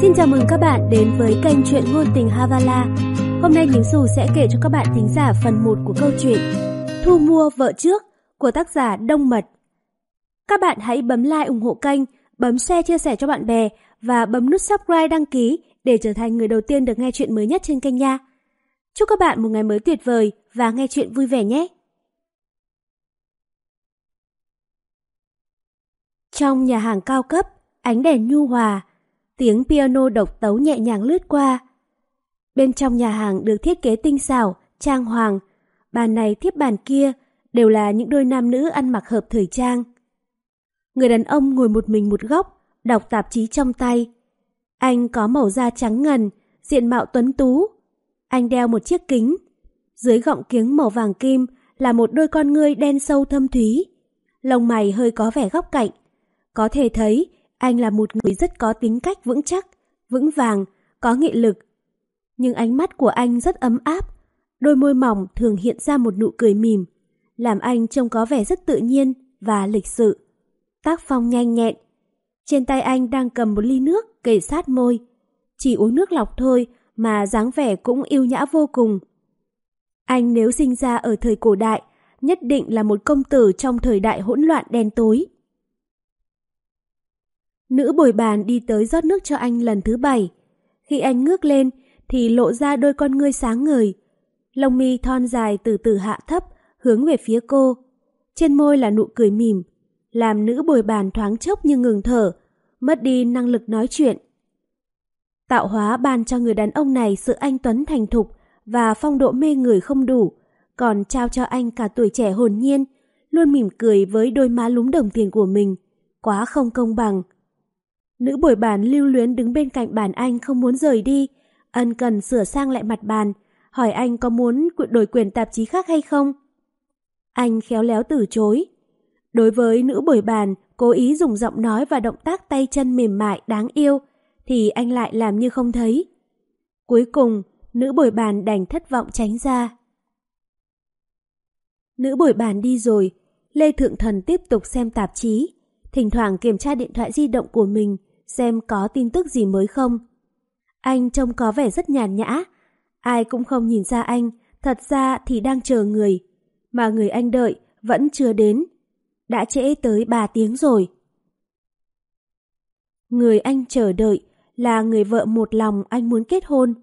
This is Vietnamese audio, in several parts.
Xin chào mừng các bạn đến với kênh truyện ngôn tình Havala. Hôm nay Nhím Sù sẽ kể cho các bạn thính giả phần 1 của câu chuyện Thu mua vợ trước của tác giả Đông Mật. Các bạn hãy bấm like ủng hộ kênh, bấm share chia sẻ cho bạn bè và bấm nút subscribe đăng ký để trở thành người đầu tiên được nghe chuyện mới nhất trên kênh nha. Chúc các bạn một ngày mới tuyệt vời và nghe chuyện vui vẻ nhé. Trong nhà hàng cao cấp, ánh đèn nhu hòa, tiếng piano độc tấu nhẹ nhàng lướt qua. Bên trong nhà hàng được thiết kế tinh xảo, trang hoàng, bàn này tiếp bàn kia đều là những đôi nam nữ ăn mặc hợp thời trang. Người đàn ông ngồi một mình một góc, đọc tạp chí trong tay. Anh có màu da trắng ngần, diện mạo tuấn tú. Anh đeo một chiếc kính. Dưới gọng kiếng màu vàng kim là một đôi con ngươi đen sâu thâm thúy. Lông mày hơi có vẻ góc cạnh. Có thể thấy anh là một người rất có tính cách vững chắc, vững vàng, có nghị lực. Nhưng ánh mắt của anh rất ấm áp, đôi môi mỏng thường hiện ra một nụ cười mỉm, làm anh trông có vẻ rất tự nhiên và lịch sự. Tác phong nhanh nhẹn. Trên tay anh đang cầm một ly nước kề sát môi. Chỉ uống nước lọc thôi mà dáng vẻ cũng yêu nhã vô cùng. Anh nếu sinh ra ở thời cổ đại, nhất định là một công tử trong thời đại hỗn loạn đen tối. Nữ bồi bàn đi tới rót nước cho anh lần thứ bảy. Khi anh ngước lên thì lộ ra đôi con ngươi sáng ngời. Lông mi thon dài từ từ hạ thấp hướng về phía cô. Trên môi là nụ cười mỉm, làm nữ bồi bàn thoáng chốc như ngừng thở, mất đi năng lực nói chuyện. Tạo hóa ban cho người đàn ông này sự anh tuấn thành thục và phong độ mê người không đủ, còn trao cho anh cả tuổi trẻ hồn nhiên, luôn mỉm cười với đôi má lúm đồng tiền của mình. Quá không công bằng. Nữ bồi bàn lưu luyến đứng bên cạnh bàn anh không muốn rời đi, ân cần sửa sang lại mặt bàn, hỏi anh có muốn đổi quyền tạp chí khác hay không. Anh khéo léo từ chối. Đối với nữ bồi bàn, cố ý dùng giọng nói và động tác tay chân mềm mại đáng yêu, thì anh lại làm như không thấy. Cuối cùng, nữ bồi bàn đành thất vọng tránh ra. Nữ bồi bàn đi rồi, Lê Thượng Thần tiếp tục xem tạp chí, thỉnh thoảng kiểm tra điện thoại di động của mình, xem có tin tức gì mới không. Anh trông có vẻ rất nhàn nhã, ai cũng không nhìn ra anh, thật ra thì đang chờ người, mà người anh đợi vẫn chưa đến. Đã trễ tới 3 tiếng rồi. Người anh chờ đợi là người vợ một lòng anh muốn kết hôn.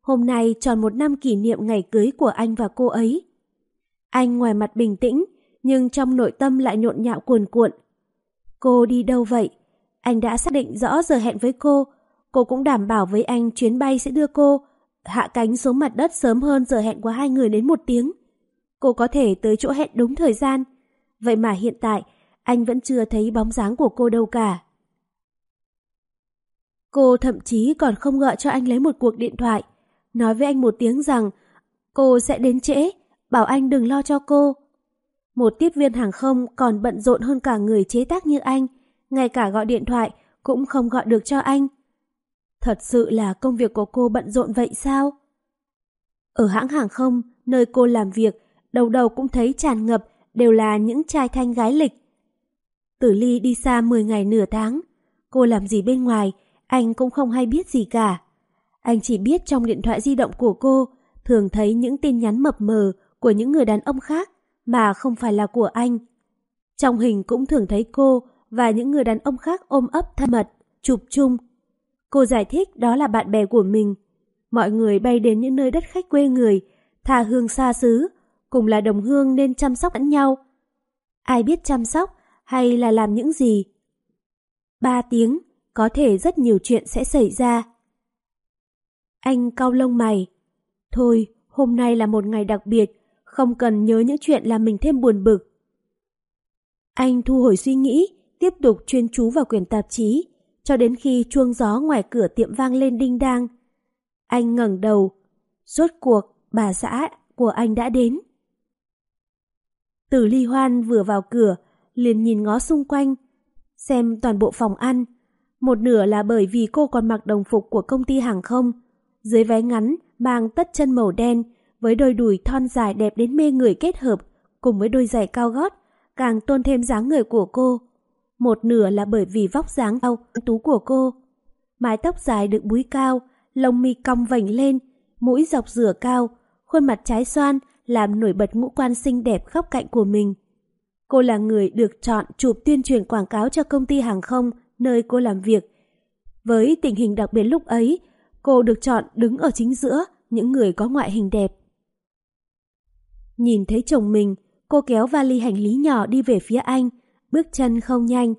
Hôm nay tròn một năm kỷ niệm ngày cưới của anh và cô ấy. Anh ngoài mặt bình tĩnh, nhưng trong nội tâm lại nhộn nhạo cuồn cuộn. Cô đi đâu vậy? Anh đã xác định rõ giờ hẹn với cô. Cô cũng đảm bảo với anh chuyến bay sẽ đưa cô hạ cánh xuống mặt đất sớm hơn giờ hẹn của hai người đến một tiếng. Cô có thể tới chỗ hẹn đúng thời gian. Vậy mà hiện tại, anh vẫn chưa thấy bóng dáng của cô đâu cả. Cô thậm chí còn không gọi cho anh lấy một cuộc điện thoại, nói với anh một tiếng rằng cô sẽ đến trễ, bảo anh đừng lo cho cô. Một tiếp viên hàng không còn bận rộn hơn cả người chế tác như anh, ngay cả gọi điện thoại cũng không gọi được cho anh. Thật sự là công việc của cô bận rộn vậy sao? Ở hãng hàng không, nơi cô làm việc, đầu đầu cũng thấy tràn ngập đều là những trai thanh gái lịch. Tử Ly đi xa 10 ngày nửa tháng, cô làm gì bên ngoài, anh cũng không hay biết gì cả. Anh chỉ biết trong điện thoại di động của cô thường thấy những tin nhắn mập mờ của những người đàn ông khác mà không phải là của anh. Trong hình cũng thường thấy cô và những người đàn ông khác ôm ấp thân mật, chụp chung. Cô giải thích đó là bạn bè của mình. Mọi người bay đến những nơi đất khách quê người, thà hương xa xứ, cùng là đồng hương nên chăm sóc lẫn nhau. Ai biết chăm sóc hay là làm những gì? Ba tiếng, có thể rất nhiều chuyện sẽ xảy ra. Anh cau lông mày. Thôi, hôm nay là một ngày đặc biệt, không cần nhớ những chuyện làm mình thêm buồn bực. Anh thu hồi suy nghĩ, tiếp tục chuyên chú vào quyển tạp chí, cho đến khi chuông gió ngoài cửa tiệm vang lên đinh đang. Anh ngẩng đầu, rốt cuộc bà xã của anh đã đến. từ ly hoan vừa vào cửa, liền nhìn ngó xung quanh, xem toàn bộ phòng ăn. Một nửa là bởi vì cô còn mặc đồng phục của công ty hàng không, dưới váy ngắn mang tất chân màu đen với đôi đùi thon dài đẹp đến mê người kết hợp cùng với đôi giày cao gót càng tôn thêm dáng người của cô. Một nửa là bởi vì vóc dáng cao tú của cô. Mái tóc dài được búi cao, lông mi cong vành lên, mũi dọc rửa cao, khuôn mặt trái xoan làm nổi bật ngũ quan xinh đẹp khóc cạnh của mình. Cô là người được chọn chụp tuyên truyền quảng cáo cho công ty hàng không nơi cô làm việc. Với tình hình đặc biệt lúc ấy, cô được chọn đứng ở chính giữa những người có ngoại hình đẹp. Nhìn thấy chồng mình, cô kéo vali hành lý nhỏ đi về phía anh, bước chân không nhanh.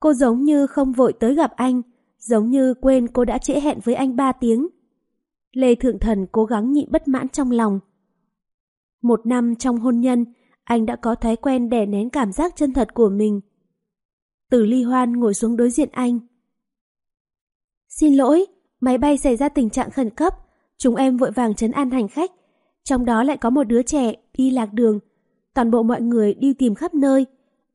Cô giống như không vội tới gặp anh, giống như quên cô đã trễ hẹn với anh ba tiếng. Lê Thượng Thần cố gắng nhịn bất mãn trong lòng. Một năm trong hôn nhân, anh đã có thói quen đè nén cảm giác chân thật của mình. từ ly hoan ngồi xuống đối diện anh. Xin lỗi, máy bay xảy ra tình trạng khẩn cấp, chúng em vội vàng chấn an hành khách. Trong đó lại có một đứa trẻ đi lạc đường. Toàn bộ mọi người đi tìm khắp nơi.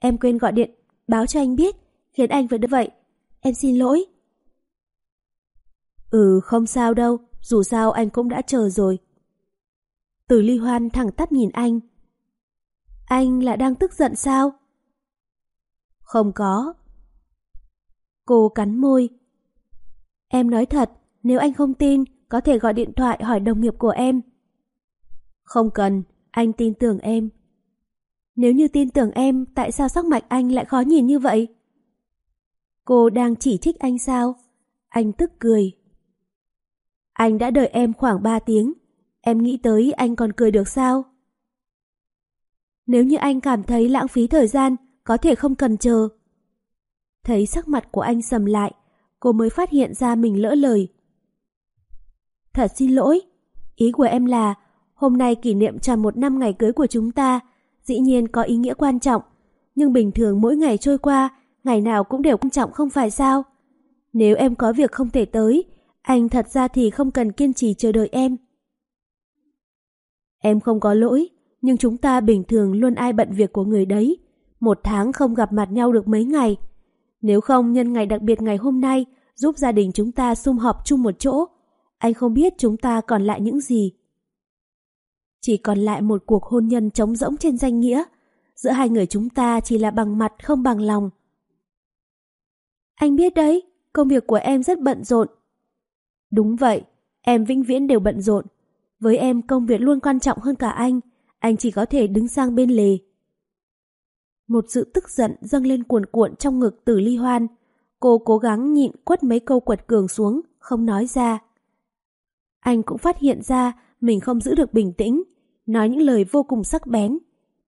Em quên gọi điện, báo cho anh biết, khiến anh phải đỡ vậy. Em xin lỗi. Ừ, không sao đâu, dù sao anh cũng đã chờ rồi. Từ ly hoan thẳng tắp nhìn anh. Anh là đang tức giận sao? Không có. Cô cắn môi. Em nói thật, nếu anh không tin, có thể gọi điện thoại hỏi đồng nghiệp của em. Không cần, anh tin tưởng em. Nếu như tin tưởng em, tại sao sắc mạch anh lại khó nhìn như vậy? Cô đang chỉ trích anh sao? Anh tức cười. Anh đã đợi em khoảng 3 tiếng. Em nghĩ tới anh còn cười được sao? Nếu như anh cảm thấy lãng phí thời gian, có thể không cần chờ. Thấy sắc mặt của anh sầm lại, cô mới phát hiện ra mình lỡ lời. Thật xin lỗi, ý của em là hôm nay kỷ niệm tròn một năm ngày cưới của chúng ta, dĩ nhiên có ý nghĩa quan trọng, nhưng bình thường mỗi ngày trôi qua, ngày nào cũng đều quan trọng không phải sao? Nếu em có việc không thể tới, anh thật ra thì không cần kiên trì chờ đợi em. Em không có lỗi, nhưng chúng ta bình thường luôn ai bận việc của người đấy. Một tháng không gặp mặt nhau được mấy ngày. Nếu không nhân ngày đặc biệt ngày hôm nay giúp gia đình chúng ta sum họp chung một chỗ, anh không biết chúng ta còn lại những gì. Chỉ còn lại một cuộc hôn nhân trống rỗng trên danh nghĩa. Giữa hai người chúng ta chỉ là bằng mặt không bằng lòng. Anh biết đấy, công việc của em rất bận rộn. Đúng vậy, em vĩnh viễn đều bận rộn. Với em công việc luôn quan trọng hơn cả anh, anh chỉ có thể đứng sang bên lề. Một sự tức giận dâng lên cuồn cuộn trong ngực tử ly hoan. Cô cố gắng nhịn quất mấy câu quật cường xuống, không nói ra. Anh cũng phát hiện ra mình không giữ được bình tĩnh, nói những lời vô cùng sắc bén,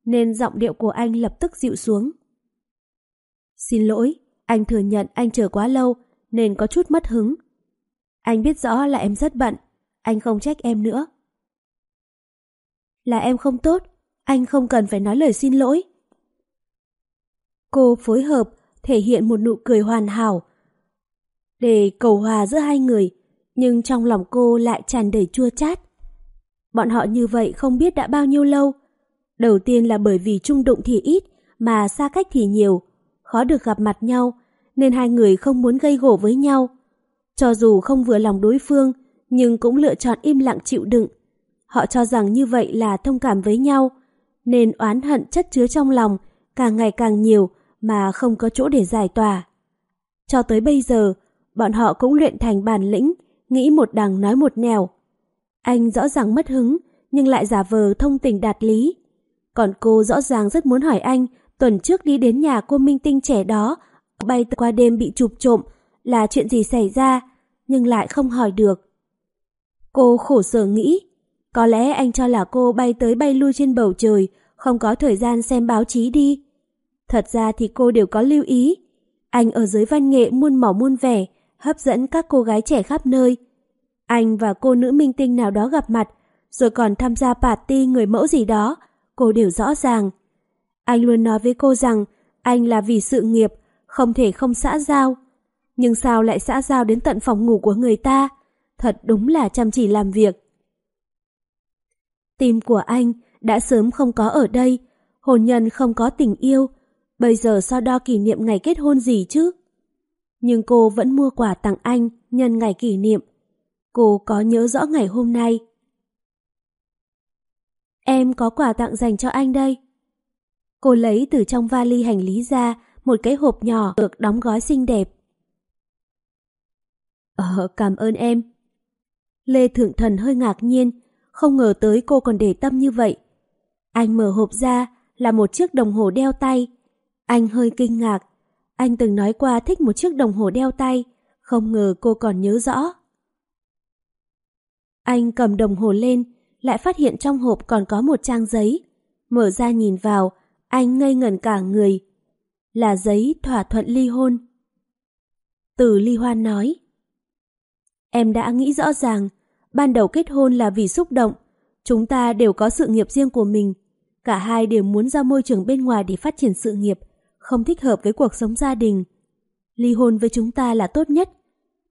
nên giọng điệu của anh lập tức dịu xuống. Xin lỗi, anh thừa nhận anh chờ quá lâu nên có chút mất hứng. Anh biết rõ là em rất bận, anh không trách em nữa. Là em không tốt, anh không cần phải nói lời xin lỗi. Cô phối hợp, thể hiện một nụ cười hoàn hảo. Để cầu hòa giữa hai người, nhưng trong lòng cô lại tràn đầy chua chát. Bọn họ như vậy không biết đã bao nhiêu lâu. Đầu tiên là bởi vì trung đụng thì ít, mà xa cách thì nhiều, khó được gặp mặt nhau, nên hai người không muốn gây gổ với nhau. Cho dù không vừa lòng đối phương, nhưng cũng lựa chọn im lặng chịu đựng. Họ cho rằng như vậy là thông cảm với nhau, nên oán hận chất chứa trong lòng càng ngày càng nhiều mà không có chỗ để giải tỏa. Cho tới bây giờ, bọn họ cũng luyện thành bản lĩnh, nghĩ một đằng nói một nẻo. Anh rõ ràng mất hứng, nhưng lại giả vờ thông tình đạt lý. Còn cô rõ ràng rất muốn hỏi anh tuần trước đi đến nhà cô minh tinh trẻ đó, bay qua đêm bị chụp trộm, là chuyện gì xảy ra, nhưng lại không hỏi được. Cô khổ sở nghĩ, có lẽ anh cho là cô bay tới bay lui trên bầu trời, không có thời gian xem báo chí đi. Thật ra thì cô đều có lưu ý. Anh ở dưới văn nghệ muôn màu muôn vẻ, hấp dẫn các cô gái trẻ khắp nơi. Anh và cô nữ minh tinh nào đó gặp mặt, rồi còn tham gia party người mẫu gì đó, cô đều rõ ràng. Anh luôn nói với cô rằng anh là vì sự nghiệp, không thể không xã giao. Nhưng sao lại xã giao đến tận phòng ngủ của người ta? Thật đúng là chăm chỉ làm việc. Tim của anh đã sớm không có ở đây, hôn nhân không có tình yêu, bây giờ so đo kỷ niệm ngày kết hôn gì chứ? Nhưng cô vẫn mua quà tặng anh nhân ngày kỷ niệm. Cô có nhớ rõ ngày hôm nay. Em có quà tặng dành cho anh đây. Cô lấy từ trong vali hành lý ra một cái hộp nhỏ được đóng gói xinh đẹp. Ờ, cảm ơn em. Lê Thượng Thần hơi ngạc nhiên, không ngờ tới cô còn để tâm như vậy. Anh mở hộp ra là một chiếc đồng hồ đeo tay. Anh hơi kinh ngạc. Anh từng nói qua thích một chiếc đồng hồ đeo tay, không ngờ cô còn nhớ rõ. Anh cầm đồng hồ lên, lại phát hiện trong hộp còn có một trang giấy. Mở ra nhìn vào, anh ngây ngẩn cả người. Là giấy thỏa thuận ly hôn. Từ ly hoan nói. Em đã nghĩ rõ ràng, ban đầu kết hôn là vì xúc động. Chúng ta đều có sự nghiệp riêng của mình. Cả hai đều muốn ra môi trường bên ngoài để phát triển sự nghiệp, không thích hợp với cuộc sống gia đình. Ly hôn với chúng ta là tốt nhất.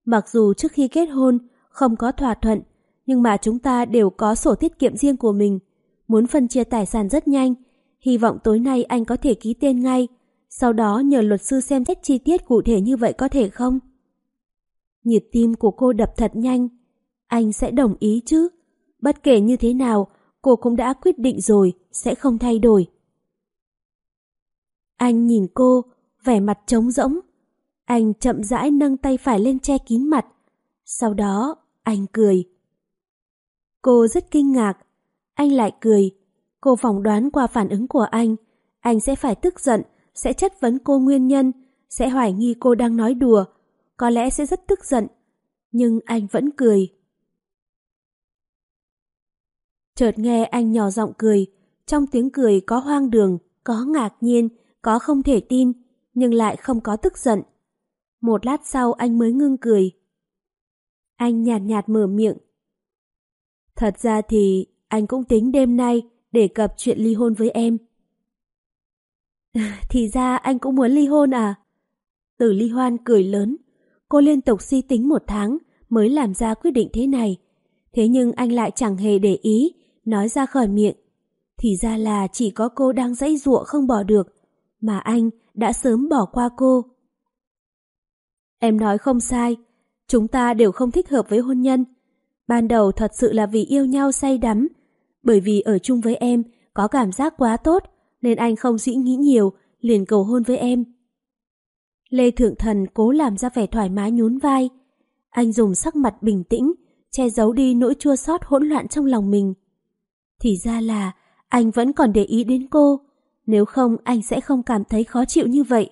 Mặc dù trước khi kết hôn không có thỏa thuận, nhưng mà chúng ta đều có sổ tiết kiệm riêng của mình. Muốn phân chia tài sản rất nhanh, hy vọng tối nay anh có thể ký tên ngay, sau đó nhờ luật sư xem xét chi tiết cụ thể như vậy có thể không? Nhịp tim của cô đập thật nhanh. Anh sẽ đồng ý chứ? Bất kể như thế nào, cô cũng đã quyết định rồi, sẽ không thay đổi. Anh nhìn cô, vẻ mặt trống rỗng. Anh chậm rãi nâng tay phải lên che kín mặt. Sau đó, anh cười. Cô rất kinh ngạc. Anh lại cười. Cô phỏng đoán qua phản ứng của anh. Anh sẽ phải tức giận, sẽ chất vấn cô nguyên nhân, sẽ hoài nghi cô đang nói đùa. Có lẽ sẽ rất tức giận. Nhưng anh vẫn cười. Chợt nghe anh nhỏ giọng cười. Trong tiếng cười có hoang đường, có ngạc nhiên, có không thể tin, nhưng lại không có tức giận. Một lát sau anh mới ngưng cười. Anh nhạt nhạt mở miệng. Thật ra thì anh cũng tính đêm nay để cập chuyện ly hôn với em. thì ra anh cũng muốn ly hôn à? Tử ly hoan cười lớn. Cô liên tục suy tính một tháng mới làm ra quyết định thế này. Thế nhưng anh lại chẳng hề để ý, nói ra khỏi miệng. Thì ra là chỉ có cô đang dãy ruộng không bỏ được, mà anh đã sớm bỏ qua cô. Em nói không sai, chúng ta đều không thích hợp với hôn nhân. Ban đầu thật sự là vì yêu nhau say đắm, bởi vì ở chung với em có cảm giác quá tốt, nên anh không suy nghĩ nhiều, liền cầu hôn với em. Lê Thượng Thần cố làm ra vẻ thoải mái nhún vai. Anh dùng sắc mặt bình tĩnh, che giấu đi nỗi chua xót hỗn loạn trong lòng mình. Thì ra là anh vẫn còn để ý đến cô, nếu không anh sẽ không cảm thấy khó chịu như vậy.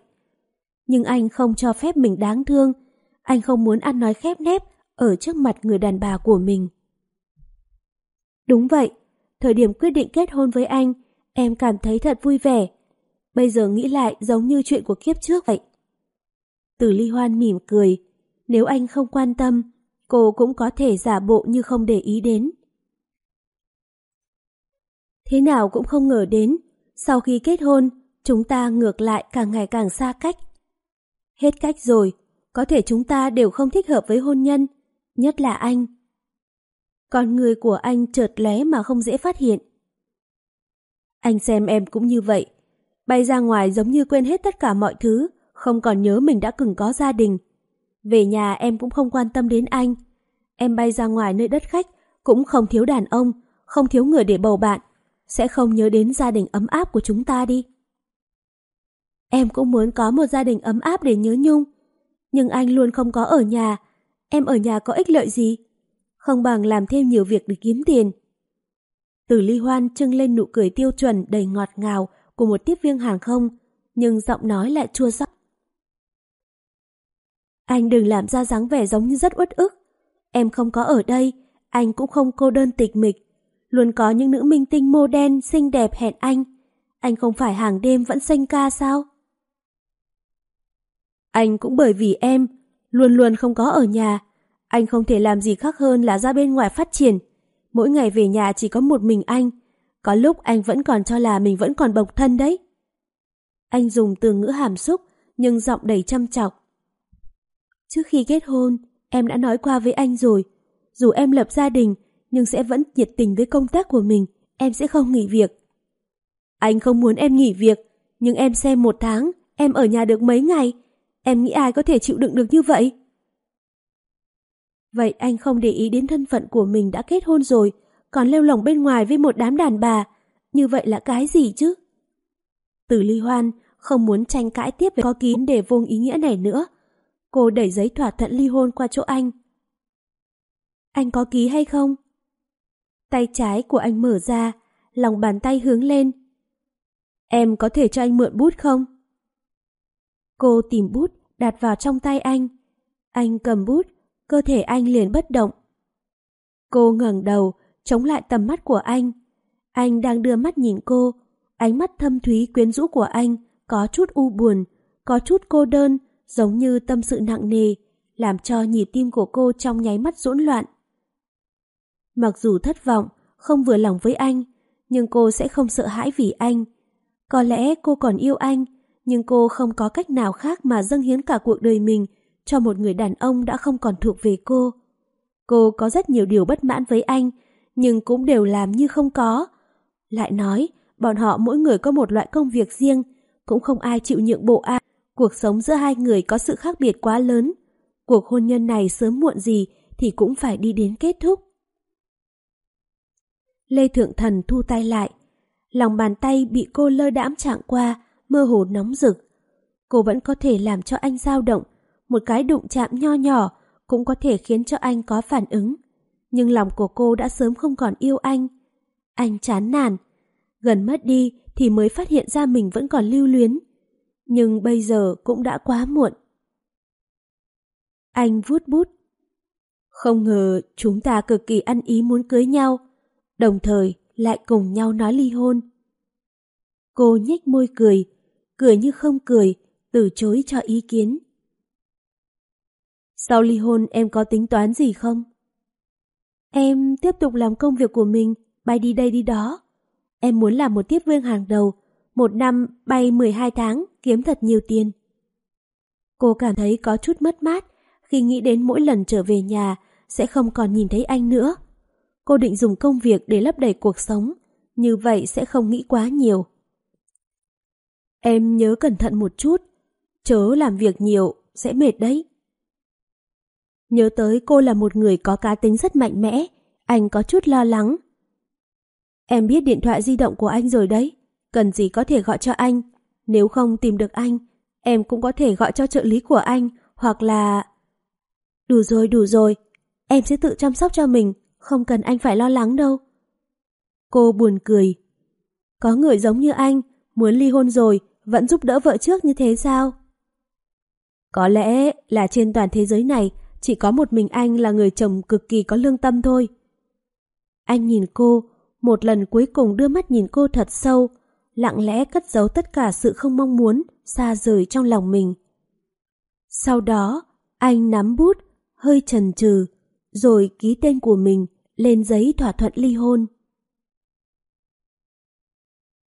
Nhưng anh không cho phép mình đáng thương, anh không muốn ăn nói khép nép ở trước mặt người đàn bà của mình. Đúng vậy, thời điểm quyết định kết hôn với anh, em cảm thấy thật vui vẻ. Bây giờ nghĩ lại giống như chuyện của kiếp trước vậy. Từ ly hoan mỉm cười, nếu anh không quan tâm, cô cũng có thể giả bộ như không để ý đến. Thế nào cũng không ngờ đến, sau khi kết hôn, chúng ta ngược lại càng ngày càng xa cách. Hết cách rồi, có thể chúng ta đều không thích hợp với hôn nhân, nhất là anh. Con người của anh chợt lé mà không dễ phát hiện. Anh xem em cũng như vậy, bay ra ngoài giống như quên hết tất cả mọi thứ, không còn nhớ mình đã từng có gia đình. Về nhà em cũng không quan tâm đến anh. Em bay ra ngoài nơi đất khách, cũng không thiếu đàn ông, không thiếu người để bầu bạn, sẽ không nhớ đến gia đình ấm áp của chúng ta đi. Em cũng muốn có một gia đình ấm áp để nhớ nhung, nhưng anh luôn không có ở nhà, em ở nhà có ích lợi gì? Không bằng làm thêm nhiều việc để kiếm tiền. Từ ly hoan trưng lên nụ cười tiêu chuẩn đầy ngọt ngào của một tiếp viên hàng không, nhưng giọng nói lại chua xót. Anh đừng làm ra dáng vẻ giống như rất uất ức. Em không có ở đây, anh cũng không cô đơn tịch mịch. Luôn có những nữ minh tinh mô đen, xinh đẹp hẹn anh. Anh không phải hàng đêm vẫn xanh ca sao? Anh cũng bởi vì em, luôn luôn không có ở nhà. Anh không thể làm gì khác hơn là ra bên ngoài phát triển. Mỗi ngày về nhà chỉ có một mình anh. Có lúc anh vẫn còn cho là mình vẫn còn độc thân đấy. Anh dùng từ ngữ hàm xúc, nhưng giọng đầy chăm chọc. Trước khi kết hôn, em đã nói qua với anh rồi. Dù em lập gia đình, nhưng sẽ vẫn nhiệt tình với công tác của mình, em sẽ không nghỉ việc. Anh không muốn em nghỉ việc, nhưng em xem một tháng, em ở nhà được mấy ngày, em nghĩ ai có thể chịu đựng được như vậy? Vậy anh không để ý đến thân phận của mình đã kết hôn rồi, còn leo lỏng bên ngoài với một đám đàn bà, như vậy là cái gì chứ? Từ ly hoan không muốn tranh cãi tiếp về có kín để vô ý nghĩa này nữa. Cô đẩy giấy thỏa thuận ly hôn qua chỗ anh, Anh có ký hay không? Tay trái của anh mở ra, lòng bàn tay hướng lên. Em có thể cho anh mượn bút không? Cô tìm bút, đặt vào trong tay anh. Anh cầm bút, cơ thể anh liền bất động. Cô ngẩng đầu, chống lại tầm mắt của anh. Anh đang đưa mắt nhìn cô, ánh mắt thâm thúy quyến rũ của anh có chút u buồn, có chút cô đơn, giống như tâm sự nặng nề, làm cho nhịp tim của cô trong nháy mắt rỗn loạn. Mặc dù thất vọng, không vừa lòng với anh, nhưng cô sẽ không sợ hãi vì anh. Có lẽ cô còn yêu anh, nhưng cô không có cách nào khác mà dâng hiến cả cuộc đời mình cho một người đàn ông đã không còn thuộc về cô. Cô có rất nhiều điều bất mãn với anh, nhưng cũng đều làm như không có. Lại nói, bọn họ mỗi người có một loại công việc riêng, cũng không ai chịu nhượng bộ ai. Cuộc sống giữa hai người có sự khác biệt quá lớn. Cuộc hôn nhân này sớm muộn gì thì cũng phải đi đến kết thúc. Lê Thượng Thần thu tay lại. Lòng bàn tay bị cô lơ đãm chạm qua, mơ hồ nóng rực. Cô vẫn có thể làm cho anh dao động, một cái đụng chạm nho nhỏ cũng có thể khiến cho anh có phản ứng. Nhưng lòng của cô đã sớm không còn yêu anh. Anh chán nản. Gần mất đi thì mới phát hiện ra mình vẫn còn lưu luyến. Nhưng bây giờ cũng đã quá muộn. Anh vuốt bút. Không ngờ chúng ta cực kỳ ăn ý muốn cưới nhau, đồng thời lại cùng nhau nói ly hôn. Cô nhếch môi cười, cười như không cười, từ chối cho ý kiến. Sau ly hôn em có tính toán gì không? Em tiếp tục làm công việc của mình, bay đi đây đi đó. Em muốn làm một tiếp viên hàng đầu, một năm bay 12 tháng, kiếm thật nhiều tiền. Cô cảm thấy có chút mất mát khi nghĩ đến mỗi lần trở về nhà sẽ không còn nhìn thấy anh nữa. Cô định dùng công việc để lấp đầy cuộc sống, như vậy sẽ không nghĩ quá nhiều. Em nhớ cẩn thận một chút, chớ làm việc nhiều, sẽ mệt đấy. Nhớ tới cô là một người có cá tính rất mạnh mẽ, anh có chút lo lắng. Em biết điện thoại di động của anh rồi đấy, cần gì có thể gọi cho anh. Nếu không tìm được anh, em cũng có thể gọi cho trợ lý của anh, hoặc là... Đủ rồi, đủ rồi, em sẽ tự chăm sóc cho mình, không cần anh phải lo lắng đâu. Cô buồn cười. Có người giống như anh, muốn ly hôn rồi, vẫn giúp đỡ vợ trước như thế sao? Có lẽ là trên toàn thế giới này chỉ có một mình anh là người chồng cực kỳ có lương tâm thôi. Anh nhìn cô, một lần cuối cùng đưa mắt nhìn cô thật sâu, lặng lẽ cất giấu tất cả sự không mong muốn, xa rời trong lòng mình. Sau đó, anh nắm bút, hơi chần chừ, rồi ký tên của mình lên giấy thỏa thuận ly hôn.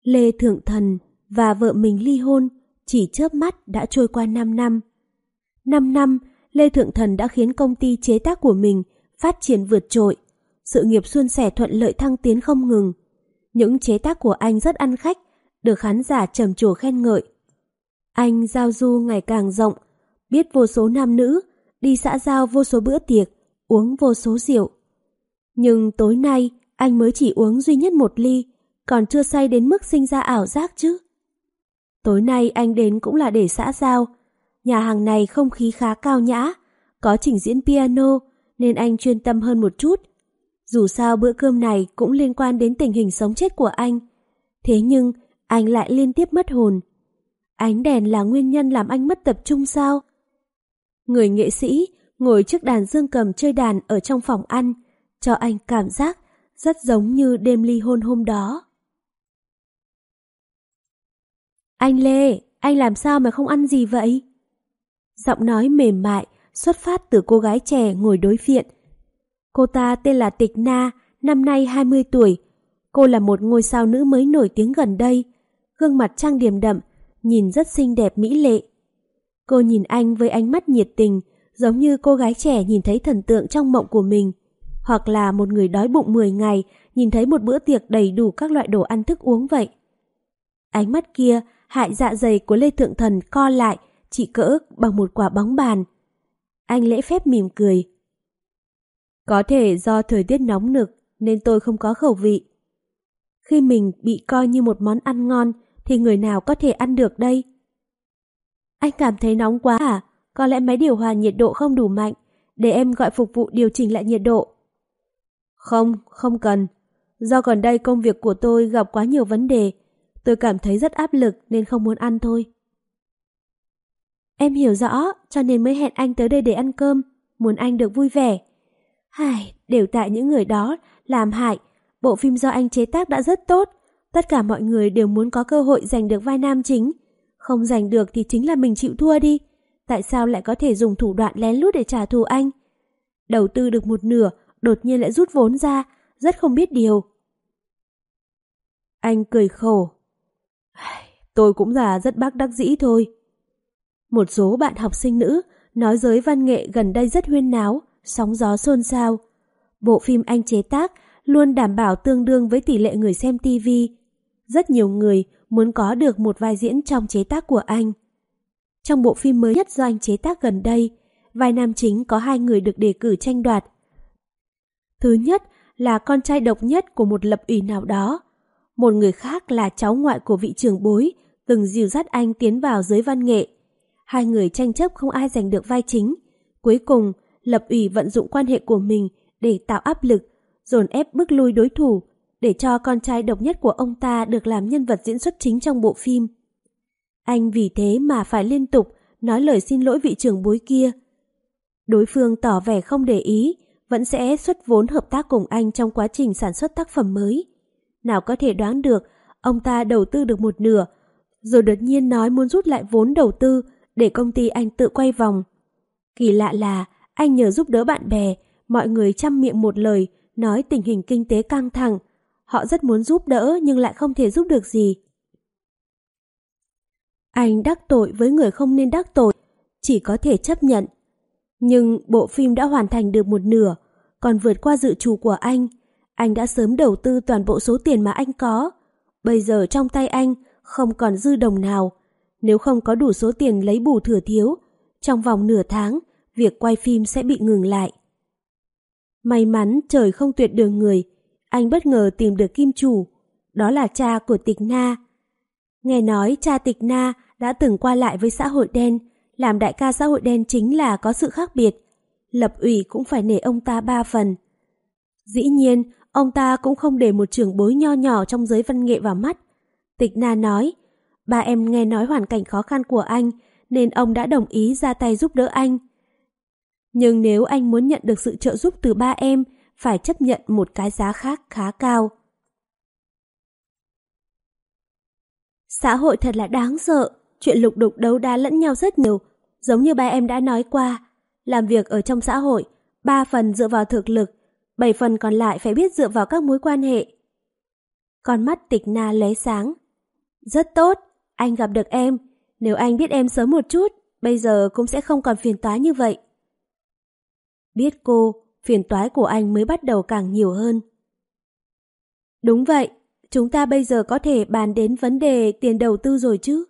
Lê Thượng Thần và vợ mình ly hôn chỉ chớp mắt đã trôi qua 5 năm. 5 năm, Lê Thượng Thần đã khiến công ty chế tác của mình phát triển vượt trội, sự nghiệp suôn sẻ thuận lợi thăng tiến không ngừng. Những chế tác của anh rất ăn khách, được khán giả trầm trồ khen ngợi. Anh giao du ngày càng rộng, biết vô số nam nữ, đi xã giao vô số bữa tiệc, uống vô số rượu. Nhưng tối nay anh mới chỉ uống duy nhất một ly, còn chưa say đến mức sinh ra ảo giác chứ. Tối nay anh đến cũng là để xã giao. Nhà hàng này không khí khá cao nhã, có trình diễn piano nên anh chuyên tâm hơn một chút. Dù sao bữa cơm này cũng liên quan đến tình hình sống chết của anh. Thế nhưng anh lại liên tiếp mất hồn. Ánh đèn là nguyên nhân làm anh mất tập trung sao? Người nghệ sĩ ngồi trước đàn dương cầm chơi đàn ở trong phòng ăn, cho anh cảm giác rất giống như đêm ly hôn hôm đó. Anh Lê, anh làm sao mà không ăn gì vậy? Giọng nói mềm mại xuất phát từ cô gái trẻ ngồi đối diện. Cô ta tên là Tịch Na, năm nay 20 tuổi. Cô là một ngôi sao nữ mới nổi tiếng gần đây. Gương mặt trang điểm đậm, nhìn rất xinh đẹp mỹ lệ. Cô nhìn anh với ánh mắt nhiệt tình, giống như cô gái trẻ nhìn thấy thần tượng trong mộng của mình. Hoặc là một người đói bụng 10 ngày, nhìn thấy một bữa tiệc đầy đủ các loại đồ ăn thức uống vậy. Ánh mắt kia hại dạ dày của Lê Thượng Thần co lại, chỉ cỡ bằng một quả bóng bàn. Anh lễ phép mỉm cười. Có thể do thời tiết nóng nực nên tôi không có khẩu vị. Khi mình bị coi như một món ăn ngon thì người nào có thể ăn được đây? Anh cảm thấy nóng quá à? Có lẽ máy điều hòa nhiệt độ không đủ mạnh, để em gọi phục vụ điều chỉnh lại nhiệt độ. Không, không cần. Do gần đây công việc của tôi gặp quá nhiều vấn đề, tôi cảm thấy rất áp lực nên không muốn ăn thôi. Em hiểu rõ, cho nên mới hẹn anh tới đây để ăn cơm, muốn anh được vui vẻ. Hài, đều tại những người đó làm hại, bộ phim do anh chế tác đã rất tốt, tất cả mọi người đều muốn có cơ hội giành được vai nam chính. Không giành được thì chính là mình chịu thua đi. Tại sao lại có thể dùng thủ đoạn lén lút để trả thù anh? Đầu tư được một nửa, đột nhiên lại rút vốn ra, rất không biết điều. Anh cười khổ. Tôi cũng là rất bác đắc dĩ thôi. Một số bạn học sinh nữ nói giới văn nghệ gần đây rất huyên náo, sóng gió xôn xao. Bộ phim anh chế tác luôn đảm bảo tương đương với tỷ lệ người xem TV. Rất nhiều người muốn có được một vai diễn trong chế tác của anh. Trong bộ phim mới nhất do anh chế tác gần đây, vai nam chính có hai người được đề cử tranh đoạt. Thứ nhất là con trai độc nhất của một lập ủy nào đó. Một người khác là cháu ngoại của vị trưởng bối, từng dìu dắt anh tiến vào giới văn nghệ. Hai người tranh chấp không ai giành được vai chính. Cuối cùng, lập ủy vận dụng quan hệ của mình để tạo áp lực, dồn ép bức lui đối thủ, để cho con trai độc nhất của ông ta được làm nhân vật diễn xuất chính trong bộ phim. Anh vì thế mà phải liên tục nói lời xin lỗi vị trưởng bối kia. Đối phương tỏ vẻ không để ý, vẫn sẽ xuất vốn hợp tác cùng anh trong quá trình sản xuất tác phẩm mới. Nào có thể đoán được, ông ta đầu tư được một nửa, rồi đột nhiên nói muốn rút lại vốn đầu tư để công ty anh tự quay vòng. Kỳ lạ là, anh nhờ giúp đỡ bạn bè, mọi người chăm miệng một lời, nói tình hình kinh tế căng thẳng. Họ rất muốn giúp đỡ nhưng lại không thể giúp được gì. Anh đắc tội với người không nên đắc tội, chỉ có thể chấp nhận. Nhưng bộ phim đã hoàn thành được một nửa, còn vượt qua dự trù của anh. Anh đã sớm đầu tư toàn bộ số tiền mà anh có. Bây giờ trong tay anh không còn dư đồng nào. Nếu không có đủ số tiền lấy bù thừa thiếu, trong vòng nửa tháng, việc quay phim sẽ bị ngừng lại. May mắn trời không tuyệt đường người, anh bất ngờ tìm được kim chủ, đó là cha của Tịch Na. Nghe nói cha Tịch Na đã từng qua lại với xã hội đen, làm đại ca xã hội đen chính là có sự khác biệt. Lập ủy cũng phải nể ông ta ba phần. Dĩ nhiên, ông ta cũng không để một trưởng bối nho nhỏ trong giới văn nghệ vào mắt. Tịch Na nói, ba em nghe nói hoàn cảnh khó khăn của anh, nên ông đã đồng ý ra tay giúp đỡ anh. Nhưng nếu anh muốn nhận được sự trợ giúp từ ba em, phải chấp nhận một cái giá khác khá cao. Xã hội thật là đáng sợ, chuyện lục đục đấu đá lẫn nhau rất nhiều, giống như ba em đã nói qua. Làm việc ở trong xã hội, ba phần dựa vào thực lực, bảy phần còn lại phải biết dựa vào các mối quan hệ. Con mắt tịch na lóe sáng. Rất tốt, anh gặp được em. Nếu anh biết em sớm một chút, bây giờ cũng sẽ không còn phiền toái như vậy. Biết cô, phiền toái của anh mới bắt đầu càng nhiều hơn. Đúng vậy, chúng ta bây giờ có thể bàn đến vấn đề tiền đầu tư rồi chứ?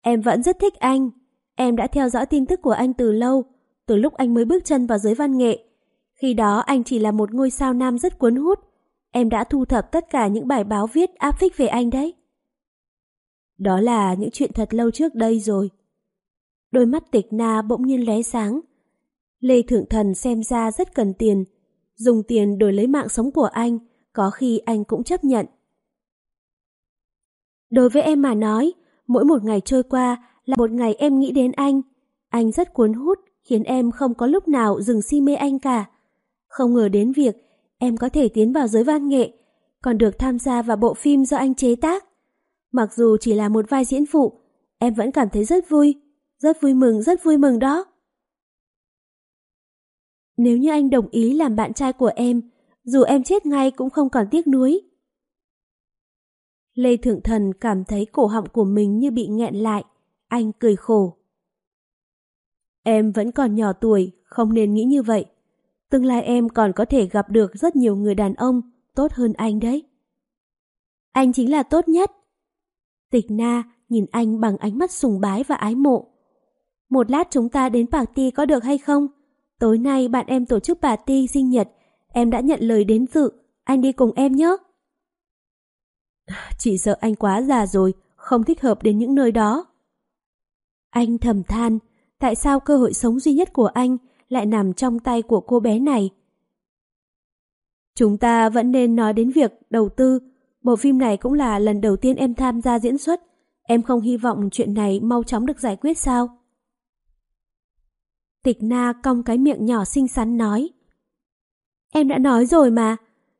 Em vẫn rất thích anh. Em đã theo dõi tin tức của anh từ lâu, từ lúc anh mới bước chân vào giới văn nghệ. Khi đó anh chỉ là một ngôi sao nam rất cuốn hút. Em đã thu thập tất cả những bài báo viết áp phích về anh đấy. Đó là những chuyện thật lâu trước đây rồi. Đôi mắt tịch na bỗng nhiên lóe sáng. Lê Thượng Thần xem ra rất cần tiền. Dùng tiền đổi lấy mạng sống của anh, có khi anh cũng chấp nhận. Đối với em mà nói, mỗi một ngày trôi qua là một ngày em nghĩ đến anh. Anh rất cuốn hút, khiến em không có lúc nào dừng si mê anh cả. Không ngờ đến việc em có thể tiến vào giới văn nghệ, còn được tham gia vào bộ phim do anh chế tác. Mặc dù chỉ là một vai diễn phụ, em vẫn cảm thấy rất vui, rất vui mừng, rất vui mừng đó. Nếu như anh đồng ý làm bạn trai của em, dù em chết ngay cũng không còn tiếc nuối. Lê Thượng Thần cảm thấy cổ họng của mình như bị nghẹn lại, anh cười khổ. Em vẫn còn nhỏ tuổi, không nên nghĩ như vậy. Tương lai em còn có thể gặp được rất nhiều người đàn ông tốt hơn anh đấy. Anh chính là tốt nhất. Tịch Na nhìn anh bằng ánh mắt sùng bái và ái mộ. Một lát chúng ta đến party có được hay không? Tối nay bạn em tổ chức party sinh nhật, em đã nhận lời đến dự, anh đi cùng em nhé. Chỉ sợ anh quá già rồi, không thích hợp đến những nơi đó. Anh thầm than, tại sao cơ hội sống duy nhất của anh lại nằm trong tay của cô bé này? Chúng ta vẫn nên nói đến việc đầu tư. Bộ phim này cũng là lần đầu tiên em tham gia diễn xuất. Em không hy vọng chuyện này mau chóng được giải quyết sao? Tịch Na cong cái miệng nhỏ xinh xắn nói. Em đã nói rồi mà,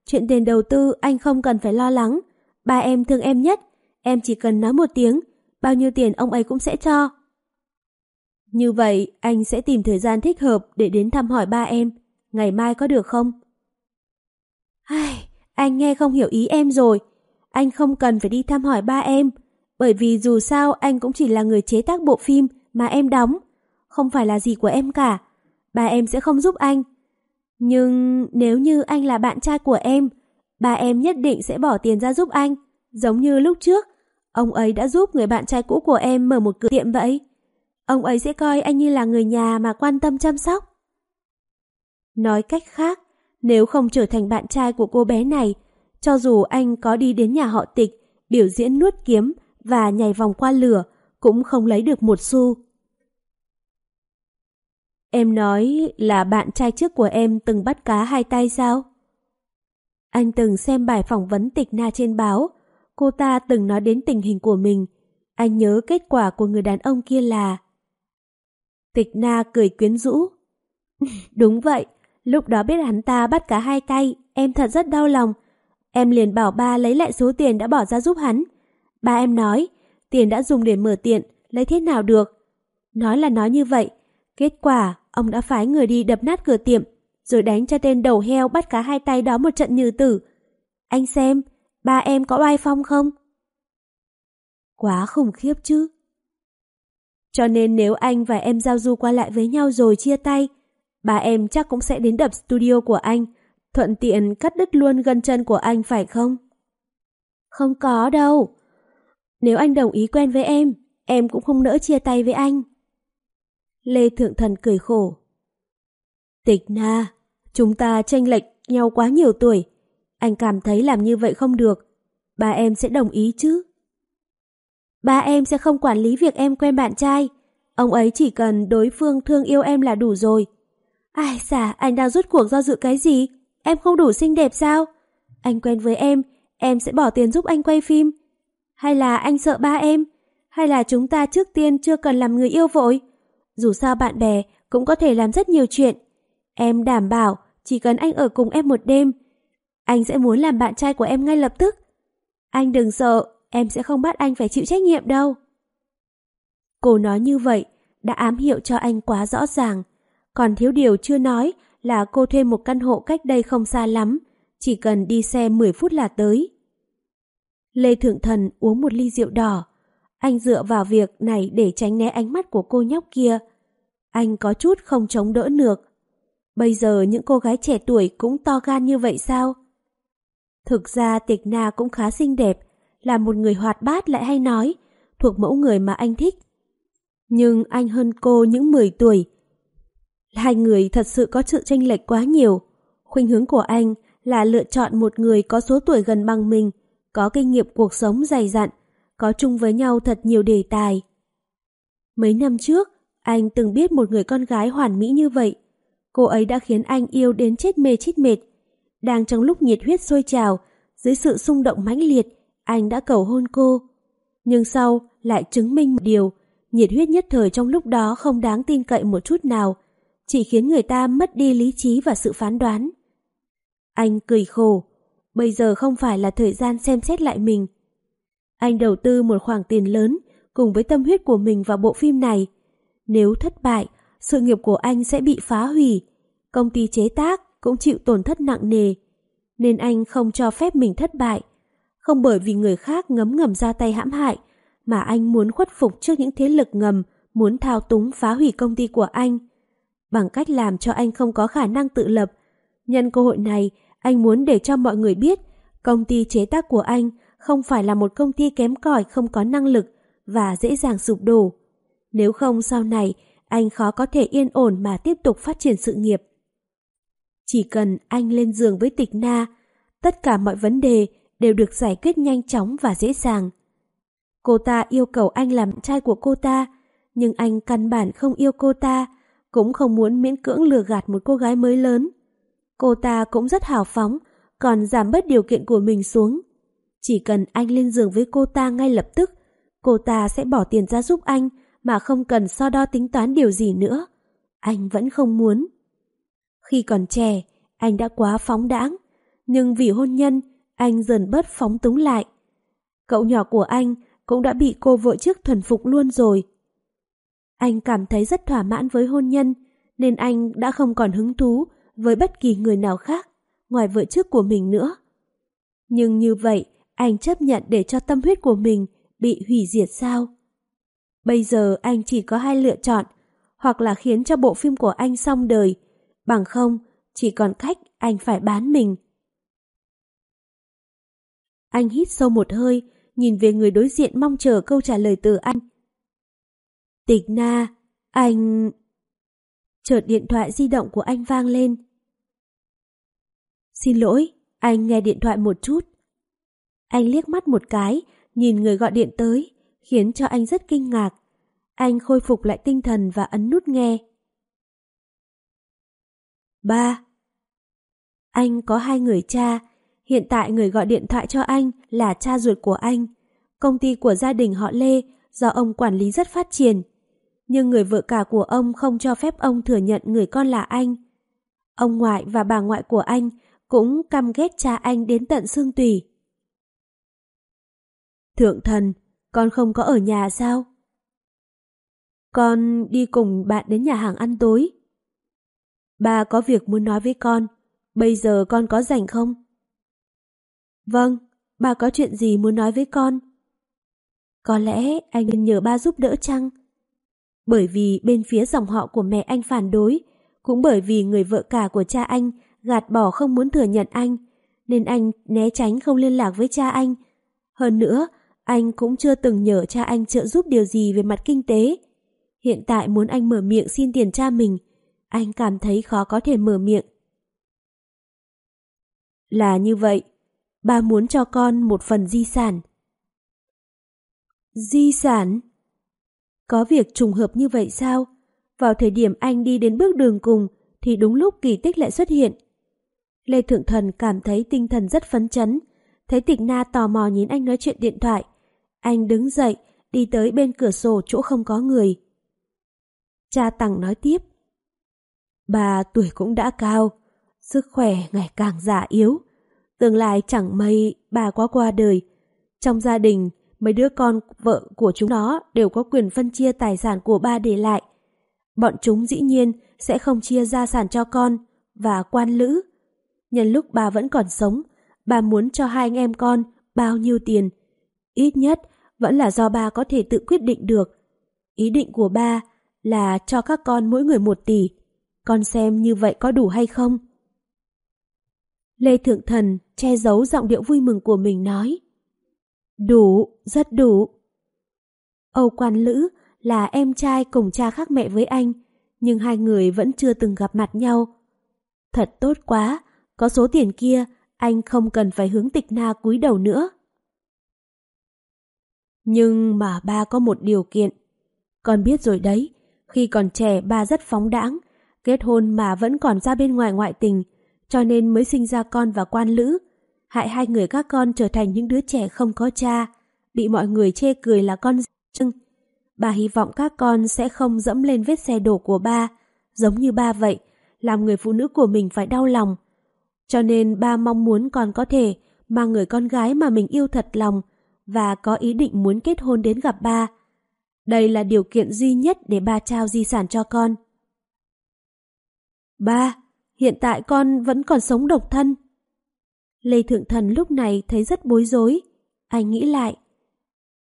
chuyện tiền đầu tư anh không cần phải lo lắng. Ba em thương em nhất, em chỉ cần nói một tiếng, bao nhiêu tiền ông ấy cũng sẽ cho. Như vậy, anh sẽ tìm thời gian thích hợp để đến thăm hỏi ba em. Ngày mai có được không? Ai, anh nghe không hiểu ý em rồi. Anh không cần phải đi thăm hỏi ba em, bởi vì dù sao anh cũng chỉ là người chế tác bộ phim mà em đóng, không phải là gì của em cả. Ba em sẽ không giúp anh. Nhưng nếu như anh là bạn trai của em, ba em nhất định sẽ bỏ tiền ra giúp anh, giống như lúc trước. Ông ấy đã giúp người bạn trai cũ của em mở một cửa tiệm vậy. Ông ấy sẽ coi anh như là người nhà mà quan tâm chăm sóc. Nói cách khác, nếu không trở thành bạn trai của cô bé này, cho dù anh có đi đến nhà họ tịch, biểu diễn nuốt kiếm và nhảy vòng qua lửa, cũng không lấy được một xu. Em nói là bạn trai trước của em từng bắt cá hai tay sao? Anh từng xem bài phỏng vấn tịch na trên báo. Cô ta từng nói đến tình hình của mình. Anh nhớ kết quả của người đàn ông kia là... Tịch na cười quyến rũ. Đúng vậy, lúc đó biết hắn ta bắt cả hai tay, em thật rất đau lòng. Em liền bảo ba lấy lại số tiền đã bỏ ra giúp hắn. Ba em nói, tiền đã dùng để mở tiện, lấy thế nào được? Nói là nói như vậy, kết quả ông đã phái người đi đập nát cửa tiệm, rồi đánh cho tên đầu heo bắt cá hai tay đó một trận như tử. Anh xem, ba em có oai phong không? Quá khủng khiếp chứ. Cho nên nếu anh và em giao du qua lại với nhau rồi chia tay, bà em chắc cũng sẽ đến đập studio của anh, thuận tiện cắt đứt luôn gân chân của anh phải không? Không có đâu. Nếu anh đồng ý quen với em, em cũng không nỡ chia tay với anh. Lê Thượng Thần cười khổ. Tịch na, chúng ta tranh lệch nhau quá nhiều tuổi. Anh cảm thấy làm như vậy không được. Bà em sẽ đồng ý chứ? Ba em sẽ không quản lý việc em quen bạn trai. Ông ấy chỉ cần đối phương thương yêu em là đủ rồi. Ai xả, anh đang rút cuộc do dự cái gì? Em không đủ xinh đẹp sao? Anh quen với em, em sẽ bỏ tiền giúp anh quay phim. Hay là anh sợ ba em? Hay là chúng ta trước tiên chưa cần làm người yêu vội? Dù sao bạn bè cũng có thể làm rất nhiều chuyện. Em đảm bảo chỉ cần anh ở cùng em một đêm, anh sẽ muốn làm bạn trai của em ngay lập tức. Anh đừng sợ, em sẽ không bắt anh phải chịu trách nhiệm đâu. Cô nói như vậy đã ám hiệu cho anh quá rõ ràng. Còn thiếu điều chưa nói là cô thuê một căn hộ cách đây không xa lắm, chỉ cần đi xe 10 phút là tới. Lê Thượng Thần uống một ly rượu đỏ. Anh dựa vào việc này để tránh né ánh mắt của cô nhóc kia. Anh có chút không chống đỡ được. Bây giờ những cô gái trẻ tuổi cũng to gan như vậy sao? Thực ra Tịch Na cũng khá xinh đẹp, là một người hoạt bát lại hay nói, thuộc mẫu người mà anh thích. Nhưng anh hơn cô những 10 tuổi. Hai người thật sự có sự tranh lệch quá nhiều. Khuynh hướng của anh là lựa chọn một người có số tuổi gần bằng mình, có kinh nghiệm cuộc sống dày dặn, có chung với nhau thật nhiều đề tài. Mấy năm trước, anh từng biết một người con gái hoàn mỹ như vậy. Cô ấy đã khiến anh yêu đến chết mê chết mệt. Đang trong lúc nhiệt huyết sôi trào, dưới sự xung động mãnh liệt, anh đã cầu hôn cô. Nhưng sau lại chứng minh một điều, nhiệt huyết nhất thời trong lúc đó không đáng tin cậy một chút nào, chỉ khiến người ta mất đi lý trí và sự phán đoán. Anh cười khổ, bây giờ không phải là thời gian xem xét lại mình. Anh đầu tư một khoản tiền lớn cùng với tâm huyết của mình vào bộ phim này. Nếu thất bại, sự nghiệp của anh sẽ bị phá hủy, công ty chế tác cũng chịu tổn thất nặng nề. Nên anh không cho phép mình thất bại, không bởi vì người khác ngấm ngầm ra tay hãm hại, mà anh muốn khuất phục trước những thế lực ngầm muốn thao túng phá hủy công ty của anh. Bằng cách làm cho anh không có khả năng tự lập, nhân cơ hội này anh muốn để cho mọi người biết công ty chế tác của anh không phải là một công ty kém cỏi không có năng lực và dễ dàng sụp đổ. Nếu không sau này, anh khó có thể yên ổn mà tiếp tục phát triển sự nghiệp. Chỉ cần anh lên giường với tịch na, tất cả mọi vấn đề đều được giải quyết nhanh chóng và dễ dàng. Cô ta yêu cầu anh làm trai của cô ta, nhưng anh căn bản không yêu cô ta, cũng không muốn miễn cưỡng lừa gạt một cô gái mới lớn. Cô ta cũng rất hào phóng, còn giảm bớt điều kiện của mình xuống. Chỉ cần anh lên giường với cô ta ngay lập tức, cô ta sẽ bỏ tiền ra giúp anh mà không cần so đo tính toán điều gì nữa. Anh vẫn không muốn. Khi còn trẻ, anh đã quá phóng đãng, nhưng vì hôn nhân, anh dần bớt phóng túng lại. Cậu nhỏ của anh cũng đã bị cô vợ trước thuần phục luôn rồi. Anh cảm thấy rất thỏa mãn với hôn nhân, nên anh đã không còn hứng thú với bất kỳ người nào khác ngoài vợ trước của mình nữa. Nhưng như vậy, anh chấp nhận để cho tâm huyết của mình bị hủy diệt sao? Bây giờ anh chỉ có hai lựa chọn, hoặc là khiến cho bộ phim của anh xong đời, bằng không chỉ còn cách anh phải bán mình. Anh hít sâu một hơi, nhìn về người đối diện mong chờ câu trả lời từ anh. Tịch na, anh... Chợt điện thoại di động của anh vang lên. Xin lỗi, anh nghe điện thoại một chút. Anh liếc mắt một cái, nhìn người gọi điện tới, khiến cho anh rất kinh ngạc. Anh khôi phục lại tinh thần và ấn nút nghe. Ba. Anh có hai người cha, hiện tại người gọi điện thoại cho anh là cha ruột của anh. Công ty của gia đình họ Lê do ông quản lý rất phát triển. Nhưng người vợ cả của ông không cho phép ông thừa nhận người con là anh. Ông ngoại và bà ngoại của anh cũng căm ghét cha anh đến tận xương tùy. Thượng thần, con không có ở nhà sao? Con đi cùng bạn đến nhà hàng ăn tối. Ba có việc muốn nói với con, bây giờ con có rảnh không? Vâng, bà có chuyện gì muốn nói với con? Có lẽ anh nên nhờ ba giúp đỡ chăng? Bởi vì bên phía dòng họ của mẹ anh phản đối, cũng bởi vì người vợ cả của cha anh gạt bỏ không muốn thừa nhận anh, nên anh né tránh không liên lạc với cha anh. Hơn nữa, anh cũng chưa từng nhờ cha anh trợ giúp điều gì về mặt kinh tế. Hiện tại muốn anh mở miệng xin tiền cha mình, anh cảm thấy khó có thể mở miệng. Là như vậy, ba muốn cho con một phần di sản. Di sản? Có việc trùng hợp như vậy sao? Vào thời điểm anh đi đến bước đường cùng thì đúng lúc kỳ tích lại xuất hiện. Lê Thượng Thần cảm thấy tinh thần rất phấn chấn, thấy tịch na tò mò nhìn anh nói chuyện điện thoại. Anh đứng dậy, đi tới bên cửa sổ chỗ không có người. Cha Tằng nói tiếp. Bà tuổi cũng đã cao, sức khỏe ngày càng già yếu. Tương lai chẳng may bà quá qua đời. Trong gia đình, mấy đứa con vợ của chúng nó đều có quyền phân chia tài sản của ba để lại. Bọn chúng dĩ nhiên sẽ không chia gia sản cho con và quan lữ. Nhân lúc bà vẫn còn sống, bà muốn cho hai anh em con bao nhiêu tiền. Ít nhất vẫn là do ba có thể tự quyết định được. Ý định của ba là cho các con mỗi người một tỷ. Con xem như vậy có đủ hay không? Lê Thượng Thần che giấu giọng điệu vui mừng của mình nói. Đủ, rất đủ. Âu Quan Lữ là em trai cùng cha khác mẹ với anh, nhưng hai người vẫn chưa từng gặp mặt nhau. Thật tốt quá, có số tiền kia, anh không cần phải hướng tịch na cúi đầu nữa. Nhưng mà ba có một điều kiện. Con biết rồi đấy, khi còn trẻ ba rất phóng đãng, kết hôn mà vẫn còn ra bên ngoài ngoại tình, cho nên mới sinh ra con và quan lữ, hại hai người các con trở thành những đứa trẻ không có cha, bị mọi người chê cười là con trưng. Bà hy vọng các con sẽ không dẫm lên vết xe đổ của ba, giống như ba vậy, làm người phụ nữ của mình phải đau lòng. Cho nên ba mong muốn con có thể mang người con gái mà mình yêu thật lòng và có ý định muốn kết hôn đến gặp ba. Đây là điều kiện duy nhất để ba trao di sản cho con. Ba, hiện tại con vẫn còn sống độc thân. Lê Thượng Thần lúc này thấy rất bối rối. Anh nghĩ lại.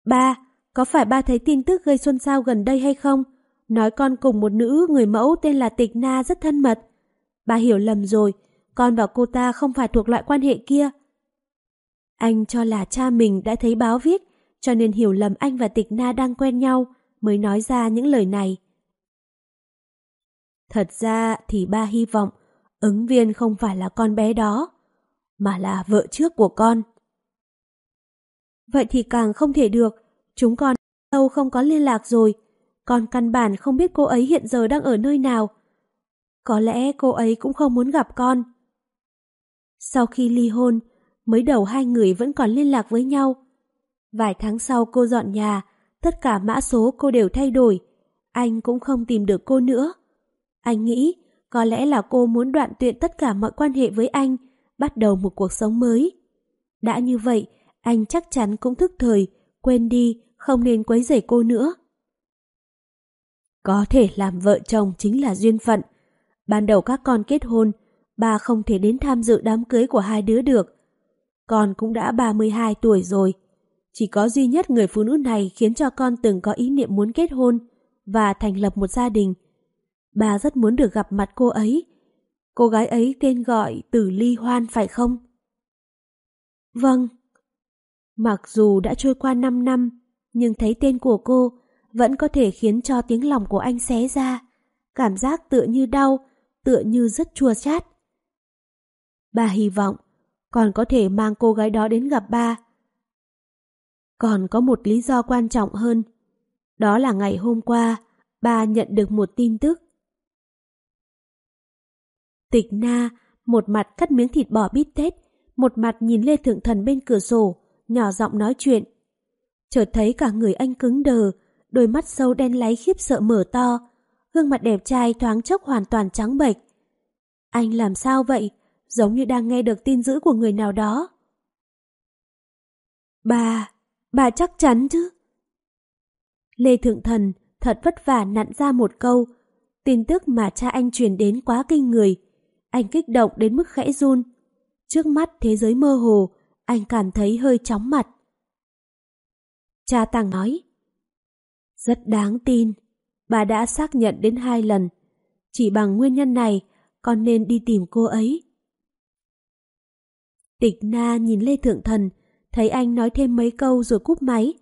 Ba, có phải ba thấy tin tức gây xôn xao gần đây hay không? Nói con cùng một nữ người mẫu tên là Tịch Na rất thân mật. Ba hiểu lầm rồi, con và cô ta không phải thuộc loại quan hệ kia. Anh cho là cha mình đã thấy báo viết, cho nên hiểu lầm anh và Tịch Na đang quen nhau, mới nói ra những lời này. Thật ra thì ba hy vọng ứng viên không phải là con bé đó, mà là vợ trước của con. Vậy thì càng không thể được, chúng con lâu không có liên lạc rồi, con căn bản không biết cô ấy hiện giờ đang ở nơi nào. Có lẽ cô ấy cũng không muốn gặp con. Sau khi ly hôn, mới đầu hai người vẫn còn liên lạc với nhau. Vài tháng sau cô dọn nhà, tất cả mã số cô đều thay đổi. Anh cũng không tìm được cô nữa. Anh nghĩ có lẽ là cô muốn đoạn tuyệt tất cả mọi quan hệ với anh, bắt đầu một cuộc sống mới. Đã như vậy, anh chắc chắn cũng thức thời, quên đi, không nên quấy rầy cô nữa. Có thể làm vợ chồng chính là duyên phận. Ban đầu các con kết hôn, bà không thể đến tham dự đám cưới của hai đứa được. Con cũng đã 32 tuổi rồi. Chỉ có duy nhất người phụ nữ này khiến cho con từng có ý niệm muốn kết hôn và thành lập một gia đình. Bà rất muốn được gặp mặt cô ấy. Cô gái ấy tên gọi Tử Ly Hoan phải không? Vâng. Mặc dù đã trôi qua 5 năm, nhưng thấy tên của cô vẫn có thể khiến cho tiếng lòng của anh xé ra. Cảm giác tựa như đau, tựa như rất chua chát. Bà hy vọng còn có thể mang cô gái đó đến gặp ba. Còn có một lý do quan trọng hơn. Đó là ngày hôm qua, ba nhận được một tin tức. Tịch na, một mặt cắt miếng thịt bò bít tết, một mặt nhìn Lê Thượng Thần bên cửa sổ, nhỏ giọng nói chuyện. Chợt thấy cả người anh cứng đờ, đôi mắt sâu đen láy khiếp sợ mở to, gương mặt đẹp trai thoáng chốc hoàn toàn trắng bệch. Anh làm sao vậy? Giống như đang nghe được tin dữ của người nào đó. Bà, bà chắc chắn chứ? Lê Thượng Thần thật vất vả nặn ra một câu. Tin tức mà cha anh truyền đến quá kinh người. Anh kích động đến mức khẽ run. Trước mắt thế giới mơ hồ, anh cảm thấy hơi chóng mặt. Cha Tàng nói, rất đáng tin, bà đã xác nhận đến hai lần. Chỉ bằng nguyên nhân này, con nên đi tìm cô ấy. Tịch Na nhìn Lê Thượng Thần, thấy anh nói thêm mấy câu rồi cúp máy,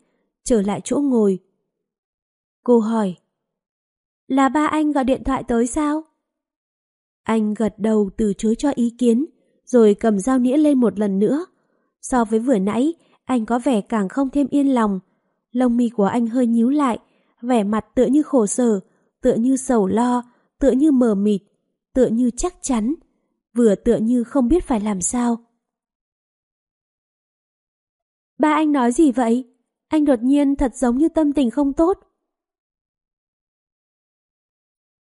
trở lại chỗ ngồi. Cô hỏi, là ba anh gọi điện thoại tới sao? Anh gật đầu từ chối cho ý kiến, rồi cầm dao nĩa lên một lần nữa. So với vừa nãy, anh có vẻ càng không thêm yên lòng. Lông mi của anh hơi nhíu lại, vẻ mặt tựa như khổ sở, tựa như sầu lo, tựa như mờ mịt, tựa như chắc chắn, vừa tựa như không biết phải làm sao. Ba anh nói gì vậy? Anh đột nhiên thật giống như tâm tình không tốt.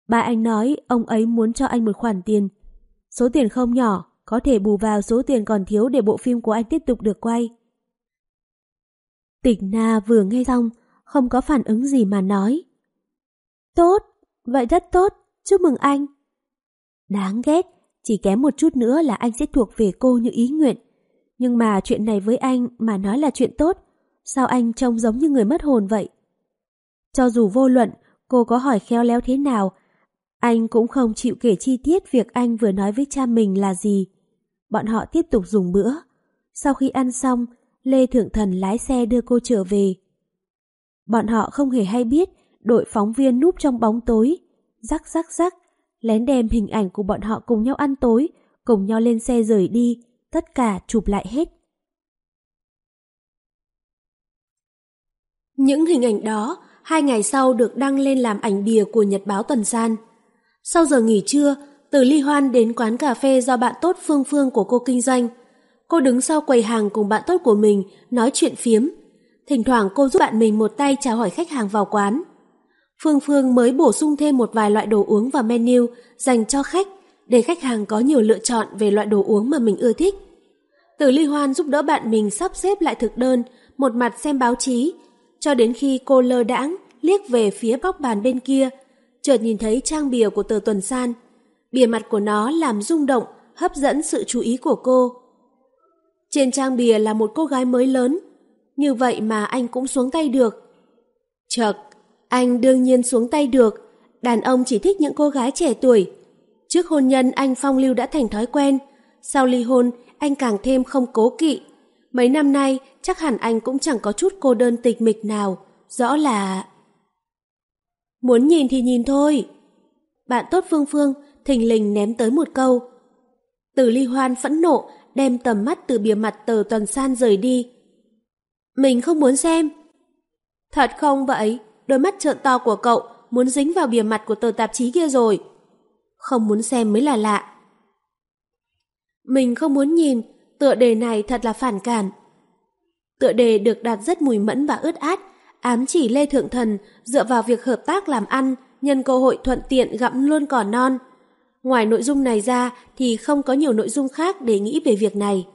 Ba anh nói ông ấy muốn cho anh một khoản tiền. Số tiền không nhỏ, có thể bù vào số tiền còn thiếu để bộ phim của anh tiếp tục được quay. Tịch Na vừa nghe xong, không có phản ứng gì mà nói. Tốt, vậy rất tốt, chúc mừng anh. Đáng ghét, chỉ kém một chút nữa là anh sẽ thuộc về cô như ý nguyện. Nhưng mà chuyện này với anh mà nói là chuyện tốt, sao anh trông giống như người mất hồn vậy? Cho dù vô luận, cô có hỏi khéo léo thế nào, anh cũng không chịu kể chi tiết việc anh vừa nói với cha mình là gì. Bọn họ tiếp tục dùng bữa. Sau khi ăn xong, Lê Thượng Thần lái xe đưa cô trở về. Bọn họ không hề hay biết đội phóng viên núp trong bóng tối. Rắc rắc rắc, lén đem hình ảnh của bọn họ cùng nhau ăn tối, cùng nhau lên xe rời đi, tất cả chụp lại hết. Những hình ảnh đó, hai ngày sau được đăng lên làm ảnh bìa của Nhật báo Tuần San. Sau giờ nghỉ trưa, từ ly hoan đến quán cà phê do bạn tốt Phương Phương của cô kinh doanh. Cô đứng sau quầy hàng cùng bạn tốt của mình, nói chuyện phiếm. Thỉnh thoảng cô giúp bạn mình một tay chào hỏi khách hàng vào quán. Phương Phương mới bổ sung thêm một vài loại đồ uống vào menu dành cho khách để khách hàng có nhiều lựa chọn về loại đồ uống mà mình ưa thích. Từ ly hoan giúp đỡ bạn mình sắp xếp lại thực đơn, một mặt xem báo chí, cho đến khi cô lơ đãng liếc về phía bóc bàn bên kia, chợt nhìn thấy trang bìa của tờ tuần san. Bìa mặt của nó làm rung động, hấp dẫn sự chú ý của cô. Trên trang bìa là một cô gái mới lớn, như vậy mà anh cũng xuống tay được. Chật, anh đương nhiên xuống tay được, đàn ông chỉ thích những cô gái trẻ tuổi. Trước hôn nhân anh phong lưu đã thành thói quen, sau ly hôn anh càng thêm không cố kỵ. Mấy năm nay chắc hẳn anh cũng chẳng có chút cô đơn tịch mịch nào, rõ là... Muốn nhìn thì nhìn thôi. Bạn tốt Phương Phương thình lình ném tới một câu. Từ ly hoan phẫn nộ đem tầm mắt từ bìa mặt tờ tuần san rời đi. Mình không muốn xem. Thật không vậy? Đôi mắt trợn to của cậu muốn dính vào bìa mặt của tờ tạp chí kia rồi. Không muốn xem mới là lạ. Mình không muốn nhìn, tựa đề này thật là phản cảm. Tựa đề được đặt rất mùi mẫn và ướt át, ám chỉ Lê Thượng Thần dựa vào việc hợp tác làm ăn, nhân cơ hội thuận tiện gặm luôn cỏ non. Ngoài nội dung này ra thì không có nhiều nội dung khác để nghĩ về việc này.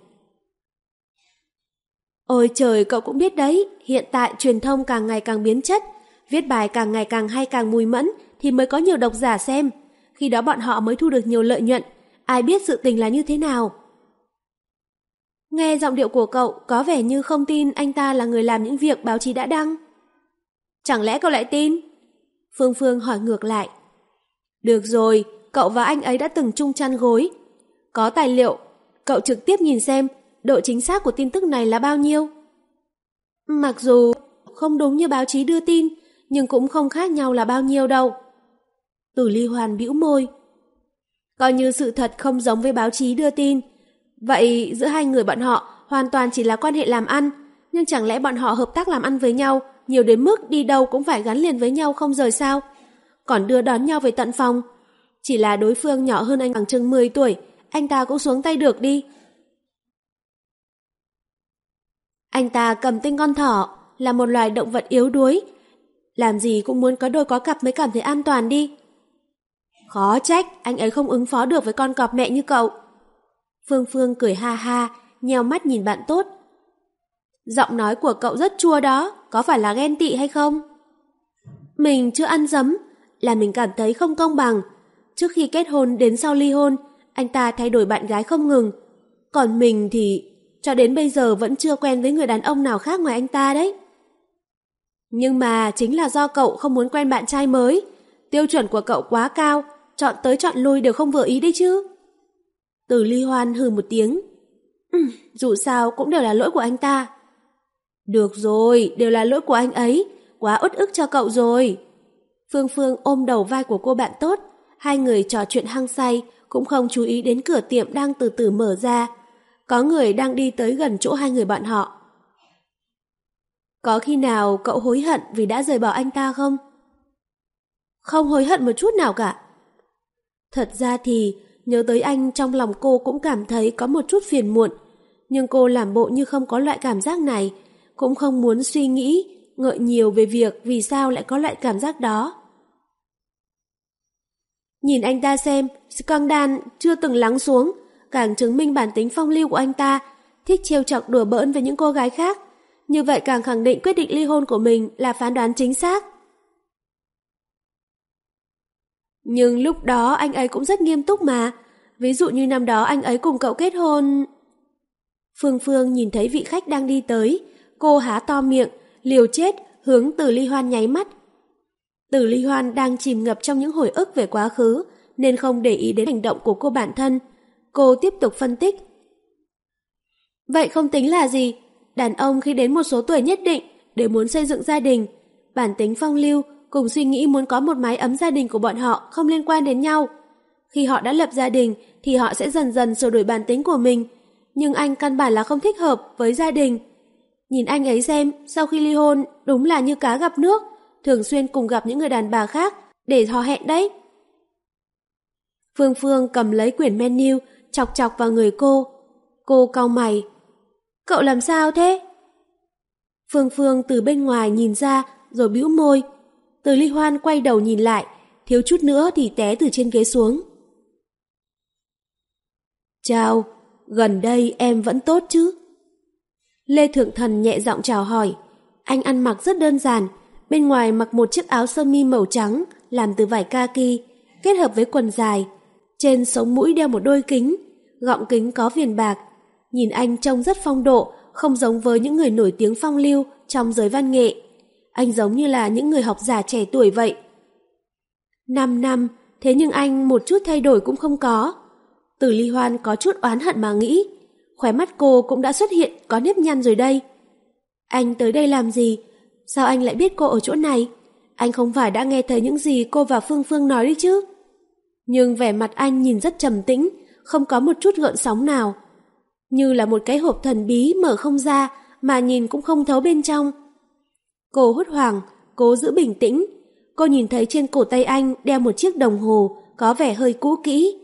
Ôi trời, cậu cũng biết đấy, hiện tại truyền thông càng ngày càng biến chất, viết bài càng ngày càng hay càng mùi mẫn thì mới có nhiều độc giả xem. Khi đó bọn họ mới thu được nhiều lợi nhuận, ai biết sự tình là như thế nào. Nghe giọng điệu của cậu có vẻ như không tin anh ta là người làm những việc báo chí đã đăng. Chẳng lẽ cậu lại tin? Phương Phương hỏi ngược lại. Được rồi, cậu và anh ấy đã từng chung chăn gối. Có tài liệu, cậu trực tiếp nhìn xem độ chính xác của tin tức này là bao nhiêu. Mặc dù không đúng như báo chí đưa tin, nhưng cũng không khác nhau là bao nhiêu đâu. Tử Ly Hoàn bĩu môi. Coi như sự thật không giống với báo chí đưa tin. Vậy giữa hai người bọn họ hoàn toàn chỉ là quan hệ làm ăn, nhưng chẳng lẽ bọn họ hợp tác làm ăn với nhau nhiều đến mức đi đâu cũng phải gắn liền với nhau không rời sao? Còn đưa đón nhau về tận phòng. Chỉ là đối phương nhỏ hơn anh bằng chừng 10 tuổi, anh ta cũng xuống tay được đi. Anh ta cầm tinh con thỏ, là một loài động vật yếu đuối. Làm gì cũng muốn có đôi có cặp mới cảm thấy an toàn đi. Khó trách, anh ấy không ứng phó được với con cọp mẹ như cậu. Phương Phương cười ha ha, nheo mắt nhìn bạn tốt. Giọng nói của cậu rất chua đó, có phải là ghen tị hay không? Mình chưa ăn dấm, là mình cảm thấy không công bằng. Trước khi kết hôn đến sau ly hôn, anh ta thay đổi bạn gái không ngừng. Còn mình thì cho đến bây giờ vẫn chưa quen với người đàn ông nào khác ngoài anh ta đấy. Nhưng mà chính là do cậu không muốn quen bạn trai mới. Tiêu chuẩn của cậu quá cao, chọn tới chọn lui đều không vừa ý đấy chứ. Từ ly hoan hừ một tiếng. Ừ, dù sao cũng đều là lỗi của anh ta. Được rồi, đều là lỗi của anh ấy, quá uất ức cho cậu rồi. Phương Phương ôm đầu vai của cô bạn tốt, hai người trò chuyện hăng say, cũng không chú ý đến cửa tiệm đang từ từ mở ra. Có người đang đi tới gần chỗ hai người bọn họ. Có khi nào cậu hối hận vì đã rời bỏ anh ta không? Không hối hận một chút nào cả. Thật ra thì, nhớ tới anh trong lòng cô cũng cảm thấy có một chút phiền muộn. Nhưng cô làm bộ như không có loại cảm giác này, cũng không muốn suy nghĩ, ngợi nhiều về việc vì sao lại có loại cảm giác đó. Nhìn anh ta xem, scandal chưa từng lắng xuống, càng chứng minh bản tính phong lưu của anh ta, thích trêu chọc đùa bỡn với những cô gái khác. Như vậy càng khẳng định quyết định ly hôn của mình là phán đoán chính xác. Nhưng lúc đó anh ấy cũng rất nghiêm túc mà. Ví dụ như năm đó anh ấy cùng cậu kết hôn... Phương Phương nhìn thấy vị khách đang đi tới, cô há to miệng, liều chết, hướng từ ly hoan nháy mắt. Từ ly hoan đang chìm ngập trong những hồi ức về quá khứ, nên không để ý đến hành động của cô bản thân. Cô tiếp tục phân tích. Vậy không tính là gì, Đàn ông khi đến một số tuổi nhất định đều muốn xây dựng gia đình. Bản tính phong lưu cùng suy nghĩ muốn có một mái ấm gia đình của bọn họ không liên quan đến nhau. Khi họ đã lập gia đình thì họ sẽ dần dần sửa đổi bản tính của mình. Nhưng anh căn bản là không thích hợp với gia đình. Nhìn anh ấy xem, sau khi ly hôn đúng là như cá gặp nước, thường xuyên cùng gặp những người đàn bà khác để hò hẹn đấy. Phương Phương cầm lấy quyển menu, chọc chọc vào người cô. Cô cau mày, Cậu làm sao thế? Phương Phương từ bên ngoài nhìn ra rồi bĩu môi. Từ ly hoan quay đầu nhìn lại, thiếu chút nữa thì té từ trên ghế xuống. Chào, gần đây em vẫn tốt chứ? Lê Thượng Thần nhẹ giọng chào hỏi. Anh ăn mặc rất đơn giản, bên ngoài mặc một chiếc áo sơ mi màu trắng làm từ vải kaki, kết hợp với quần dài. Trên sống mũi đeo một đôi kính, gọng kính có viền bạc, Nhìn anh trông rất phong độ, không giống với những người nổi tiếng phong lưu trong giới văn nghệ. Anh giống như là những người học giả trẻ tuổi vậy. Năm năm, thế nhưng anh một chút thay đổi cũng không có. Từ ly hoan có chút oán hận mà nghĩ. Khóe mắt cô cũng đã xuất hiện có nếp nhăn rồi đây. Anh tới đây làm gì? Sao anh lại biết cô ở chỗ này? Anh không phải đã nghe thấy những gì cô và Phương Phương nói đi chứ? Nhưng vẻ mặt anh nhìn rất trầm tĩnh, không có một chút gợn sóng nào như là một cái hộp thần bí mở không ra mà nhìn cũng không thấu bên trong. Cô hốt hoảng, cố giữ bình tĩnh. Cô nhìn thấy trên cổ tay anh đeo một chiếc đồng hồ có vẻ hơi cũ kỹ.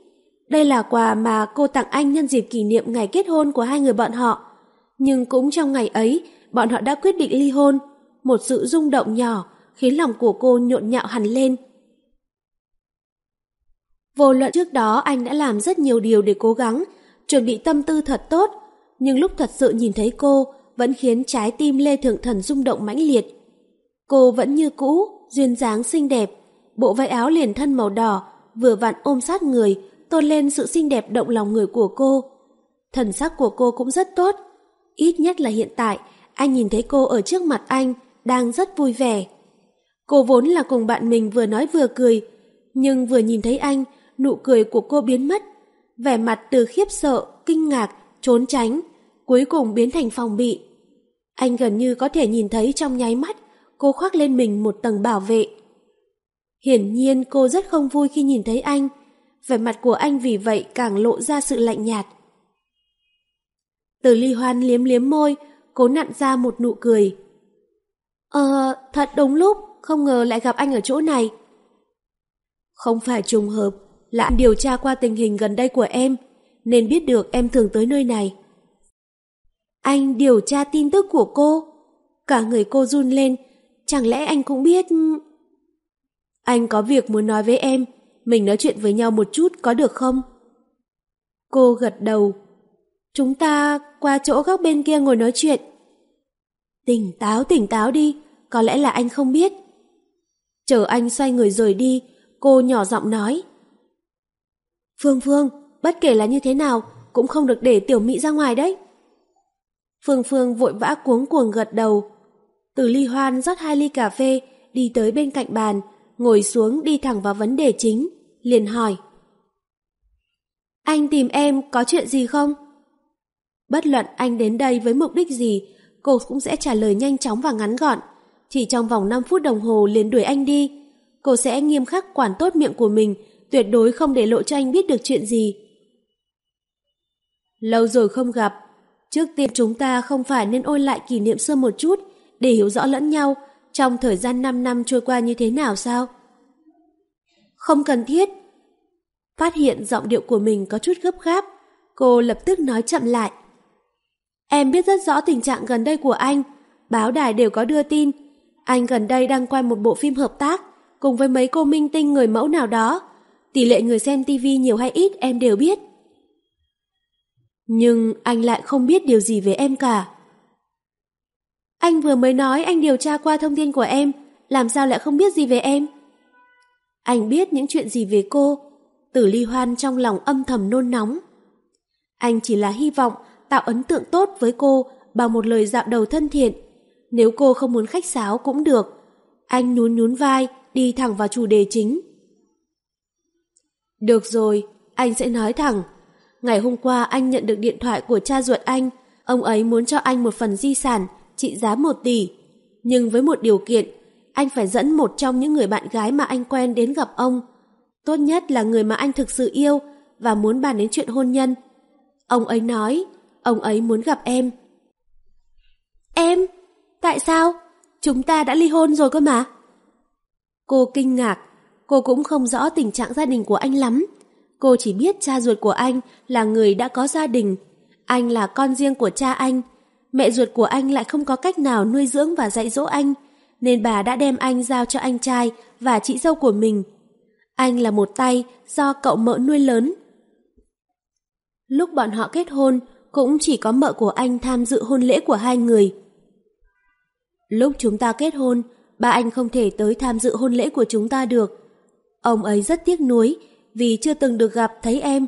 Đây là quà mà cô tặng anh nhân dịp kỷ niệm ngày kết hôn của hai người bọn họ. Nhưng cũng trong ngày ấy, bọn họ đã quyết định ly hôn. Một sự rung động nhỏ khiến lòng của cô nhộn nhạo hẳn lên. Vô luận trước đó anh đã làm rất nhiều điều để cố gắng, chuẩn bị tâm tư thật tốt, nhưng lúc thật sự nhìn thấy cô vẫn khiến trái tim Lê Thượng Thần rung động mãnh liệt. Cô vẫn như cũ, duyên dáng xinh đẹp, bộ váy áo liền thân màu đỏ, vừa vặn ôm sát người, tôn lên sự xinh đẹp động lòng người của cô. Thần sắc của cô cũng rất tốt, ít nhất là hiện tại, anh nhìn thấy cô ở trước mặt anh, đang rất vui vẻ. Cô vốn là cùng bạn mình vừa nói vừa cười, nhưng vừa nhìn thấy anh, nụ cười của cô biến mất. Vẻ mặt từ khiếp sợ, kinh ngạc, trốn tránh, cuối cùng biến thành phòng bị. Anh gần như có thể nhìn thấy trong nháy mắt, cô khoác lên mình một tầng bảo vệ. Hiển nhiên cô rất không vui khi nhìn thấy anh, vẻ mặt của anh vì vậy càng lộ ra sự lạnh nhạt. Từ ly hoan liếm liếm môi, cố nặn ra một nụ cười. Ờ, thật đúng lúc, không ngờ lại gặp anh ở chỗ này. Không phải trùng hợp, là anh điều tra qua tình hình gần đây của em, nên biết được em thường tới nơi này. Anh điều tra tin tức của cô. Cả người cô run lên, chẳng lẽ anh cũng biết... Anh có việc muốn nói với em, mình nói chuyện với nhau một chút có được không? Cô gật đầu. Chúng ta qua chỗ góc bên kia ngồi nói chuyện. Tỉnh táo, tỉnh táo đi, có lẽ là anh không biết. Chờ anh xoay người rời đi, cô nhỏ giọng nói. Phương Phương, bất kể là như thế nào, cũng không được để tiểu mỹ ra ngoài đấy. Phương Phương vội vã cuống cuồng gật đầu. Từ ly hoan rót hai ly cà phê, đi tới bên cạnh bàn, ngồi xuống đi thẳng vào vấn đề chính, liền hỏi. Anh tìm em có chuyện gì không? Bất luận anh đến đây với mục đích gì, cô cũng sẽ trả lời nhanh chóng và ngắn gọn. Chỉ trong vòng 5 phút đồng hồ liền đuổi anh đi. Cô sẽ nghiêm khắc quản tốt miệng của mình, tuyệt đối không để lộ cho anh biết được chuyện gì. Lâu rồi không gặp, trước tiên chúng ta không phải nên ôn lại kỷ niệm xưa một chút để hiểu rõ lẫn nhau trong thời gian 5 năm trôi qua như thế nào sao? Không cần thiết. Phát hiện giọng điệu của mình có chút gấp gáp, cô lập tức nói chậm lại. Em biết rất rõ tình trạng gần đây của anh, báo đài đều có đưa tin. Anh gần đây đang quay một bộ phim hợp tác cùng với mấy cô minh tinh người mẫu nào đó. Tỷ lệ người xem TV nhiều hay ít em đều biết. Nhưng anh lại không biết điều gì về em cả. Anh vừa mới nói anh điều tra qua thông tin của em, làm sao lại không biết gì về em? Anh biết những chuyện gì về cô, tử ly hoan trong lòng âm thầm nôn nóng. Anh chỉ là hy vọng tạo ấn tượng tốt với cô bằng một lời dạo đầu thân thiện. Nếu cô không muốn khách sáo cũng được. Anh nhún nhún vai, đi thẳng vào chủ đề chính. Được rồi, anh sẽ nói thẳng. Ngày hôm qua anh nhận được điện thoại của cha ruột anh. Ông ấy muốn cho anh một phần di sản trị giá một tỷ. Nhưng với một điều kiện, anh phải dẫn một trong những người bạn gái mà anh quen đến gặp ông. Tốt nhất là người mà anh thực sự yêu và muốn bàn đến chuyện hôn nhân. Ông ấy nói, ông ấy muốn gặp em. Em? Tại sao? Chúng ta đã ly hôn rồi cơ mà. Cô kinh ngạc, cô cũng không rõ tình trạng gia đình của anh lắm. Cô chỉ biết cha ruột của anh là người đã có gia đình. Anh là con riêng của cha anh. Mẹ ruột của anh lại không có cách nào nuôi dưỡng và dạy dỗ anh, nên bà đã đem anh giao cho anh trai và chị dâu của mình. Anh là một tay do cậu mợ nuôi lớn. Lúc bọn họ kết hôn, cũng chỉ có mợ của anh tham dự hôn lễ của hai người. Lúc chúng ta kết hôn, ba anh không thể tới tham dự hôn lễ của chúng ta được. Ông ấy rất tiếc nuối vì chưa từng được gặp thấy em,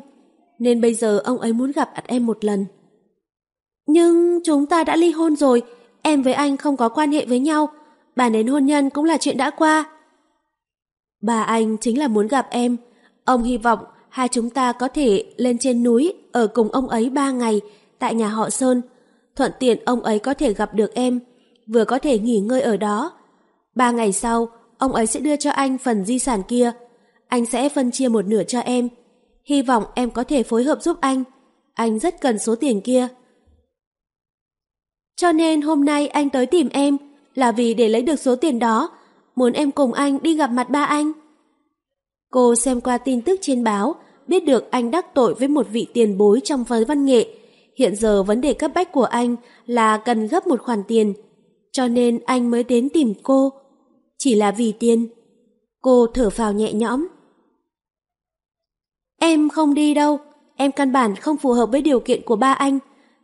nên bây giờ ông ấy muốn gặp em một lần. Nhưng chúng ta đã ly hôn rồi, em với anh không có quan hệ với nhau, bàn đến hôn nhân cũng là chuyện đã qua. Bà anh chính là muốn gặp em, ông hy vọng hai chúng ta có thể lên trên núi ở cùng ông ấy ba ngày tại nhà họ Sơn, thuận tiện ông ấy có thể gặp được em, vừa có thể nghỉ ngơi ở đó. Ba ngày sau, ông ấy sẽ đưa cho anh phần di sản kia, anh sẽ phân chia một nửa cho em. Hy vọng em có thể phối hợp giúp anh, anh rất cần số tiền kia. Cho nên hôm nay anh tới tìm em là vì để lấy được số tiền đó, muốn em cùng anh đi gặp mặt ba anh. Cô xem qua tin tức trên báo biết được anh đắc tội với một vị tiền bối trong giới văn nghệ. Hiện giờ vấn đề cấp bách của anh là cần gấp một khoản tiền, cho nên anh mới đến tìm cô. Chỉ là vì tiền. Cô thở phào nhẹ nhõm. Em không đi đâu, em căn bản không phù hợp với điều kiện của ba anh.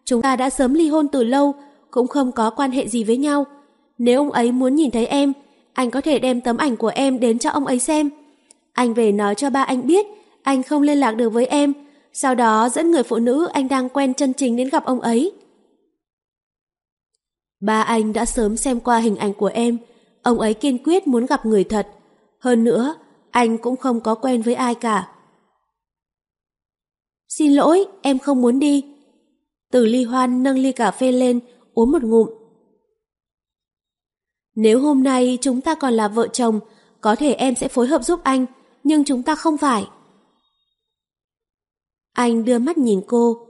Chúng ta đã sớm ly hôn từ lâu, cũng không có quan hệ gì với nhau. Nếu ông ấy muốn nhìn thấy em, anh có thể đem tấm ảnh của em đến cho ông ấy xem. Anh về nói cho ba anh biết, anh không liên lạc được với em, sau đó dẫn người phụ nữ anh đang quen chân chính đến gặp ông ấy. Ba anh đã sớm xem qua hình ảnh của em, ông ấy kiên quyết muốn gặp người thật. Hơn nữa, anh cũng không có quen với ai cả. Xin lỗi, em không muốn đi. Từ ly hoan nâng ly cà phê lên, uống một ngụm. Nếu hôm nay chúng ta còn là vợ chồng, có thể em sẽ phối hợp giúp anh, nhưng chúng ta không phải. Anh đưa mắt nhìn cô.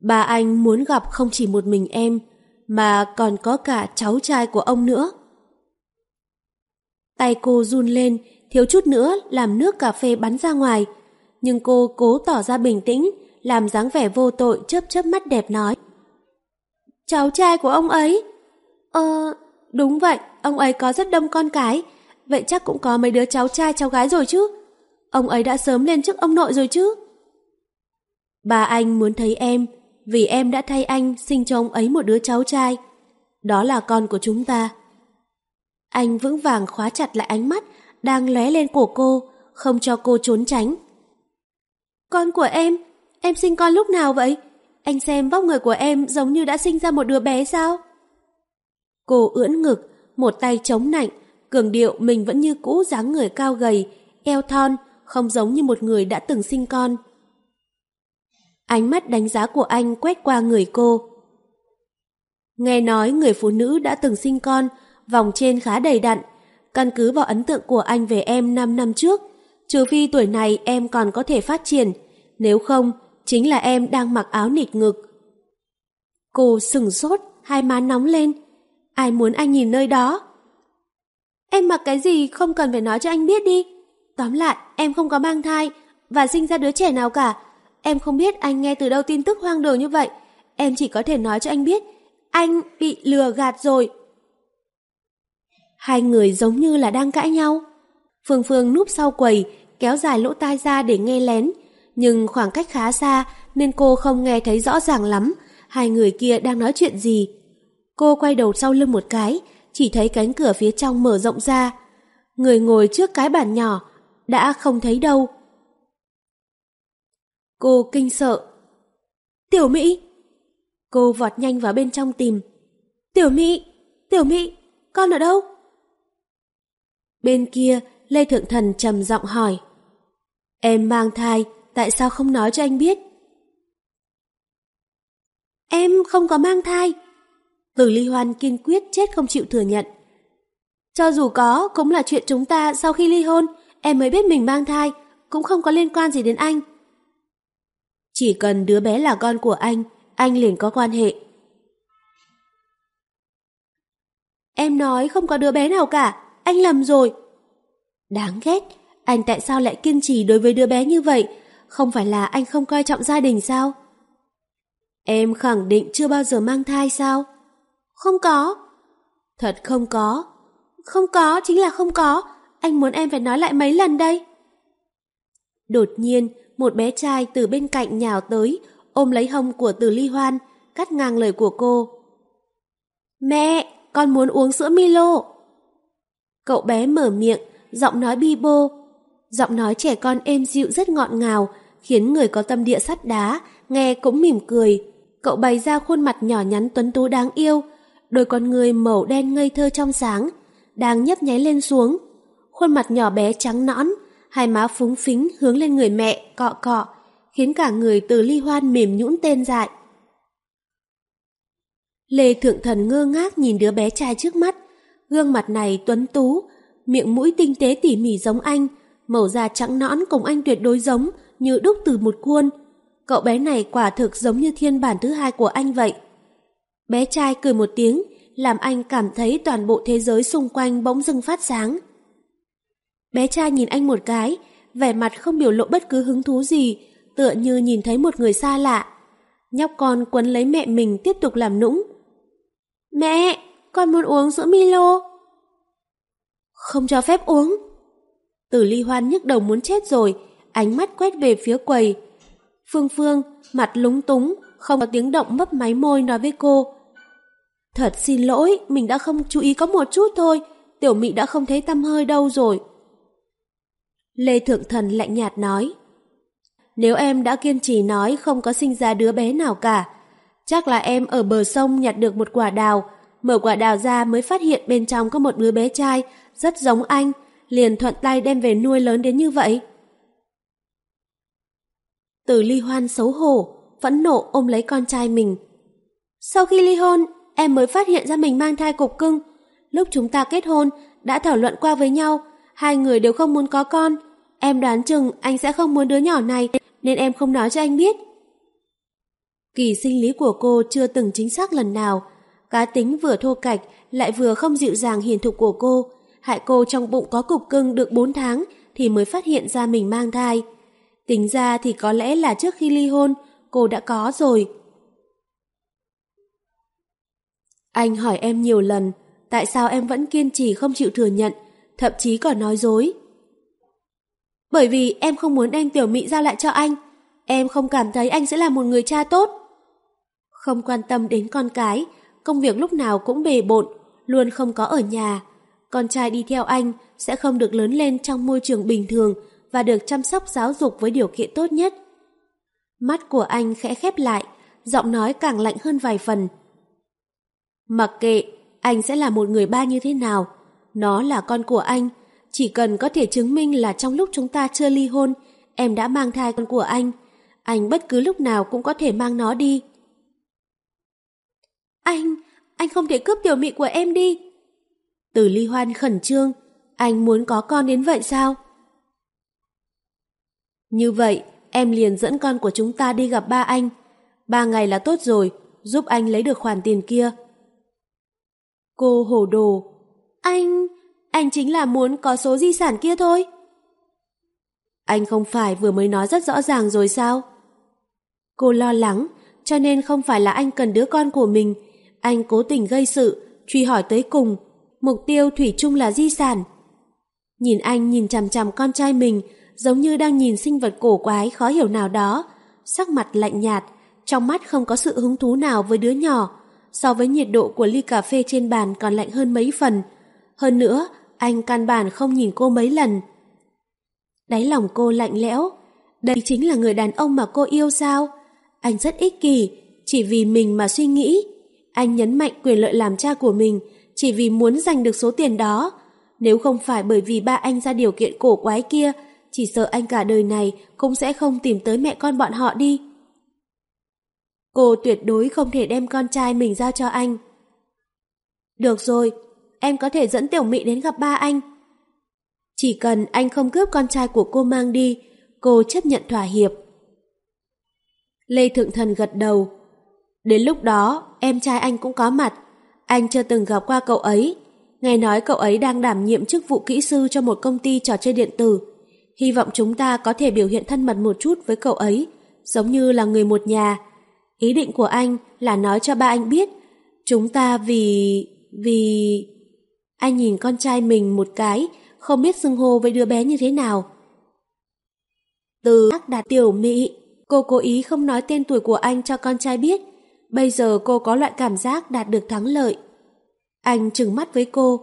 Bà anh muốn gặp không chỉ một mình em, mà còn có cả cháu trai của ông nữa. Tay cô run lên, thiếu chút nữa làm nước cà phê bắn ra ngoài, nhưng cô cố tỏ ra bình tĩnh, làm dáng vẻ vô tội chớp chớp mắt đẹp nói. Cháu trai của ông ấy? Ờ, đúng vậy, ông ấy có rất đông con cái, vậy chắc cũng có mấy đứa cháu trai cháu gái rồi chứ. Ông ấy đã sớm lên trước ông nội rồi chứ. Bà anh muốn thấy em, vì em đã thay anh sinh cho ông ấy một đứa cháu trai. Đó là con của chúng ta. Anh vững vàng khóa chặt lại ánh mắt đang lóe lên của cô, không cho cô trốn tránh. Con của em, em sinh con lúc nào vậy? Anh xem vóc người của em giống như đã sinh ra một đứa bé sao? Cô ưỡn ngực, một tay chống nạnh, cường điệu mình vẫn như cũ dáng người cao gầy, eo thon, không giống như một người đã từng sinh con. Ánh mắt đánh giá của anh quét qua người cô. Nghe nói người phụ nữ đã từng sinh con, vòng trên khá đầy đặn. Căn cứ vào ấn tượng của anh về em 5 năm trước, trừ phi tuổi này em còn có thể phát triển, nếu không, chính là em đang mặc áo nịt ngực. Cô sừng sốt, hai má nóng lên. Ai muốn anh nhìn nơi đó? Em mặc cái gì không cần phải nói cho anh biết đi. Tóm lại, em không có mang thai và sinh ra đứa trẻ nào cả. Em không biết anh nghe từ đâu tin tức hoang đường như vậy. Em chỉ có thể nói cho anh biết, anh bị lừa gạt rồi. Hai người giống như là đang cãi nhau. Phương Phương núp sau quầy, kéo dài lỗ tai ra để nghe lén. Nhưng khoảng cách khá xa nên cô không nghe thấy rõ ràng lắm hai người kia đang nói chuyện gì. Cô quay đầu sau lưng một cái, chỉ thấy cánh cửa phía trong mở rộng ra. Người ngồi trước cái bàn nhỏ đã không thấy đâu. Cô kinh sợ. Tiểu Mỹ! Cô vọt nhanh vào bên trong tìm. Tiểu Mỹ! Tiểu Mỹ! Con ở đâu? Bên kia, Lê Thượng Thần trầm giọng hỏi. Em mang thai, tại sao không nói cho anh biết? Em không có mang thai. Từ Ly Hoan kiên quyết chết không chịu thừa nhận. Cho dù có, cũng là chuyện chúng ta sau khi ly hôn, em mới biết mình mang thai, cũng không có liên quan gì đến anh. Chỉ cần đứa bé là con của anh, anh liền có quan hệ. Em nói không có đứa bé nào cả, anh lầm rồi. Đáng ghét, anh tại sao lại kiên trì đối với đứa bé như vậy? Không phải là anh không coi trọng gia đình sao? Em khẳng định chưa bao giờ mang thai sao? Không có. Thật không có. Không có, chính là không có. Anh muốn em phải nói lại mấy lần đây. Đột nhiên, một bé trai từ bên cạnh nhào tới, ôm lấy hông của từ ly hoan, cắt ngang lời của cô. Mẹ, con muốn uống sữa Milo. Cậu bé mở miệng, giọng nói bi bô. Giọng nói trẻ con êm dịu rất ngọt ngào, khiến người có tâm địa sắt đá, nghe cũng mỉm cười. Cậu bày ra khuôn mặt nhỏ nhắn tuấn tú đáng yêu, đôi con người màu đen ngây thơ trong sáng, đang nhấp nháy lên xuống. Khuôn mặt nhỏ bé trắng nõn, hai má phúng phính hướng lên người mẹ, cọ cọ, khiến cả người từ ly hoan mềm nhũn tên dại. Lê Thượng Thần ngơ ngác nhìn đứa bé trai trước mắt, gương mặt này tuấn tú, miệng mũi tinh tế tỉ mỉ giống anh, màu da trắng nõn cùng anh tuyệt đối giống như đúc từ một khuôn. Cậu bé này quả thực giống như thiên bản thứ hai của anh vậy. Bé trai cười một tiếng, làm anh cảm thấy toàn bộ thế giới xung quanh bỗng dưng phát sáng. Bé trai nhìn anh một cái, vẻ mặt không biểu lộ bất cứ hứng thú gì, tựa như nhìn thấy một người xa lạ. Nhóc con quấn lấy mẹ mình tiếp tục làm nũng. Mẹ, con muốn uống sữa Milo. Không cho phép uống. Tử ly hoan nhức đầu muốn chết rồi, ánh mắt quét về phía quầy. Phương Phương, mặt lúng túng, không có tiếng động mấp máy môi nói với cô. Thật xin lỗi, mình đã không chú ý có một chút thôi, tiểu mị đã không thấy tâm hơi đâu rồi. Lê Thượng Thần lạnh nhạt nói. Nếu em đã kiên trì nói không có sinh ra đứa bé nào cả, chắc là em ở bờ sông nhặt được một quả đào, mở quả đào ra mới phát hiện bên trong có một đứa bé trai, rất giống anh, liền thuận tay đem về nuôi lớn đến như vậy. Từ ly hoan xấu hổ, phẫn nộ ôm lấy con trai mình. Sau khi ly hôn, em mới phát hiện ra mình mang thai cục cưng. Lúc chúng ta kết hôn, đã thảo luận qua với nhau, hai người đều không muốn có con. Em đoán chừng anh sẽ không muốn đứa nhỏ này, nên em không nói cho anh biết. Kỳ sinh lý của cô chưa từng chính xác lần nào. Cá tính vừa thô cạch, lại vừa không dịu dàng hiền thục của cô. Hại cô trong bụng có cục cưng được 4 tháng thì mới phát hiện ra mình mang thai. Tính ra thì có lẽ là trước khi ly hôn, cô đã có rồi. Anh hỏi em nhiều lần, tại sao em vẫn kiên trì không chịu thừa nhận, thậm chí còn nói dối. Bởi vì em không muốn đem tiểu mị giao lại cho anh, em không cảm thấy anh sẽ là một người cha tốt. Không quan tâm đến con cái, công việc lúc nào cũng bề bộn, luôn không có ở nhà. Con trai đi theo anh sẽ không được lớn lên trong môi trường bình thường và được chăm sóc giáo dục với điều kiện tốt nhất. Mắt của anh khẽ khép lại, giọng nói càng lạnh hơn vài phần. Mặc kệ, anh sẽ là một người ba như thế nào, nó là con của anh, chỉ cần có thể chứng minh là trong lúc chúng ta chưa ly hôn, em đã mang thai con của anh, anh bất cứ lúc nào cũng có thể mang nó đi. Anh, anh không thể cướp tiểu mị của em đi. Từ ly hoan khẩn trương, anh muốn có con đến vậy sao? Như vậy, em liền dẫn con của chúng ta đi gặp ba anh. Ba ngày là tốt rồi, giúp anh lấy được khoản tiền kia. Cô hổ đồ. Anh, anh chính là muốn có số di sản kia thôi. Anh không phải vừa mới nói rất rõ ràng rồi sao? Cô lo lắng, cho nên không phải là anh cần đứa con của mình. Anh cố tình gây sự, truy hỏi tới cùng. Mục tiêu thủy chung là di sản. Nhìn anh nhìn chằm chằm con trai mình, giống như đang nhìn sinh vật cổ quái khó hiểu nào đó, sắc mặt lạnh nhạt, trong mắt không có sự hứng thú nào với đứa nhỏ, so với nhiệt độ của ly cà phê trên bàn còn lạnh hơn mấy phần. Hơn nữa, anh căn bản không nhìn cô mấy lần. Đáy lòng cô lạnh lẽo, đây chính là người đàn ông mà cô yêu sao? Anh rất ích kỷ, chỉ vì mình mà suy nghĩ. Anh nhấn mạnh quyền lợi làm cha của mình, chỉ vì muốn giành được số tiền đó. Nếu không phải bởi vì ba anh ra điều kiện cổ quái kia, chỉ sợ anh cả đời này cũng sẽ không tìm tới mẹ con bọn họ đi. Cô tuyệt đối không thể đem con trai mình giao cho anh. Được rồi, em có thể dẫn Tiểu Mị đến gặp ba anh. Chỉ cần anh không cướp con trai của cô mang đi, cô chấp nhận thỏa hiệp. Lê Thượng Thần gật đầu. Đến lúc đó, em trai anh cũng có mặt. Anh chưa từng gặp qua cậu ấy. Nghe nói cậu ấy đang đảm nhiệm chức vụ kỹ sư cho một công ty trò chơi điện tử. Hy vọng chúng ta có thể biểu hiện thân mật một chút với cậu ấy, giống như là người một nhà. Ý định của anh là nói cho ba anh biết, chúng ta vì... vì... Anh nhìn con trai mình một cái, không biết xưng hô với đứa bé như thế nào. Từ ác đạt tiểu mỹ, cô cố ý không nói tên tuổi của anh cho con trai biết. Bây giờ cô có loại cảm giác đạt được thắng lợi. Anh trừng mắt với cô.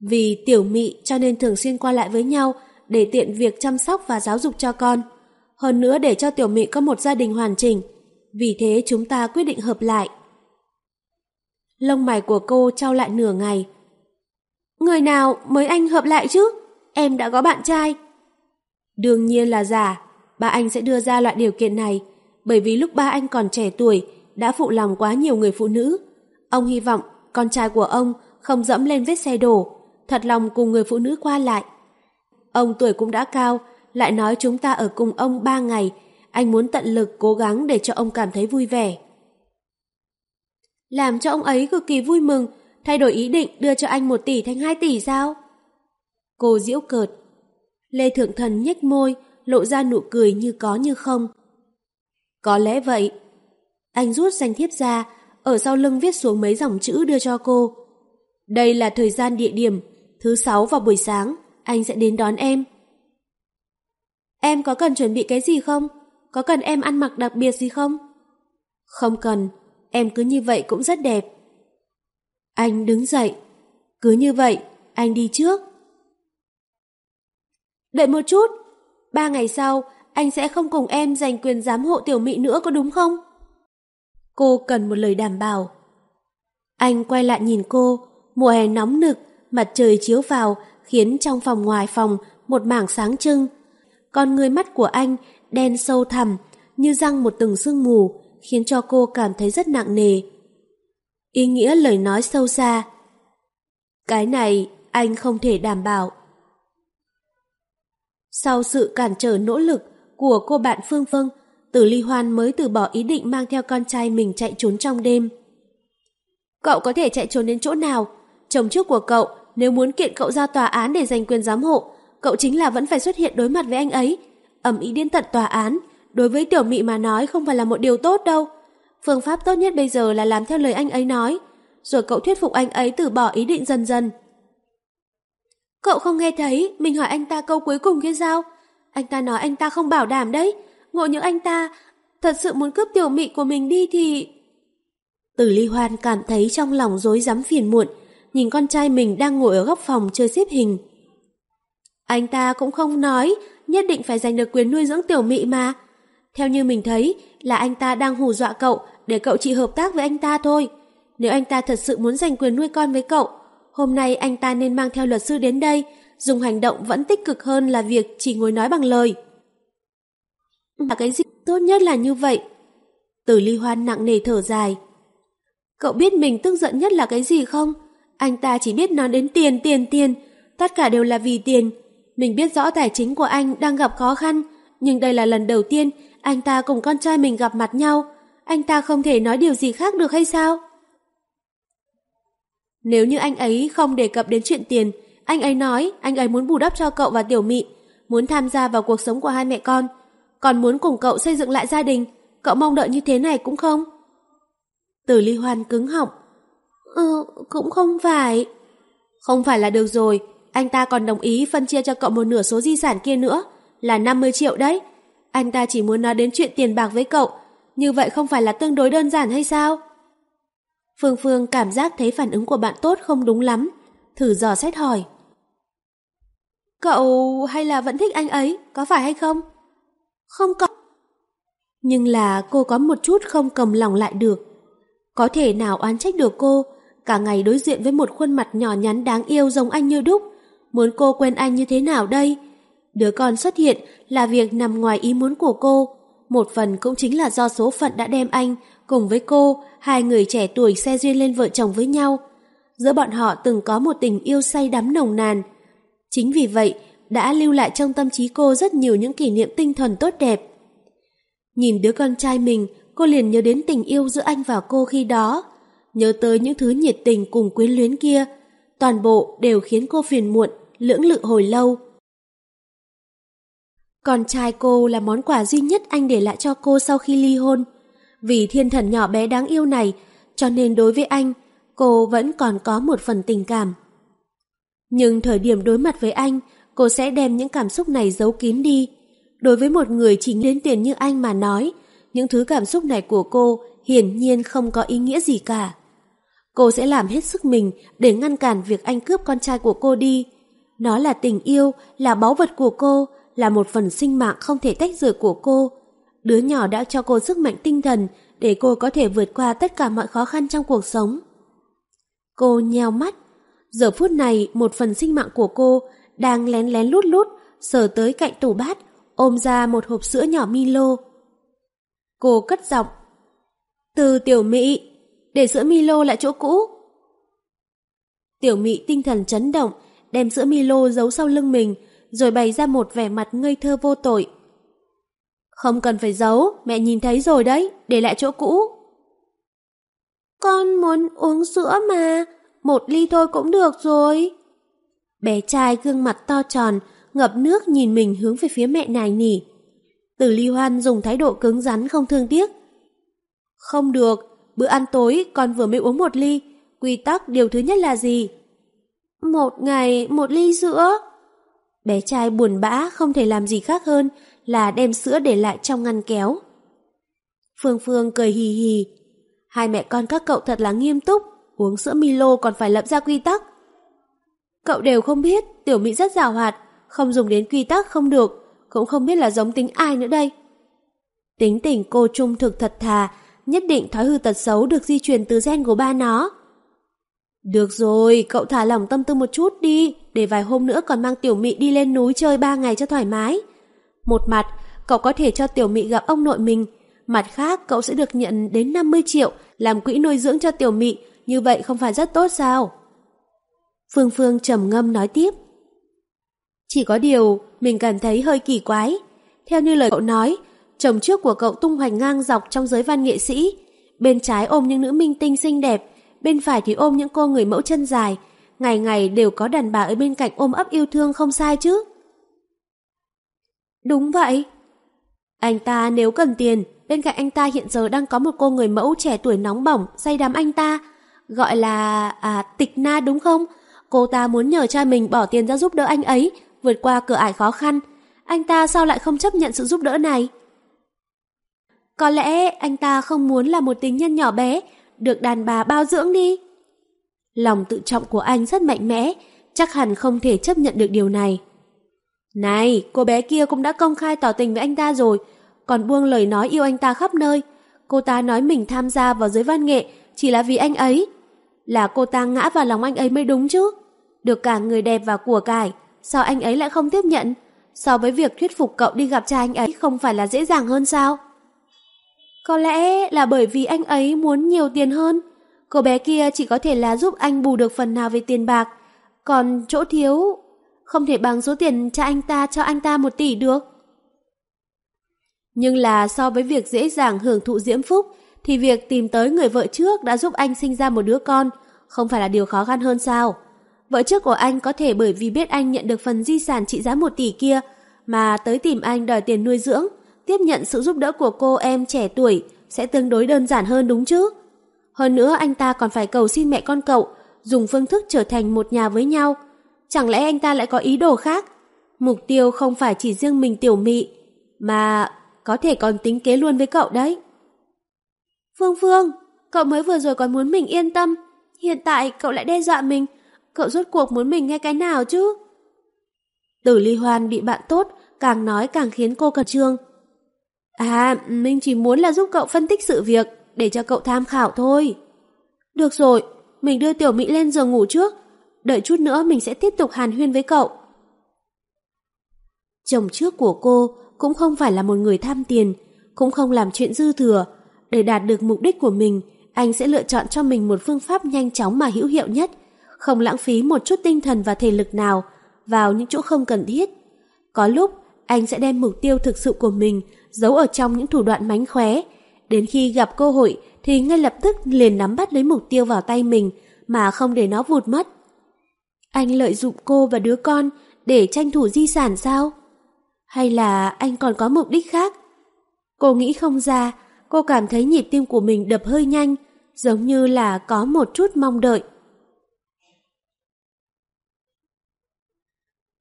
Vì tiểu mị cho nên thường xuyên qua lại với nhau để tiện việc chăm sóc và giáo dục cho con. Hơn nữa để cho tiểu mị có một gia đình hoàn chỉnh. Vì thế chúng ta quyết định hợp lại. Lông mày của cô trao lại nửa ngày. Người nào mới anh hợp lại chứ? Em đã có bạn trai. Đương nhiên là giả. Ba anh sẽ đưa ra loại điều kiện này bởi vì lúc ba anh còn trẻ tuổi đã phụ lòng quá nhiều người phụ nữ. Ông hy vọng con trai của ông không dẫm lên vết xe đổ, thật lòng cùng người phụ nữ qua lại. Ông tuổi cũng đã cao, lại nói chúng ta ở cùng ông ba ngày, anh muốn tận lực cố gắng để cho ông cảm thấy vui vẻ. Làm cho ông ấy cực kỳ vui mừng, thay đổi ý định đưa cho anh một tỷ thành hai tỷ sao? Cô diễu cợt. Lê Thượng Thần nhếch môi, lộ ra nụ cười như có như không. Có lẽ vậy. Anh rút danh thiếp ra, ở sau lưng viết xuống mấy dòng chữ đưa cho cô. Đây là thời gian địa điểm, thứ sáu vào buổi sáng, anh sẽ đến đón em. Em có cần chuẩn bị cái gì không? Có cần em ăn mặc đặc biệt gì không? Không cần, em cứ như vậy cũng rất đẹp. Anh đứng dậy. Cứ như vậy, anh đi trước. Đợi một chút, ba ngày sau, anh sẽ không cùng em giành quyền giám hộ tiểu mị nữa có đúng không? Cô cần một lời đảm bảo. Anh quay lại nhìn cô, mùa hè nóng nực, mặt trời chiếu vào khiến trong phòng ngoài phòng một mảng sáng trưng. còn người mắt của anh đen sâu thẳm như răng một từng sương mù khiến cho cô cảm thấy rất nặng nề. Ý nghĩa lời nói sâu xa. Cái này anh không thể đảm bảo. Sau sự cản trở nỗ lực của cô bạn Phương Phương, Tử Ly Hoan mới từ bỏ ý định mang theo con trai mình chạy trốn trong đêm. Cậu có thể chạy trốn đến chỗ nào? Chồng trước của cậu, nếu muốn kiện cậu ra tòa án để giành quyền giám hộ, cậu chính là vẫn phải xuất hiện đối mặt với anh ấy. Ẩm ý đến tận tòa án, đối với tiểu mị mà nói không phải là một điều tốt đâu. Phương pháp tốt nhất bây giờ là làm theo lời anh ấy nói, rồi cậu thuyết phục anh ấy từ bỏ ý định dần dần. Cậu không nghe thấy, mình hỏi anh ta câu cuối cùng kia sao? Anh ta nói anh ta không bảo đảm đấy, ngộ những anh ta thật sự muốn cướp tiểu mị của mình đi thì... Tử Ly Hoan cảm thấy trong lòng rối rắm phiền muộn, nhìn con trai mình đang ngồi ở góc phòng chơi xếp hình. Anh ta cũng không nói, nhất định phải giành được quyền nuôi dưỡng tiểu mị mà. Theo như mình thấy, là anh ta đang hù dọa cậu để cậu chị hợp tác với anh ta thôi. Nếu anh ta thật sự muốn giành quyền nuôi con với cậu, hôm nay anh ta nên mang theo luật sư đến đây, dùng hành động vẫn tích cực hơn là việc chỉ ngồi nói bằng lời. Là cái gì tốt nhất là như vậy? Tử ly hoan nặng nề thở dài. Cậu biết mình tức giận nhất là cái gì không? Anh ta chỉ biết nói đến tiền, tiền, tiền. Tất cả đều là vì tiền. Mình biết rõ tài chính của anh đang gặp khó khăn, nhưng đây là lần đầu tiên anh ta cùng con trai mình gặp mặt nhau. Anh ta không thể nói điều gì khác được hay sao? Nếu như anh ấy không đề cập đến chuyện tiền, anh ấy nói anh ấy muốn bù đắp cho cậu và tiểu mị, muốn tham gia vào cuộc sống của hai mẹ con, còn muốn cùng cậu xây dựng lại gia đình. Cậu mong đợi như thế này cũng không? từ ly hoan cứng họng. Ừ, cũng không phải. Không phải là được rồi, anh ta còn đồng ý phân chia cho cậu một nửa số di sản kia nữa, là 50 triệu đấy. Anh ta chỉ muốn nói đến chuyện tiền bạc với cậu, như vậy không phải là tương đối đơn giản hay sao? Phương Phương cảm giác thấy phản ứng của bạn tốt không đúng lắm, thử dò xét hỏi. Cậu hay là vẫn thích anh ấy, có phải hay không? Không có. Nhưng là cô có một chút không cầm lòng lại được. Có thể nào oán trách được cô, cả ngày đối diện với một khuôn mặt nhỏ nhắn đáng yêu giống anh như đúc, muốn cô quen anh như thế nào đây? Đứa con xuất hiện là việc nằm ngoài ý muốn của cô, một phần cũng chính là do số phận đã đem anh cùng với cô, hai người trẻ tuổi xe duyên lên vợ chồng với nhau. Giữa bọn họ từng có một tình yêu say đắm nồng nàn. Chính vì vậy, đã lưu lại trong tâm trí cô rất nhiều những kỷ niệm tinh thần tốt đẹp. Nhìn đứa con trai mình, cô liền nhớ đến tình yêu giữa anh và cô khi đó. Nhớ tới những thứ nhiệt tình cùng quyến luyến kia. Toàn bộ đều khiến cô phiền muộn, lưỡng lự hồi lâu. Con trai cô là món quà duy nhất anh để lại cho cô sau khi ly hôn. Vì thiên thần nhỏ bé đáng yêu này, cho nên đối với anh, cô vẫn còn có một phần tình cảm. Nhưng thời điểm đối mặt với anh, cô sẽ đem những cảm xúc này giấu kín đi. Đối với một người chỉ đến tiền như anh mà nói, những thứ cảm xúc này của cô hiển nhiên không có ý nghĩa gì cả. Cô sẽ làm hết sức mình để ngăn cản việc anh cướp con trai của cô đi. Nó là tình yêu, là báu vật của cô, là một phần sinh mạng không thể tách rời của cô. Đứa nhỏ đã cho cô sức mạnh tinh thần để cô có thể vượt qua tất cả mọi khó khăn trong cuộc sống. Cô nheo mắt. Giờ phút này một phần sinh mạng của cô đang lén lén lút lút sờ tới cạnh tủ bát ôm ra một hộp sữa nhỏ Milo. Cô cất giọng. Từ tiểu Mỹ, để sữa Milo lại chỗ cũ. Tiểu Mỹ tinh thần chấn động, đem sữa Milo giấu sau lưng mình, rồi bày ra một vẻ mặt ngây thơ vô tội. Không cần phải giấu, mẹ nhìn thấy rồi đấy, để lại chỗ cũ. Con muốn uống sữa mà, một ly thôi cũng được rồi. Bé trai gương mặt to tròn, ngập nước nhìn mình hướng về phía mẹ nài nỉ. Tử ly hoan dùng thái độ cứng rắn không thương tiếc. Không được, bữa ăn tối con vừa mới uống một ly, quy tắc điều thứ nhất là gì? Một ngày một ly sữa. Bé trai buồn bã không thể làm gì khác hơn là đem sữa để lại trong ngăn kéo. Phương Phương cười hì hì. Hai mẹ con các cậu thật là nghiêm túc, uống sữa Milo còn phải lập ra quy tắc. Cậu đều không biết, tiểu Mỹ rất giàu hoạt, không dùng đến quy tắc không được, cũng không biết là giống tính ai nữa đây. Tính tình cô trung thực thật thà, nhất định thói hư tật xấu được di truyền từ gen của ba nó. Được rồi, cậu thả lỏng tâm tư một chút đi, để vài hôm nữa còn mang tiểu mị đi lên núi chơi ba ngày cho thoải mái. Một mặt, cậu có thể cho tiểu mị gặp ông nội mình, mặt khác cậu sẽ được nhận đến 50 triệu làm quỹ nuôi dưỡng cho tiểu mị, như vậy không phải rất tốt sao? Phương Phương trầm ngâm nói tiếp. Chỉ có điều, mình cảm thấy hơi kỳ quái. Theo như lời cậu nói, chồng trước của cậu tung hoành ngang dọc trong giới văn nghệ sĩ. Bên trái ôm những nữ minh tinh xinh đẹp, bên phải thì ôm những cô người mẫu chân dài. Ngày ngày đều có đàn bà ở bên cạnh ôm ấp yêu thương không sai chứ. Đúng vậy. Anh ta nếu cần tiền, bên cạnh anh ta hiện giờ đang có một cô người mẫu trẻ tuổi nóng bỏng, say đắm anh ta. Gọi là... à, tịch na đúng không? Cô ta muốn nhờ cha mình bỏ tiền ra giúp đỡ anh ấy, vượt qua cửa ải khó khăn. Anh ta sao lại không chấp nhận sự giúp đỡ này? Có lẽ anh ta không muốn là một tình nhân nhỏ bé, được đàn bà bao dưỡng đi. Lòng tự trọng của anh rất mạnh mẽ, chắc hẳn không thể chấp nhận được điều này. Này, cô bé kia cũng đã công khai tỏ tình với anh ta rồi, còn buông lời nói yêu anh ta khắp nơi. Cô ta nói mình tham gia vào giới văn nghệ chỉ là vì anh ấy. Là cô ta ngã vào lòng anh ấy mới đúng chứ. Được cả người đẹp và của cải, sao anh ấy lại không tiếp nhận? So với việc thuyết phục cậu đi gặp cha anh ấy không phải là dễ dàng hơn sao? Có lẽ là bởi vì anh ấy muốn nhiều tiền hơn. Cô bé kia chỉ có thể là giúp anh bù được phần nào về tiền bạc. Còn chỗ thiếu, không thể bằng số tiền cha anh ta cho anh ta một tỷ được. Nhưng là so với việc dễ dàng hưởng thụ diễm phúc, thì việc tìm tới người vợ trước đã giúp anh sinh ra một đứa con, không phải là điều khó khăn hơn sao? Vợ trước của anh có thể bởi vì biết anh nhận được phần di sản trị giá một tỷ kia, mà tới tìm anh đòi tiền nuôi dưỡng, tiếp nhận sự giúp đỡ của cô em trẻ tuổi sẽ tương đối đơn giản hơn đúng chứ? Hơn nữa anh ta còn phải cầu xin mẹ con cậu dùng phương thức trở thành một nhà với nhau. Chẳng lẽ anh ta lại có ý đồ khác? Mục tiêu không phải chỉ riêng mình tiểu mị, mà có thể còn tính kế luôn với cậu đấy. Phương Phương, cậu mới vừa rồi còn muốn mình yên tâm, hiện tại cậu lại đe dọa mình, cậu rốt cuộc muốn mình nghe cái nào chứ? Tử ly hoan bị bạn tốt, càng nói càng khiến cô cật trương. À, mình chỉ muốn là giúp cậu phân tích sự việc, để cho cậu tham khảo thôi. Được rồi, mình đưa tiểu Mỹ lên giường ngủ trước, đợi chút nữa mình sẽ tiếp tục hàn huyên với cậu. Chồng trước của cô cũng không phải là một người tham tiền, cũng không làm chuyện dư thừa. Để đạt được mục đích của mình, anh sẽ lựa chọn cho mình một phương pháp nhanh chóng mà hữu hiệu nhất, không lãng phí một chút tinh thần và thể lực nào vào những chỗ không cần thiết. Có lúc, anh sẽ đem mục tiêu thực sự của mình giấu ở trong những thủ đoạn mánh khóe. Đến khi gặp cơ hội thì ngay lập tức liền nắm bắt lấy mục tiêu vào tay mình mà không để nó vụt mất. Anh lợi dụng cô và đứa con để tranh thủ di sản sao? Hay là anh còn có mục đích khác? Cô nghĩ không ra, cô cảm thấy nhịp tim của mình đập hơi nhanh, giống như là có một chút mong đợi.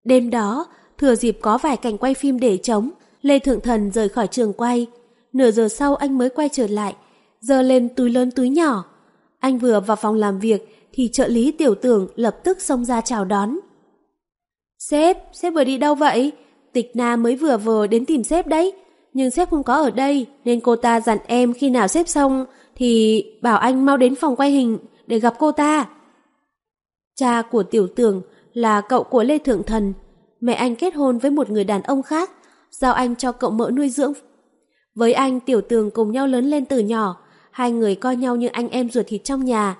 Đêm đó, thừa dịp có vài cảnh quay phim để trống, Lê Thượng Thần rời khỏi trường quay. Nửa giờ sau anh mới quay trở lại, giơ lên túi lớn túi nhỏ. Anh vừa vào phòng làm việc thì trợ lý tiểu tưởng lập tức xông ra chào đón. Sếp, sếp vừa đi đâu vậy? Tịch Na mới vừa vừa đến tìm sếp đấy, nhưng sếp không có ở đây nên cô ta dặn em khi nào sếp xong thì bảo anh mau đến phòng quay hình để gặp cô ta. Cha của tiểu tưởng là cậu của Lê Thượng Thần, mẹ anh kết hôn với một người đàn ông khác, giao anh cho cậu mỡ nuôi dưỡng. Với anh, tiểu tường cùng nhau lớn lên từ nhỏ, hai người coi nhau như anh em ruột thịt trong nhà.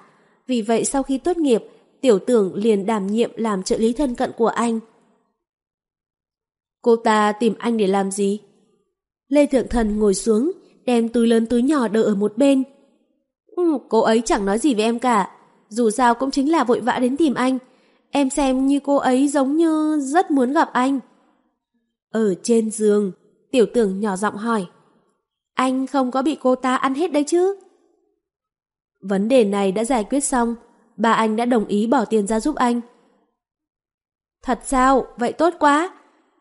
Vì vậy sau khi tốt nghiệp, tiểu tưởng liền đảm nhiệm làm trợ lý thân cận của anh. Cô ta tìm anh để làm gì? Lê Thượng Thần ngồi xuống, đem túi lớn túi nhỏ đỡ ở một bên. Ừ, cô ấy chẳng nói gì với em cả, dù sao cũng chính là vội vã đến tìm anh. Em xem như cô ấy giống như rất muốn gặp anh. Ở trên giường, tiểu tưởng nhỏ giọng hỏi. Anh không có bị cô ta ăn hết đấy chứ? Vấn đề này đã giải quyết xong, bà anh đã đồng ý bỏ tiền ra giúp anh. Thật sao? Vậy tốt quá.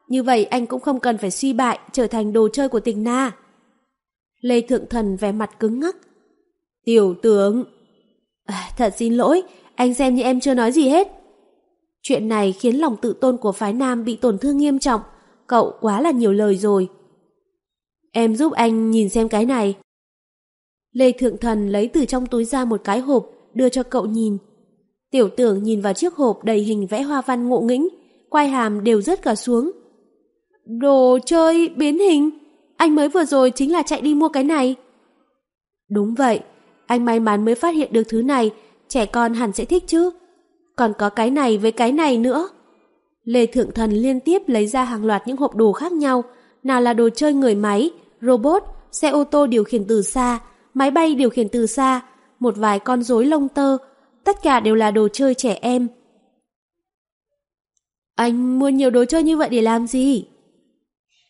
Như vậy anh cũng không cần phải suy bại trở thành đồ chơi của tình na. Lê Thượng Thần vẻ mặt cứng ngắc. Tiểu tướng... À, thật xin lỗi, anh xem như em chưa nói gì hết. Chuyện này khiến lòng tự tôn của phái nam bị tổn thương nghiêm trọng, cậu quá là nhiều lời rồi. Em giúp anh nhìn xem cái này. Lê Thượng Thần lấy từ trong túi ra một cái hộp, đưa cho cậu nhìn. Tiểu tưởng nhìn vào chiếc hộp đầy hình vẽ hoa văn ngộ nghĩnh, quai hàm đều rớt cả xuống. Đồ chơi biến hình, anh mới vừa rồi chính là chạy đi mua cái này. Đúng vậy, anh may mắn mới phát hiện được thứ này, trẻ con hẳn sẽ thích chứ. Còn có cái này với cái này nữa. Lê Thượng Thần liên tiếp lấy ra hàng loạt những hộp đồ khác nhau, nào là đồ chơi người máy, robot, xe ô tô điều khiển từ xa, máy bay điều khiển từ xa, một vài con rối lông tơ, tất cả đều là đồ chơi trẻ em. Anh mua nhiều đồ chơi như vậy để làm gì?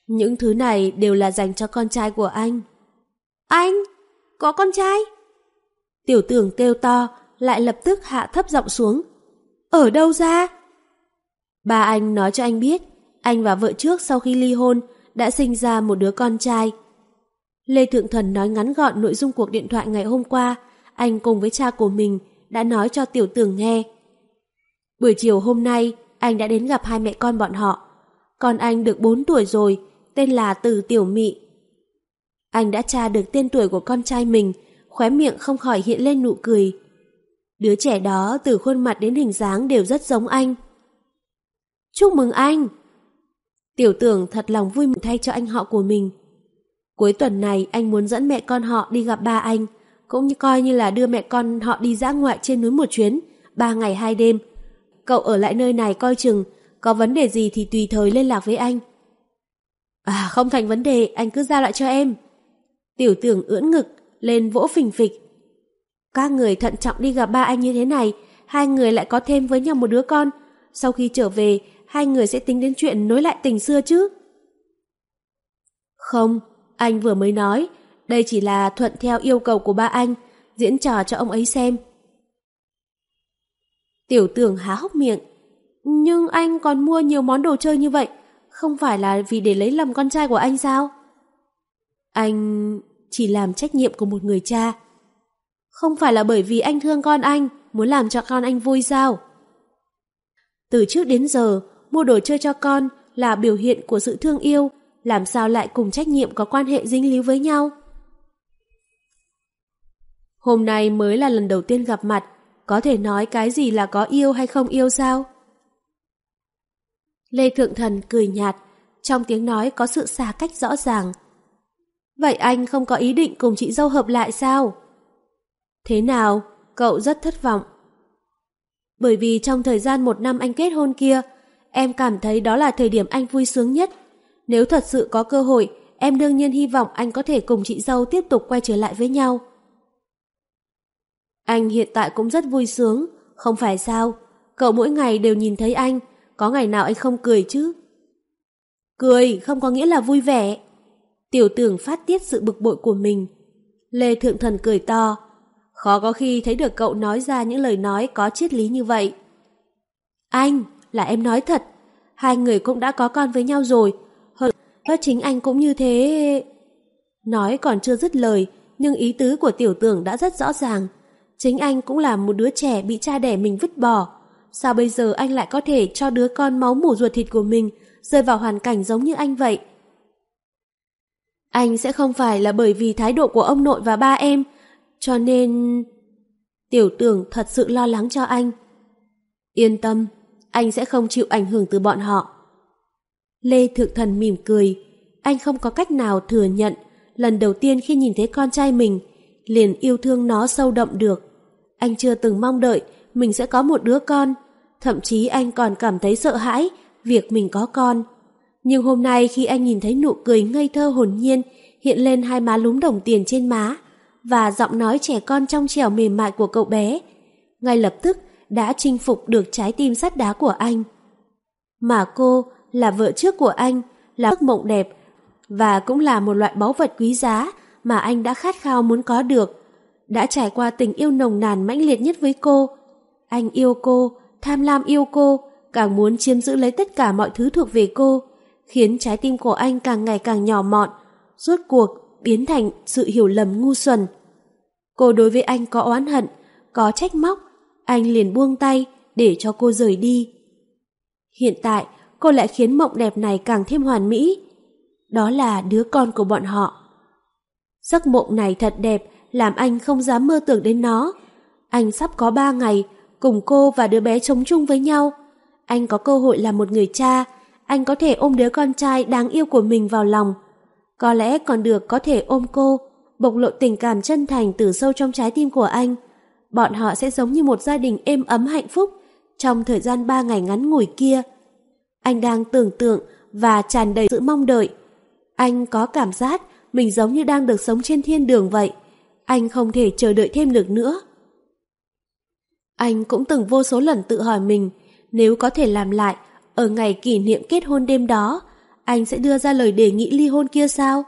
Những thứ này đều là dành cho con trai của anh. Anh? Có con trai? Tiểu tưởng kêu to, lại lập tức hạ thấp giọng xuống. Ở đâu ra? Ba anh nói cho anh biết, anh và vợ trước sau khi ly hôn đã sinh ra một đứa con trai. Lê Thượng Thần nói ngắn gọn nội dung cuộc điện thoại ngày hôm qua, anh cùng với cha của mình đã nói cho tiểu tường nghe. Buổi chiều hôm nay, anh đã đến gặp hai mẹ con bọn họ. Con anh được 4 tuổi rồi, tên là Từ Tiểu Mị. Anh đã tra được tên tuổi của con trai mình, khóe miệng không khỏi hiện lên nụ cười. Đứa trẻ đó từ khuôn mặt đến hình dáng đều rất giống anh. Chúc mừng anh! Tiểu tưởng thật lòng vui mừng thay cho anh họ của mình. Cuối tuần này anh muốn dẫn mẹ con họ đi gặp ba anh, cũng như coi như là đưa mẹ con họ đi dã ngoại trên núi một chuyến, ba ngày hai đêm. Cậu ở lại nơi này coi chừng, có vấn đề gì thì tùy thời liên lạc với anh. À không thành vấn đề, anh cứ giao lại cho em. Tiểu tưởng ưỡn ngực, lên vỗ phình phịch. Các người thận trọng đi gặp ba anh như thế này, hai người lại có thêm với nhau một đứa con. Sau khi trở về, hai người sẽ tính đến chuyện nối lại tình xưa chứ. Không, anh vừa mới nói, đây chỉ là thuận theo yêu cầu của ba anh, diễn trò cho ông ấy xem. Tiểu tưởng há hốc miệng. Nhưng anh còn mua nhiều món đồ chơi như vậy, không phải là vì để lấy lòng con trai của anh sao? Anh chỉ làm trách nhiệm của một người cha. Không phải là bởi vì anh thương con anh, muốn làm cho con anh vui sao? Từ trước đến giờ, mua đồ chơi cho con là biểu hiện của sự thương yêu, làm sao lại cùng trách nhiệm có quan hệ dính líu với nhau? Hôm nay mới là lần đầu tiên gặp mặt, có thể nói cái gì là có yêu hay không yêu sao? Lê Thượng Thần cười nhạt, trong tiếng nói có sự xa cách rõ ràng. Vậy anh không có ý định cùng chị dâu hợp lại sao? Thế nào? Cậu rất thất vọng. Bởi vì trong thời gian một năm anh kết hôn kia, em cảm thấy đó là thời điểm anh vui sướng nhất. Nếu thật sự có cơ hội, em đương nhiên hy vọng anh có thể cùng chị dâu tiếp tục quay trở lại với nhau. Anh hiện tại cũng rất vui sướng, không phải sao? Cậu mỗi ngày đều nhìn thấy anh, có ngày nào anh không cười chứ? Cười không có nghĩa là vui vẻ. Tiểu tưởng phát tiết sự bực bội của mình. Lê Thượng Thần cười to. Khó có khi thấy được cậu nói ra những lời nói có triết lý như vậy. Anh, là em nói thật. Hai người cũng đã có con với nhau rồi. Hơn chính anh cũng như thế... Nói còn chưa dứt lời, nhưng ý tứ của tiểu tưởng đã rất rõ ràng. Chính anh cũng là một đứa trẻ bị cha đẻ mình vứt bỏ. Sao bây giờ anh lại có thể cho đứa con máu mủ ruột thịt của mình rơi vào hoàn cảnh giống như anh vậy? Anh sẽ không phải là bởi vì thái độ của ông nội và ba em, cho nên... Tiểu tưởng thật sự lo lắng cho anh. Yên tâm, anh sẽ không chịu ảnh hưởng từ bọn họ. Lê Thượng Thần mỉm cười, anh không có cách nào thừa nhận lần đầu tiên khi nhìn thấy con trai mình, liền yêu thương nó sâu đậm được. Anh chưa từng mong đợi mình sẽ có một đứa con, thậm chí anh còn cảm thấy sợ hãi việc mình có con. Nhưng hôm nay khi anh nhìn thấy nụ cười ngây thơ hồn nhiên hiện lên hai má lúm đồng tiền trên má và giọng nói trẻ con trong trẻo mềm mại của cậu bé, ngay lập tức đã chinh phục được trái tim sắt đá của anh. Mà cô là vợ trước của anh, là giấc mộng đẹp và cũng là một loại báu vật quý giá mà anh đã khát khao muốn có được. Đã trải qua tình yêu nồng nàn mãnh liệt nhất với cô. Anh yêu cô, tham lam yêu cô, càng muốn chiếm giữ lấy tất cả mọi thứ thuộc về cô, khiến trái tim của anh càng ngày càng nhỏ mọn, rốt cuộc biến thành sự hiểu lầm ngu xuẩn. Cô đối với anh có oán hận, có trách móc, anh liền buông tay để cho cô rời đi. Hiện tại, cô lại khiến mộng đẹp này càng thêm hoàn mỹ. Đó là đứa con của bọn họ. Giấc mộng này thật đẹp, làm anh không dám mơ tưởng đến nó. Anh sắp có ba ngày, cùng cô và đứa bé sống chung với nhau. Anh có cơ hội làm một người cha, anh có thể ôm đứa con trai đáng yêu của mình vào lòng. Có lẽ còn được có thể ôm cô, bộc lộ tình cảm chân thành từ sâu trong trái tim của anh. Bọn họ sẽ giống như một gia đình êm ấm hạnh phúc trong thời gian ba ngày ngắn ngủi kia. Anh đang tưởng tượng và tràn đầy sự mong đợi. Anh có cảm giác mình giống như đang được sống trên thiên đường vậy. Anh không thể chờ đợi thêm được nữa. Anh cũng từng vô số lần tự hỏi mình, nếu có thể làm lại, ở ngày kỷ niệm kết hôn đêm đó, anh sẽ đưa ra lời đề nghị ly hôn kia sao?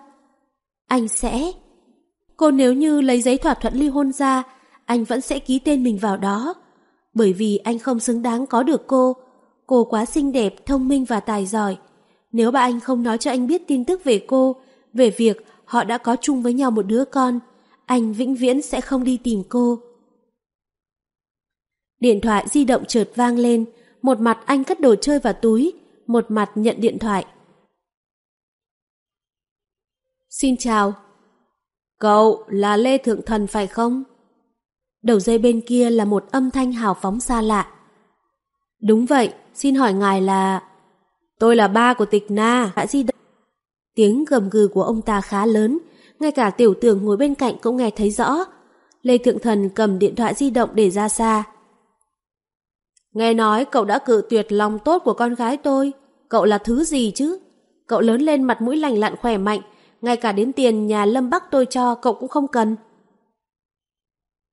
Anh sẽ... Cô nếu như lấy giấy thỏa thuận ly hôn ra, anh vẫn sẽ ký tên mình vào đó. Bởi vì anh không xứng đáng có được cô. Cô quá xinh đẹp, thông minh và tài giỏi. Nếu bà anh không nói cho anh biết tin tức về cô, về việc họ đã có chung với nhau một đứa con, anh vĩnh viễn sẽ không đi tìm cô. Điện thoại di động chợt vang lên, một mặt anh cất đồ chơi vào túi, một mặt nhận điện thoại. Xin chào. Cậu là Lê Thượng Thần phải không? Đầu dây bên kia là một âm thanh hào phóng xa lạ. Đúng vậy, xin hỏi ngài là... Tôi là ba của tịch Na, đã di động. Tiếng gầm gừ của ông ta khá lớn, ngay cả tiểu tưởng ngồi bên cạnh cũng nghe thấy rõ. Lê Thượng Thần cầm điện thoại di động để ra xa. Nghe nói cậu đã cự tuyệt lòng tốt của con gái tôi. Cậu là thứ gì chứ? Cậu lớn lên mặt mũi lành lặn khỏe mạnh, ngay cả đến tiền nhà Lâm Bắc tôi cho cậu cũng không cần.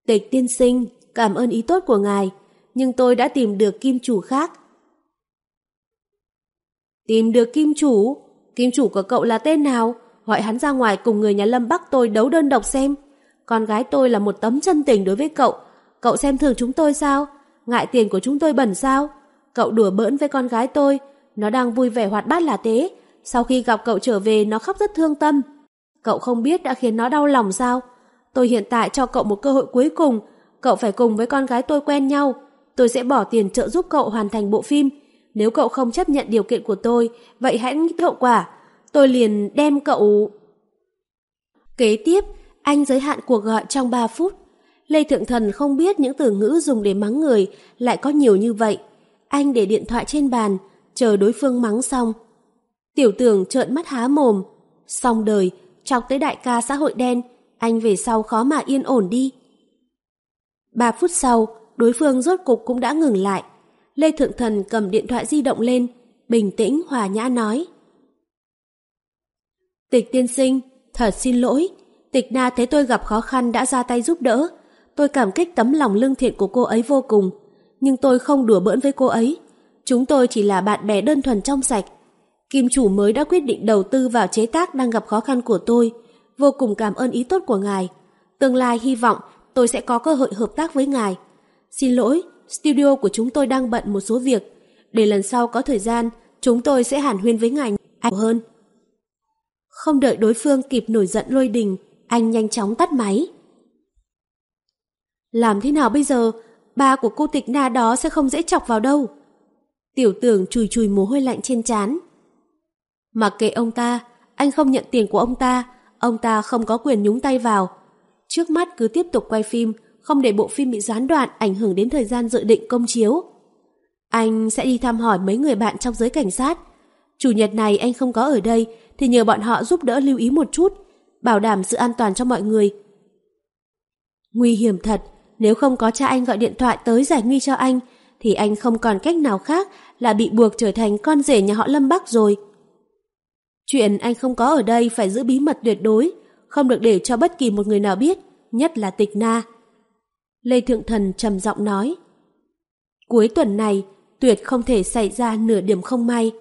Tịch tiên sinh, cảm ơn ý tốt của ngài, nhưng tôi đã tìm được kim chủ khác. Tìm được kim chủ? Kim chủ của cậu là tên nào? Gọi hắn ra ngoài cùng người nhà Lâm Bắc tôi đấu đơn độc xem. Con gái tôi là một tấm chân tình đối với cậu. Cậu xem thường chúng tôi sao? Ngại tiền của chúng tôi bẩn sao? Cậu đùa bỡn với con gái tôi. Nó đang vui vẻ hoạt bát là thế. Sau khi gặp cậu trở về nó khóc rất thương tâm. Cậu không biết đã khiến nó đau lòng sao? Tôi hiện tại cho cậu một cơ hội cuối cùng. Cậu phải cùng với con gái tôi quen nhau. Tôi sẽ bỏ tiền trợ giúp cậu hoàn thành bộ phim. Nếu cậu không chấp nhận điều kiện của tôi, vậy hãy nghĩ hậu quả. Tôi liền đem cậu... Kế tiếp, anh giới hạn cuộc gọi trong 3 phút. Lê Thượng Thần không biết những từ ngữ dùng để mắng người lại có nhiều như vậy. Anh để điện thoại trên bàn, chờ đối phương mắng xong. Tiểu tưởng trợn mắt há mồm. Xong đời, chọc tới đại ca xã hội đen, anh về sau khó mà yên ổn đi. Ba phút sau, đối phương rốt cục cũng đã ngừng lại. Lê Thượng Thần cầm điện thoại di động lên, bình tĩnh hòa nhã nói. Tịch tiên sinh, thật xin lỗi. Tịch na thấy tôi gặp khó khăn đã ra tay giúp đỡ. Tôi cảm kích tấm lòng lương thiện của cô ấy vô cùng. Nhưng tôi không đùa bỡn với cô ấy. Chúng tôi chỉ là bạn bè đơn thuần trong sạch. Kim chủ mới đã quyết định đầu tư vào chế tác đang gặp khó khăn của tôi. Vô cùng cảm ơn ý tốt của ngài. Tương lai hy vọng tôi sẽ có cơ hội hợp tác với ngài. Xin lỗi, studio của chúng tôi đang bận một số việc. Để lần sau có thời gian, chúng tôi sẽ hàn huyên với ngài nhiều hơn. Không đợi đối phương kịp nổi giận lôi đình, anh nhanh chóng tắt máy. Làm thế nào bây giờ? Ba của cô tịch na đó sẽ không dễ chọc vào đâu. Tiểu tưởng chùi chùi mồ hôi lạnh trên trán. Mặc kệ ông ta, anh không nhận tiền của ông ta, ông ta không có quyền nhúng tay vào. Trước mắt cứ tiếp tục quay phim, không để bộ phim bị gián đoạn ảnh hưởng đến thời gian dự định công chiếu. Anh sẽ đi thăm hỏi mấy người bạn trong giới cảnh sát. Chủ nhật này anh không có ở đây thì nhờ bọn họ giúp đỡ lưu ý một chút, bảo đảm sự an toàn cho mọi người. Nguy hiểm thật, nếu không có cha anh gọi điện thoại tới giải nguy cho anh, thì anh không còn cách nào khác là bị buộc trở thành con rể nhà họ Lâm Bắc rồi. Chuyện anh không có ở đây phải giữ bí mật tuyệt đối, không được để cho bất kỳ một người nào biết, nhất là tịch na. Lê Thượng Thần trầm giọng nói. Cuối tuần này, tuyệt không thể xảy ra nửa điểm không may.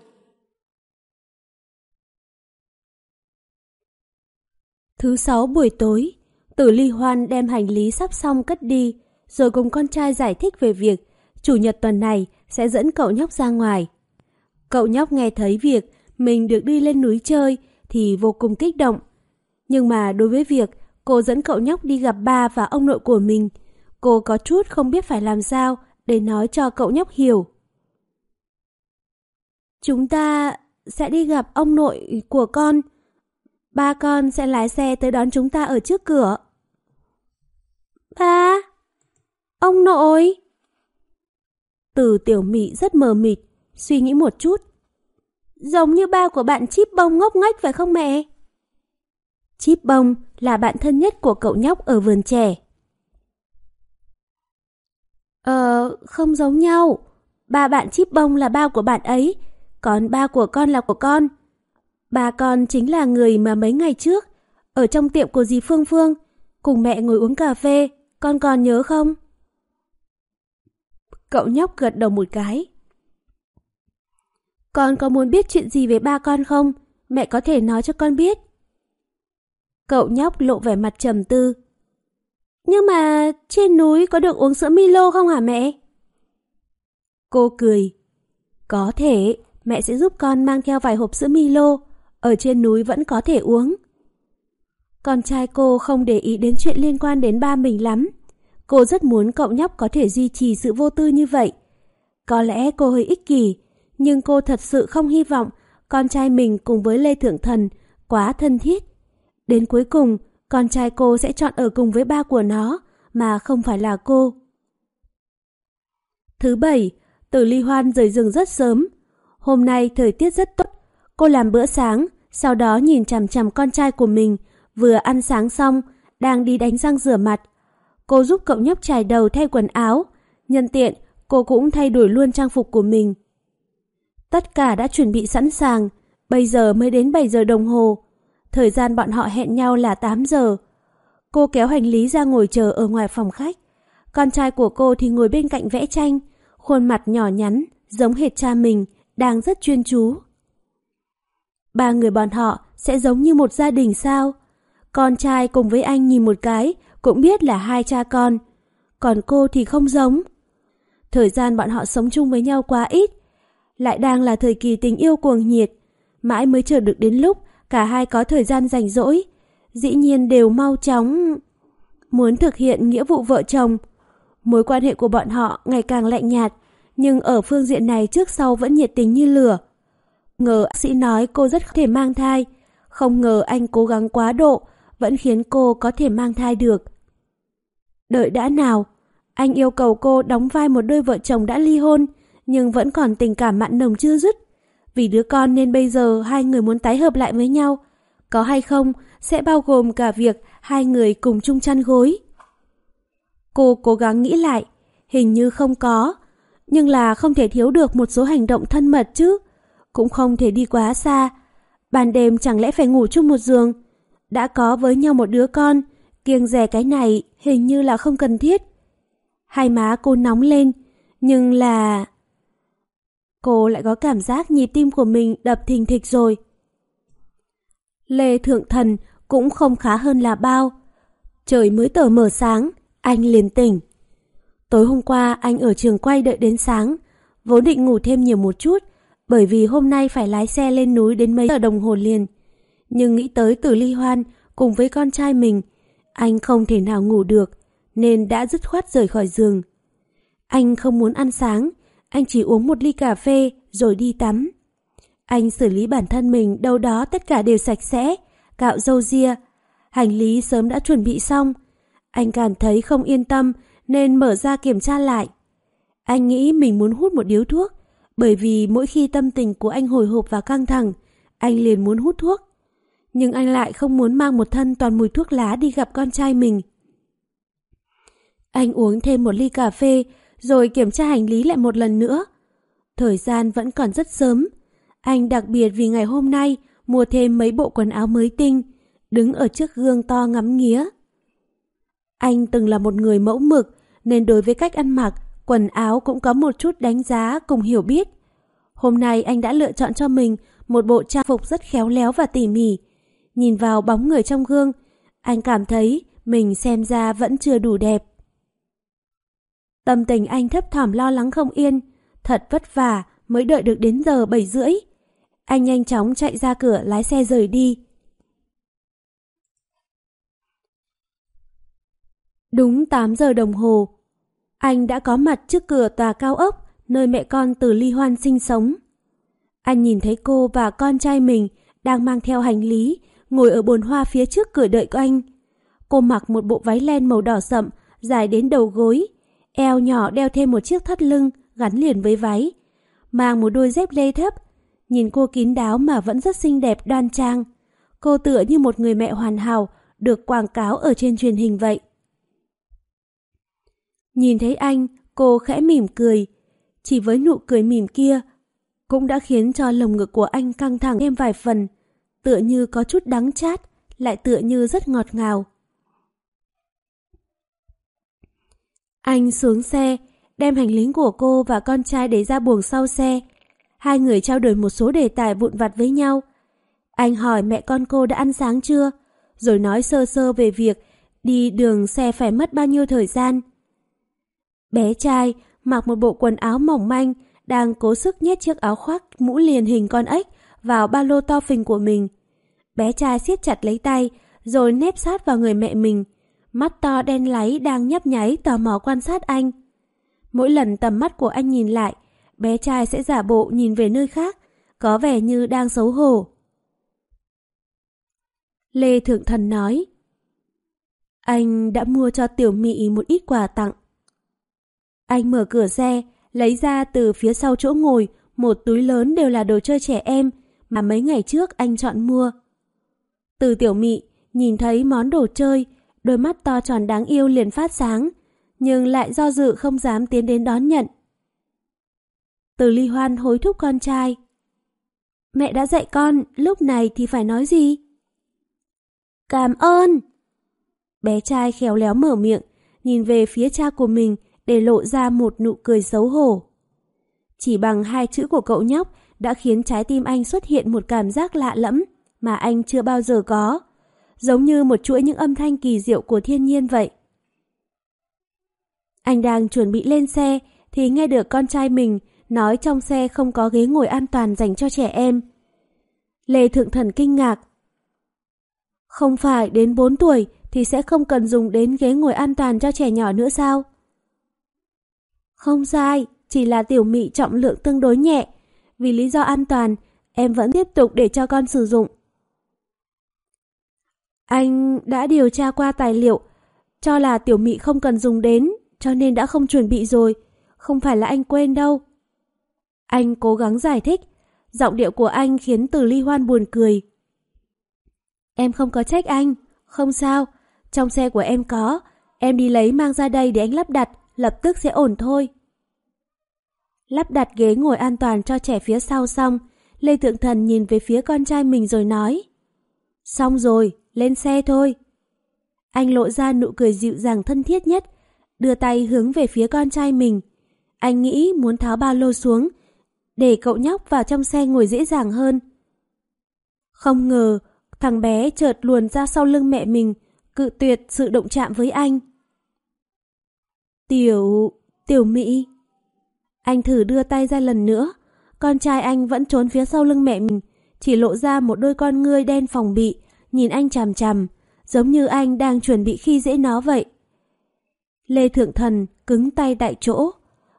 Thứ sáu buổi tối, Tử Ly Hoan đem hành lý sắp xong cất đi, rồi cùng con trai giải thích về việc chủ nhật tuần này sẽ dẫn cậu nhóc ra ngoài. Cậu nhóc nghe thấy việc mình được đi lên núi chơi thì vô cùng kích động. Nhưng mà đối với việc cô dẫn cậu nhóc đi gặp ba và ông nội của mình, cô có chút không biết phải làm sao để nói cho cậu nhóc hiểu. Chúng ta sẽ đi gặp ông nội của con. Ba con sẽ lái xe tới đón chúng ta ở trước cửa. Ba? Ông nội? Từ tiểu mị rất mờ mịt, suy nghĩ một chút. Giống như ba của bạn chip bông ngốc nghếch phải không mẹ? Chip bông là bạn thân nhất của cậu nhóc ở vườn trẻ. Ờ, không giống nhau. Ba bạn chip bông là ba của bạn ấy, còn ba của con là của con. Ba con chính là người mà mấy ngày trước, ở trong tiệm của dì Phương Phương, cùng mẹ ngồi uống cà phê, con còn nhớ không? Cậu nhóc gật đầu một cái. Con có muốn biết chuyện gì về ba con không? Mẹ có thể nói cho con biết. Cậu nhóc lộ vẻ mặt trầm tư. Nhưng mà trên núi có được uống sữa Milo không hả mẹ? Cô cười. Có thể, mẹ sẽ giúp con mang theo vài hộp sữa Milo. Ở trên núi vẫn có thể uống. Con trai cô không để ý đến chuyện liên quan đến ba mình lắm. Cô rất muốn cậu nhóc có thể duy trì sự vô tư như vậy. Có lẽ cô hơi ích kỷ, nhưng cô thật sự không hy vọng con trai mình cùng với Lê Thượng Thần quá thân thiết. Đến cuối cùng, con trai cô sẽ chọn ở cùng với ba của nó, mà không phải là cô. Thứ bảy, Tử Ly Hoan rời giường rất sớm. Hôm nay thời tiết rất tốt. Cô làm bữa sáng, sau đó nhìn chằm chằm con trai của mình, vừa ăn sáng xong, đang đi đánh răng rửa mặt. Cô giúp cậu nhóc trải đầu thay quần áo, nhân tiện cô cũng thay đổi luôn trang phục của mình. Tất cả đã chuẩn bị sẵn sàng, bây giờ mới đến 7 giờ đồng hồ. Thời gian bọn họ hẹn nhau là 8 giờ. Cô kéo hành lý ra ngồi chờ ở ngoài phòng khách. Con trai của cô thì ngồi bên cạnh vẽ tranh, khuôn mặt nhỏ nhắn, giống hệt cha mình, đang rất chuyên chú. Ba người bọn họ sẽ giống như một gia đình sao? Con trai cùng với anh nhìn một cái cũng biết là hai cha con. Còn cô thì không giống. Thời gian bọn họ sống chung với nhau quá ít. Lại đang là thời kỳ tình yêu cuồng nhiệt. Mãi mới chờ được đến lúc cả hai có thời gian rảnh rỗi. Dĩ nhiên đều mau chóng muốn thực hiện nghĩa vụ vợ chồng. Mối quan hệ của bọn họ ngày càng lạnh nhạt, nhưng ở phương diện này trước sau vẫn nhiệt tình như lửa. Ngờ bác sĩ nói cô rất có thể mang thai, không ngờ anh cố gắng quá độ, vẫn khiến cô có thể mang thai được. Đợi đã nào, anh yêu cầu cô đóng vai một đôi vợ chồng đã ly hôn, nhưng vẫn còn tình cảm mặn nồng chưa dứt. Vì đứa con nên bây giờ hai người muốn tái hợp lại với nhau. Có hay không sẽ bao gồm cả việc hai người cùng chung chăn gối. Cô cố gắng nghĩ lại, hình như không có, nhưng là không thể thiếu được một số hành động thân mật chứ, cũng không thể đi quá xa. Ban đêm chẳng lẽ phải ngủ chung một giường? Đã có với nhau một đứa con, kiêng rè cái này hình như là không cần thiết. Hai má cô nóng lên, nhưng là... Cô lại có cảm giác nhịp tim của mình đập thình thịch rồi. Lê Thượng Thần cũng không khá hơn là bao. Trời mới tờ mở sáng, anh liền tỉnh. Tối hôm qua anh ở trường quay đợi đến sáng, vốn định ngủ thêm nhiều một chút, bởi vì hôm nay phải lái xe lên núi đến mấy giờ đồng hồ liền. Nhưng nghĩ tới tử ly hoan cùng với con trai mình, anh không thể nào ngủ được, nên đã dứt khoát rời khỏi giường. Anh không muốn ăn sáng, anh chỉ uống một ly cà phê rồi đi tắm. Anh xử lý bản thân mình đâu đó tất cả đều sạch sẽ, cạo râu ria. Hành lý sớm đã chuẩn bị xong. Anh cảm thấy không yên tâm nên mở ra kiểm tra lại. Anh nghĩ mình muốn hút một điếu thuốc, bởi vì mỗi khi tâm tình của anh hồi hộp và căng thẳng, anh liền muốn hút thuốc. Nhưng anh lại không muốn mang một thân toàn mùi thuốc lá đi gặp con trai mình. Anh uống thêm một ly cà phê, rồi kiểm tra hành lý lại một lần nữa. Thời gian vẫn còn rất sớm. Anh đặc biệt vì ngày hôm nay mua thêm mấy bộ quần áo mới tinh, đứng ở trước gương to ngắm nghía. Anh từng là một người mẫu mực, nên đối với cách ăn mặc, quần áo cũng có một chút đánh giá cùng hiểu biết. Hôm nay anh đã lựa chọn cho mình một bộ trang phục rất khéo léo và tỉ mỉ. Nhìn vào bóng người trong gương, Anh cảm thấy mình xem ra vẫn chưa đủ đẹp. Tâm tình anh thấp thỏm lo lắng không yên, thật vất vả mới đợi được đến giờ 7 rưỡi. Anh nhanh chóng chạy ra cửa lái xe rời đi. Đúng 8 giờ đồng hồ, anh đã có mặt trước cửa tòa cao ốc nơi mẹ con từ ly hoan sinh sống. Anh nhìn thấy cô và con trai mình đang mang theo hành lý, ngồi ở bồn hoa phía trước cửa đợi của anh. Cô mặc một bộ váy len màu đỏ sậm, dài đến đầu gối, eo nhỏ đeo thêm một chiếc thắt lưng gắn liền với váy, mang một đôi dép lê thấp. Nhìn cô kín đáo mà vẫn rất xinh đẹp đoan trang. Cô tựa như một người mẹ hoàn hảo được quảng cáo ở trên truyền hình vậy. Nhìn thấy anh, cô khẽ mỉm cười. Chỉ với nụ cười mỉm kia, cũng đã khiến cho lồng ngực của anh căng thẳng thêm vài phần, tựa như có chút đắng chát, lại tựa như rất ngọt ngào. Anh xuống xe, đem hành lý của cô và con trai để ra buồng sau xe. Hai người trao đổi một số đề tài vụn vặt với nhau. Anh hỏi mẹ con cô đã ăn sáng chưa, rồi nói sơ sơ về việc đi đường xe phải mất bao nhiêu thời gian. Bé trai mặc một bộ quần áo mỏng manh, đang cố sức nhét chiếc áo khoác mũ liền hình con ếch vào ba lô to phình của mình. Bé trai siết chặt lấy tay, rồi nép sát vào người mẹ mình. Mắt to đen láy đang nhấp nháy tò mò quan sát anh. Mỗi lần tầm mắt của anh nhìn lại, bé trai sẽ giả bộ nhìn về nơi khác, có vẻ như đang xấu hổ. Lê Thượng Thần nói, Anh đã mua cho Tiểu Mị một ít quà tặng. Anh mở cửa xe, lấy ra từ phía sau chỗ ngồi một túi lớn đều là đồ chơi trẻ em mà mấy ngày trước anh chọn mua. Từ tiểu mị, nhìn thấy món đồ chơi, đôi mắt to tròn đáng yêu liền phát sáng, nhưng lại do dự không dám tiến đến đón nhận. Từ ly hoan hối thúc con trai. Mẹ đã dạy con, lúc này thì phải nói gì? Cảm ơn! Bé trai khéo léo mở miệng, nhìn về phía cha của mình để lộ ra một nụ cười xấu hổ. Chỉ bằng hai chữ của cậu nhóc đã khiến trái tim anh xuất hiện một cảm giác lạ lẫm mà anh chưa bao giờ có, giống như một chuỗi những âm thanh kỳ diệu của thiên nhiên vậy. Anh đang chuẩn bị lên xe thì nghe được con trai mình nói trong xe không có ghế ngồi an toàn dành cho trẻ em. Lê Thượng Thần kinh ngạc. Không phải đến 4 tuổi thì sẽ không cần dùng đến ghế ngồi an toàn cho trẻ nhỏ nữa sao? Không sai, chỉ là tiểu mị trọng lượng tương đối nhẹ. Vì lý do an toàn, em vẫn tiếp tục để cho con sử dụng. Anh đã điều tra qua tài liệu, cho là tiểu mị không cần dùng đến, cho nên đã không chuẩn bị rồi. Không phải là anh quên đâu. Anh cố gắng giải thích, giọng điệu của anh khiến từ ly hoan buồn cười. Em không có trách anh, không sao, trong xe của em có, em đi lấy mang ra đây để anh lắp đặt, lập tức sẽ ổn thôi. Lắp đặt ghế ngồi an toàn cho trẻ phía sau xong, Lê Thượng Thần nhìn về phía con trai mình rồi nói. Xong rồi, lên xe thôi. Anh lộ ra nụ cười dịu dàng thân thiết nhất, đưa tay hướng về phía con trai mình. Anh nghĩ muốn tháo ba lô xuống, để cậu nhóc vào trong xe ngồi dễ dàng hơn. Không ngờ, thằng bé chợt luồn ra sau lưng mẹ mình, cự tuyệt sự động chạm với anh. Tiểu... tiểu Mỹ... Anh thử đưa tay ra lần nữa, con trai anh vẫn trốn phía sau lưng mẹ mình, chỉ lộ ra một đôi con ngươi đen phòng bị, nhìn anh chằm chằm, giống như anh đang chuẩn bị khi dễ nó vậy. Lê Thượng Thần cứng tay tại chỗ,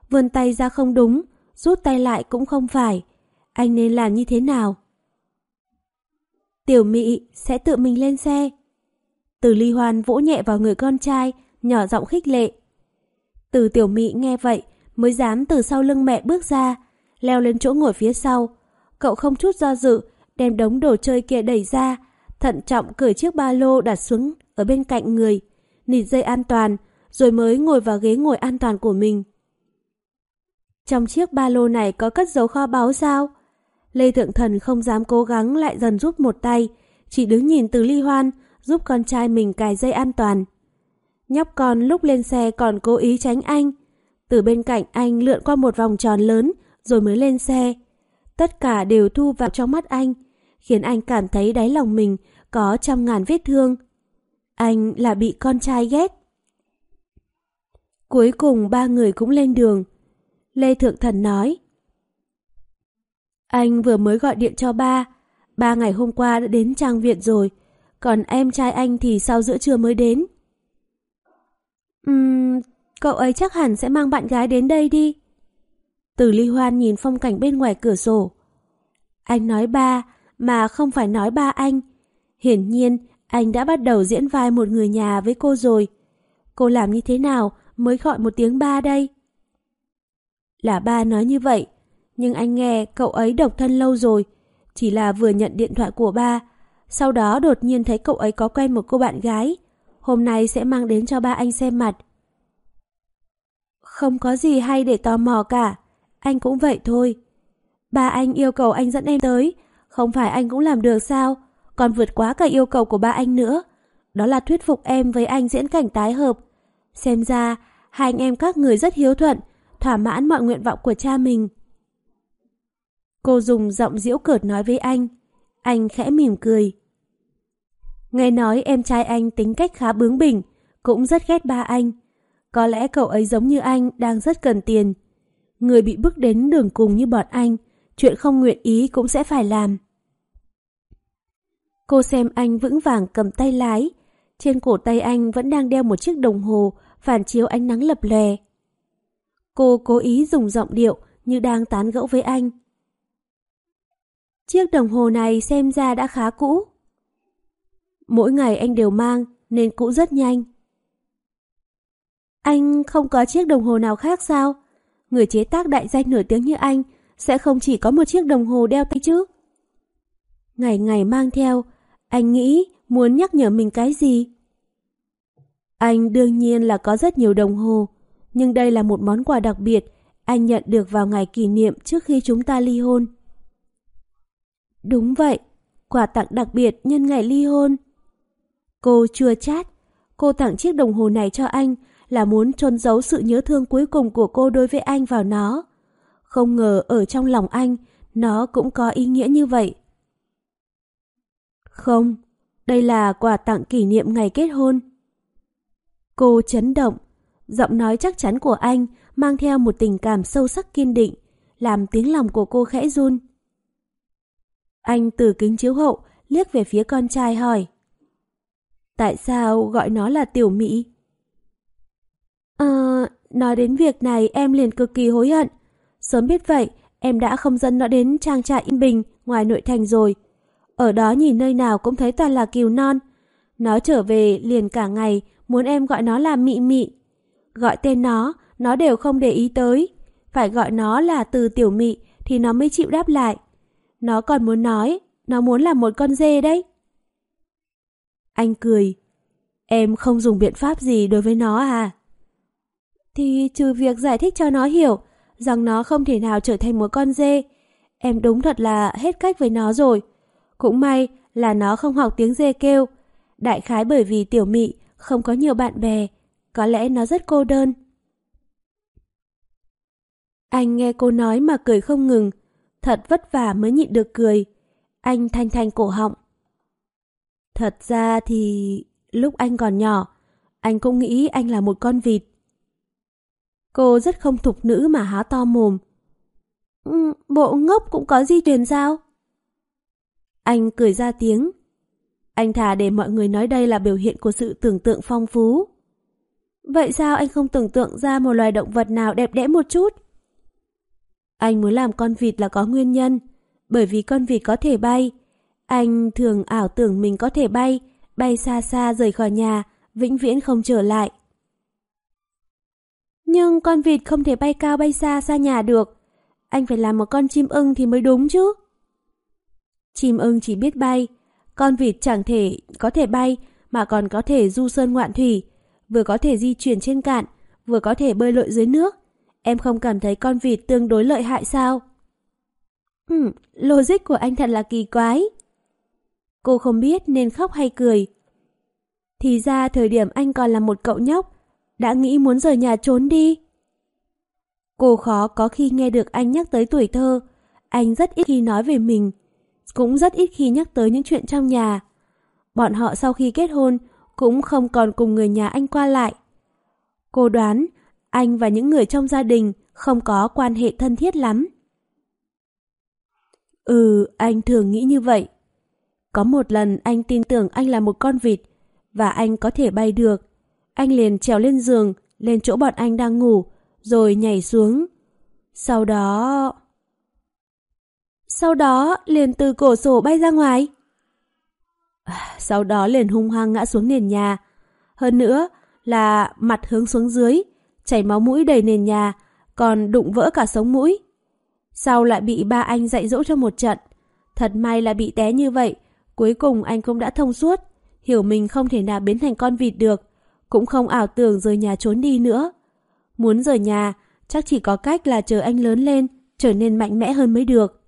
vươn tay ra không đúng, rút tay lại cũng không phải. Anh nên làm như thế nào? Tiểu Mị sẽ tự mình lên xe. Từ ly hoan vỗ nhẹ vào người con trai, nhỏ giọng khích lệ. Từ tiểu Mị nghe vậy, mới dám từ sau lưng mẹ bước ra, leo lên chỗ ngồi phía sau. Cậu không chút do dự, đem đống đồ chơi kia đẩy ra, thận trọng cởi chiếc ba lô đặt xuống ở bên cạnh người, nịt dây an toàn, rồi mới ngồi vào ghế ngồi an toàn của mình. Trong chiếc ba lô này có cất dấu kho báu sao? Lê Thượng Thần không dám cố gắng lại dần giúp một tay, chỉ đứng nhìn từ ly hoan, giúp con trai mình cài dây an toàn. Nhóc con lúc lên xe còn cố ý tránh anh, từ bên cạnh anh lượn qua một vòng tròn lớn rồi mới lên xe. Tất cả đều thu vào trong mắt anh, khiến anh cảm thấy đáy lòng mình có trăm ngàn vết thương. Anh là bị con trai ghét. Cuối cùng ba người cũng lên đường. Lê Thượng Thần nói. Anh vừa mới gọi điện cho ba. Ba ngày hôm qua đã đến trang viện rồi. Còn em trai anh thì sau giữa trưa mới đến. Ừm, cậu ấy chắc hẳn sẽ mang bạn gái đến đây đi. Từ ly hoan nhìn phong cảnh bên ngoài cửa sổ. Anh nói ba, mà không phải nói ba anh. Hiển nhiên, anh đã bắt đầu diễn vai một người nhà với cô rồi. Cô làm như thế nào mới gọi một tiếng ba đây? Là ba nói như vậy, nhưng anh nghe cậu ấy độc thân lâu rồi. Chỉ là vừa nhận điện thoại của ba, sau đó đột nhiên thấy cậu ấy có quen một cô bạn gái. Hôm nay sẽ mang đến cho ba anh xem mặt. Không có gì hay để tò mò cả, anh cũng vậy thôi. Ba anh yêu cầu anh dẫn em tới, không phải anh cũng làm được sao? Còn vượt quá cả yêu cầu của ba anh nữa. Đó là thuyết phục em với anh diễn cảnh tái hợp. Xem ra, hai anh em các người rất hiếu thuận, thỏa mãn mọi nguyện vọng của cha mình. Cô dùng giọng diễu cợt nói với anh. Anh khẽ mỉm cười. Nghe nói em trai anh tính cách khá bướng bỉnh, cũng rất ghét ba anh. Có lẽ cậu ấy giống như anh đang rất cần tiền. Người bị bước đến đường cùng như bọn anh, chuyện không nguyện ý cũng sẽ phải làm. Cô xem anh vững vàng cầm tay lái, trên cổ tay anh vẫn đang đeo một chiếc đồng hồ phản chiếu ánh nắng lập lè Cô cố ý dùng giọng điệu như đang tán gẫu với anh. Chiếc đồng hồ này xem ra đã khá cũ. Mỗi ngày anh đều mang nên cũ rất nhanh. Anh không có chiếc đồng hồ nào khác sao? Người chế tác đại danh nổi tiếng như anh sẽ không chỉ có một chiếc đồng hồ đeo tay chứ. Ngày ngày mang theo, anh nghĩ muốn nhắc nhở mình cái gì? Anh đương nhiên là có rất nhiều đồng hồ, nhưng đây là một món quà đặc biệt anh nhận được vào ngày kỷ niệm trước khi chúng ta ly hôn. Đúng vậy, quà tặng đặc biệt nhân ngày ly hôn. Cô chưa chát, cô tặng chiếc đồng hồ này cho anh là muốn trôn giấu sự nhớ thương cuối cùng của cô đối với anh vào nó. Không ngờ ở trong lòng anh, nó cũng có ý nghĩa như vậy. Không, đây là quà tặng kỷ niệm ngày kết hôn. Cô chấn động, giọng nói chắc chắn của anh mang theo một tình cảm sâu sắc kiên định, làm tiếng lòng của cô khẽ run. Anh từ kính chiếu hậu liếc về phía con trai hỏi. Tại sao gọi nó là tiểu mỹ? Ờ, nói đến việc này em liền cực kỳ hối hận. Sớm biết vậy, em đã không dẫn nó đến trang trại Yên Bình ngoài nội thành rồi. Ở đó nhìn nơi nào cũng thấy toàn là kiều non. Nó trở về liền cả ngày, muốn em gọi nó là mị mị. Gọi tên nó, nó đều không để ý tới. Phải gọi nó là từ tiểu mị thì nó mới chịu đáp lại. Nó còn muốn nói, nó muốn là một con dê đấy. Anh cười. Em không dùng biện pháp gì đối với nó à? Thì trừ việc giải thích cho nó hiểu rằng nó không thể nào trở thành một con dê. Em đúng thật là hết cách với nó rồi. Cũng may là nó không học tiếng dê kêu. Đại khái bởi vì tiểu mị không có nhiều bạn bè. Có lẽ nó rất cô đơn. Anh nghe cô nói mà cười không ngừng. Thật vất vả mới nhịn được cười. Anh thanh thanh cổ họng. Thật ra thì lúc anh còn nhỏ, anh cũng nghĩ anh là một con vịt. Cô rất không thục nữ mà há to mồm. Bộ ngốc cũng có di truyền sao? Anh cười ra tiếng. Anh thà để mọi người nói đây là biểu hiện của sự tưởng tượng phong phú. Vậy sao anh không tưởng tượng ra một loài động vật nào đẹp đẽ một chút? Anh muốn làm con vịt là có nguyên nhân, bởi vì con vịt có thể bay. Anh thường ảo tưởng mình có thể bay, bay xa xa rời khỏi nhà, vĩnh viễn không trở lại. Nhưng con vịt không thể bay cao bay xa xa nhà được. Anh phải làm một con chim ưng thì mới đúng chứ. Chim ưng chỉ biết bay, con vịt chẳng thể có thể bay mà còn có thể du sơn ngoạn thủy, vừa có thể di chuyển trên cạn, vừa có thể bơi lội dưới nước. Em không cảm thấy con vịt tương đối lợi hại sao? Ừ, logic của anh thật là kỳ quái. Cô không biết nên khóc hay cười. Thì ra thời điểm anh còn là một cậu nhóc, đã nghĩ muốn rời nhà trốn đi. Cô khó có khi nghe được anh nhắc tới tuổi thơ, anh rất ít khi nói về mình, cũng rất ít khi nhắc tới những chuyện trong nhà. Bọn họ sau khi kết hôn cũng không còn cùng người nhà anh qua lại. Cô đoán anh và những người trong gia đình không có quan hệ thân thiết lắm. Ừ, anh thường nghĩ như vậy. Có một lần anh tin tưởng anh là một con vịt và anh có thể bay được. Anh liền trèo lên giường, lên chỗ bọn anh đang ngủ, rồi nhảy xuống. Sau đó... Sau đó liền từ cổ sổ bay ra ngoài. Sau đó liền hung hăng ngã xuống nền nhà. Hơn nữa là mặt hướng xuống dưới, chảy máu mũi đầy nền nhà, còn đụng vỡ cả sống mũi. Sau lại bị ba anh dạy dỗ cho một trận. Thật may là bị té như vậy, cuối cùng anh cũng đã thông suốt, hiểu mình không thể nào biến thành con vịt được, cũng không ảo tưởng rời nhà trốn đi nữa. Muốn rời nhà, chắc chỉ có cách là chờ anh lớn lên, trở nên mạnh mẽ hơn mới được.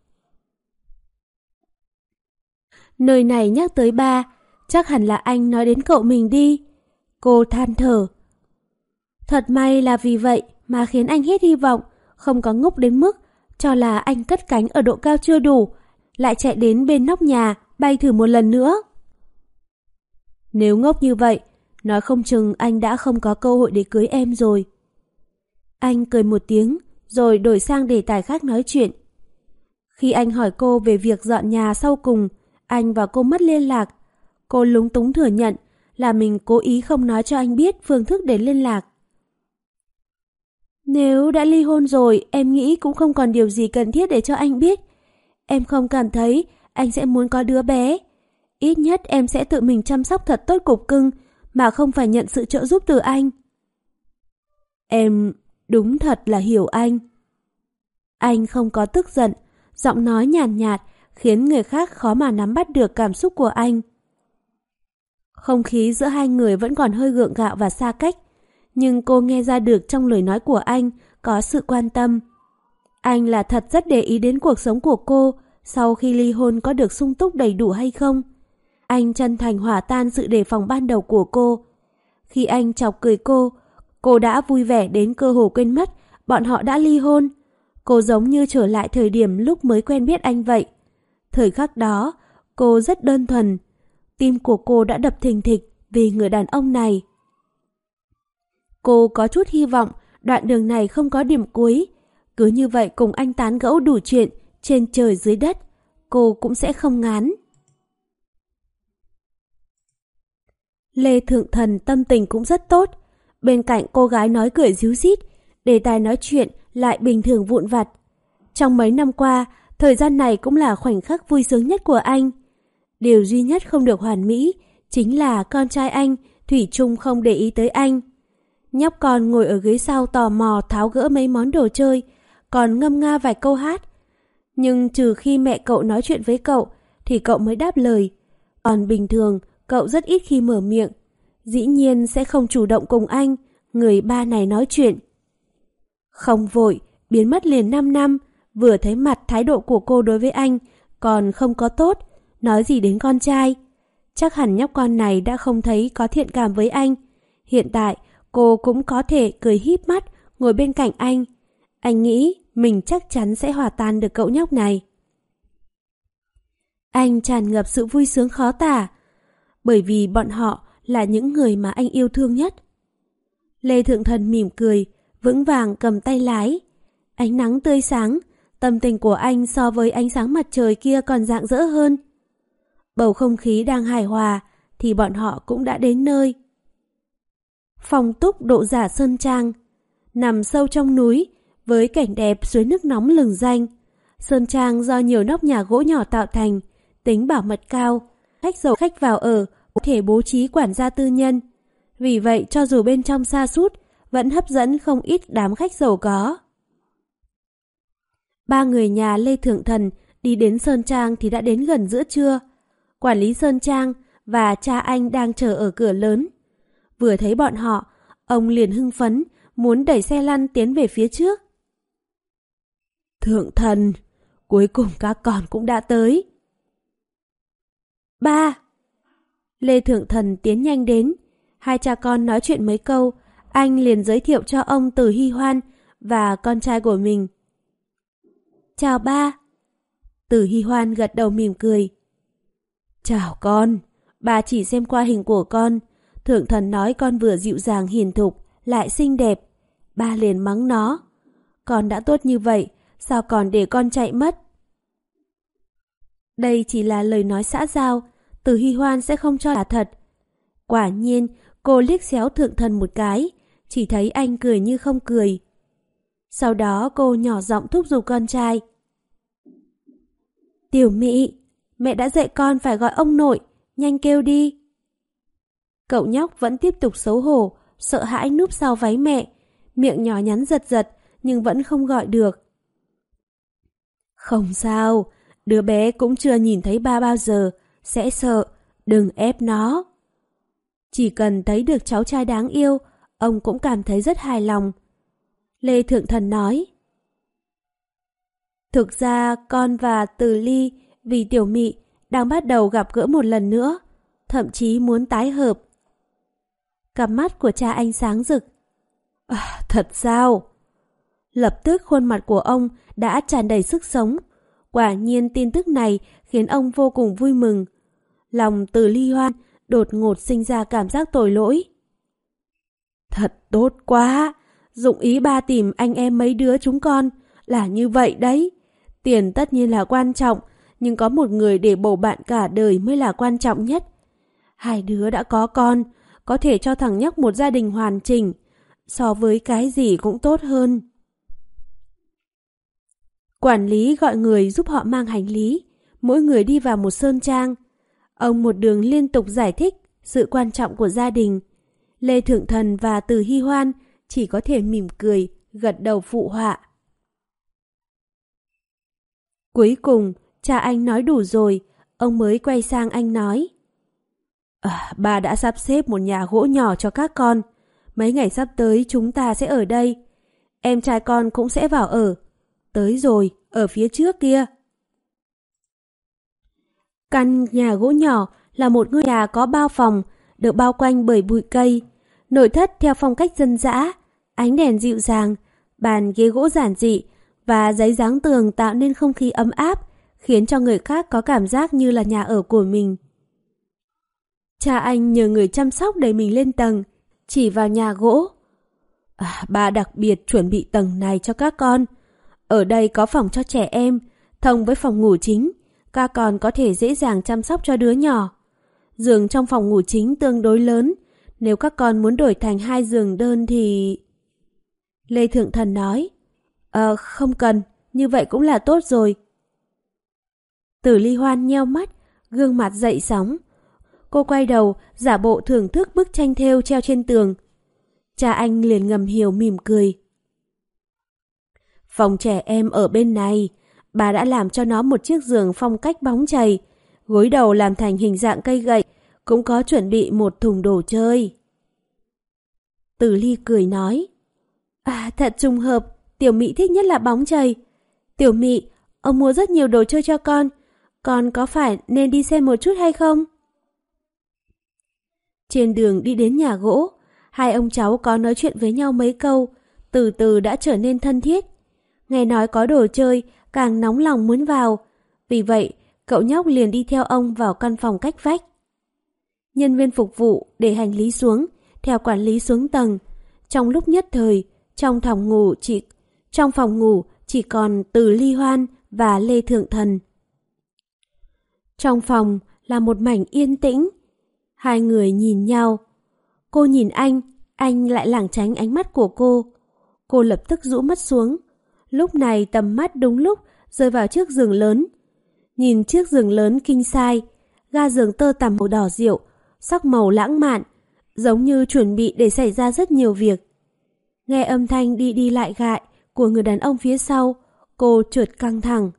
Nơi này nhắc tới ba, chắc hẳn là anh nói đến cậu mình đi. Cô than thở. Thật may là vì vậy mà khiến anh hết hy vọng, không có ngốc đến mức cho là anh cất cánh ở độ cao chưa đủ, lại chạy đến bên nóc nhà, bay thử một lần nữa. Nếu ngốc như vậy, nói không chừng anh đã không có cơ hội để cưới em rồi. Anh cười một tiếng, rồi đổi sang đề tài khác nói chuyện. Khi anh hỏi cô về việc dọn nhà sau cùng, anh và cô mất liên lạc. Cô lúng túng thừa nhận là mình cố ý không nói cho anh biết phương thức để liên lạc. Nếu đã ly hôn rồi, em nghĩ cũng không còn điều gì cần thiết để cho anh biết. Em không cảm thấy anh sẽ muốn có đứa bé. Ít nhất em sẽ tự mình chăm sóc thật tốt cục cưng, mà không phải nhận sự trợ giúp từ anh. Em đúng thật là hiểu anh. Anh không có tức giận, giọng nói nhàn nhạt, nhạt, khiến người khác khó mà nắm bắt được cảm xúc của anh. Không khí giữa hai người vẫn còn hơi gượng gạo và xa cách, nhưng cô nghe ra được trong lời nói của anh có sự quan tâm. Anh là thật rất để ý đến cuộc sống của cô sau khi ly hôn có được sung túc đầy đủ hay không. Anh chân thành hỏa tan sự đề phòng ban đầu của cô. Khi anh chọc cười cô, cô đã vui vẻ đến cơ hồ quên mất bọn họ đã ly hôn. Cô giống như trở lại thời điểm lúc mới quen biết anh vậy. Thời khắc đó, cô rất đơn thuần. Tim của cô đã đập thình thịch vì người đàn ông này. Cô có chút hy vọng đoạn đường này không có điểm cuối. Cứ như vậy cùng anh tán gẫu đủ chuyện trên trời dưới đất, cô cũng sẽ không ngán. Lê Thượng Thần tâm tình cũng rất tốt. Bên cạnh cô gái nói cười díu dít, đề tài nói chuyện lại bình thường vụn vặt. Trong mấy năm qua, thời gian này cũng là khoảnh khắc vui sướng nhất của anh. Điều duy nhất không được hoàn mỹ chính là con trai anh Thủy Trung không để ý tới anh. Nhóc con ngồi ở ghế sau tò mò tháo gỡ mấy món đồ chơi, còn ngâm nga vài câu hát. Nhưng trừ khi mẹ cậu nói chuyện với cậu, thì cậu mới đáp lời. Còn bình thường, cậu rất ít khi mở miệng. Dĩ nhiên sẽ không chủ động cùng anh, người ba này nói chuyện. Không vội, biến mất liền 5 năm, vừa thấy mặt thái độ của cô đối với anh, còn không có tốt, nói gì đến con trai. Chắc hẳn nhóc con này đã không thấy có thiện cảm với anh. Hiện tại, cô cũng có thể cười híp mắt, ngồi bên cạnh anh. Anh nghĩ mình chắc chắn sẽ hòa tan được cậu nhóc này. Anh tràn ngập sự vui sướng khó tả, bởi vì bọn họ là những người mà anh yêu thương nhất. Lê Thượng Thần mỉm cười, vững vàng cầm tay lái. Ánh nắng tươi sáng, tâm tình của anh so với ánh sáng mặt trời kia còn rạng rỡ hơn. Bầu không khí đang hài hòa, thì bọn họ cũng đã đến nơi. Phòng túc độ giả Sơn Trang Nằm sâu trong núi, với cảnh đẹp suối nước nóng lừng danh. Sơn Trang do nhiều nóc nhà gỗ nhỏ tạo thành, tính bảo mật cao. Khách giàu khách vào ở, có thể bố trí quản gia tư nhân. Vì vậy cho dù bên trong xa sút vẫn hấp dẫn không ít đám khách giàu có. Ba người nhà Lê Thượng Thần đi đến Sơn Trang thì đã đến gần giữa trưa. Quản lý Sơn Trang và cha anh đang chờ ở cửa lớn. Vừa thấy bọn họ, ông liền hưng phấn, muốn đẩy xe lăn tiến về phía trước. Thượng thần, cuối cùng các con cũng đã tới. Ba! Lê Thượng Thần tiến nhanh đến. Hai cha con nói chuyện mấy câu, anh liền giới thiệu cho ông Từ Hy Hoan và con trai của mình. Chào ba! Từ Hy Hoan gật đầu mỉm cười. Chào con, bà chỉ xem qua hình của con, Thượng thần nói con vừa dịu dàng hiền thục, lại xinh đẹp. Ba liền mắng nó. Con đã tốt như vậy, sao còn để con chạy mất? Đây chỉ là lời nói xã giao, từ hy hoan sẽ không cho là thật. Quả nhiên, cô liếc xéo thượng thần một cái, chỉ thấy anh cười như không cười. Sau đó cô nhỏ giọng thúc giục con trai. Tiểu Mỹ, mẹ đã dạy con phải gọi ông nội, nhanh kêu đi. Cậu nhóc vẫn tiếp tục xấu hổ, sợ hãi núp sau váy mẹ, miệng nhỏ nhắn giật giật nhưng vẫn không gọi được. Không sao, đứa bé cũng chưa nhìn thấy ba bao giờ, sẽ sợ, đừng ép nó. Chỉ cần thấy được cháu trai đáng yêu, ông cũng cảm thấy rất hài lòng. Lê Thượng Thần nói. Thực ra con và Từ Ly vì tiểu mị đang bắt đầu gặp gỡ một lần nữa, thậm chí muốn tái hợp. Cặp mắt của cha anh sáng rực. À, thật sao? Lập tức khuôn mặt của ông đã tràn đầy sức sống. Quả nhiên tin tức này khiến ông vô cùng vui mừng. Lòng từ ly hoan đột ngột sinh ra cảm giác tội lỗi. Thật tốt quá! Dụng ý ba tìm anh em mấy đứa chúng con là như vậy đấy. Tiền tất nhiên là quan trọng, nhưng có một người để bầu bạn cả đời mới là quan trọng nhất. Hai đứa đã có con, có thể cho thằng nhóc một gia đình hoàn chỉnh, so với cái gì cũng tốt hơn. Quản lý gọi người giúp họ mang hành lý, mỗi người đi vào một sơn trang. Ông một đường liên tục giải thích sự quan trọng của gia đình. Lê Thượng Thần và Từ Hy Hoan chỉ có thể mỉm cười, gật đầu phụ họa. Cuối cùng, cha anh nói đủ rồi, ông mới quay sang anh nói. À, bà đã sắp xếp một nhà gỗ nhỏ cho các con. Mấy ngày sắp tới chúng ta sẽ ở đây. Em trai con cũng sẽ vào ở. Tới rồi, ở phía trước kia. Căn nhà gỗ nhỏ là một ngôi nhà có bao phòng, được bao quanh bởi bụi cây. Nội thất theo phong cách dân dã, ánh đèn dịu dàng, bàn ghế gỗ giản dị và giấy dáng tường tạo nên không khí ấm áp, khiến cho người khác có cảm giác như là nhà ở của mình. Cha anh nhờ người chăm sóc đẩy mình lên tầng, chỉ vào nhà gỗ. À, bà đặc biệt chuẩn bị tầng này cho các con. Ở đây có phòng cho trẻ em, thông với phòng ngủ chính, các con có thể dễ dàng chăm sóc cho đứa nhỏ. Giường trong phòng ngủ chính tương đối lớn, nếu các con muốn đổi thành hai giường đơn thì... Lê Thượng Thần nói, Ờ, không cần, như vậy cũng là tốt rồi. Tử ly hoan nheo mắt, gương mặt dậy sóng. Cô quay đầu, giả bộ thưởng thức bức tranh thêu treo trên tường. Cha anh liền ngầm hiểu mỉm cười. Phòng trẻ em ở bên này, bà đã làm cho nó một chiếc giường phong cách bóng chày, gối đầu làm thành hình dạng cây gậy, cũng có chuẩn bị một thùng đồ chơi. Tử Ly cười nói, À thật trùng hợp, Tiểu Mị thích nhất là bóng chày. Tiểu Mị, ông mua rất nhiều đồ chơi cho con, con có phải nên đi xem một chút hay không? Trên đường đi đến nhà gỗ, hai ông cháu có nói chuyện với nhau mấy câu, từ từ đã trở nên thân thiết. Nghe nói có đồ chơi, càng nóng lòng muốn vào. Vì vậy, cậu nhóc liền đi theo ông vào căn phòng cách vách. Nhân viên phục vụ để hành lý xuống, theo quản lý xuống tầng. Trong lúc nhất thời, trong phòng ngủ chỉ trong phòng ngủ chỉ còn Từ Ly Hoan và Lê Thượng Thần. Trong phòng là một mảnh yên tĩnh. Hai người nhìn nhau. Cô nhìn anh, anh lại lảng tránh ánh mắt của cô. Cô lập tức rũ mắt xuống. Lúc này tầm mắt đúng lúc rơi vào chiếc giường lớn. Nhìn chiếc giường lớn kinh sai, ga giường tơ tằm màu đỏ rượu, sắc màu lãng mạn, giống như chuẩn bị để xảy ra rất nhiều việc. Nghe âm thanh đi đi lại gại của người đàn ông phía sau, cô trượt căng thẳng.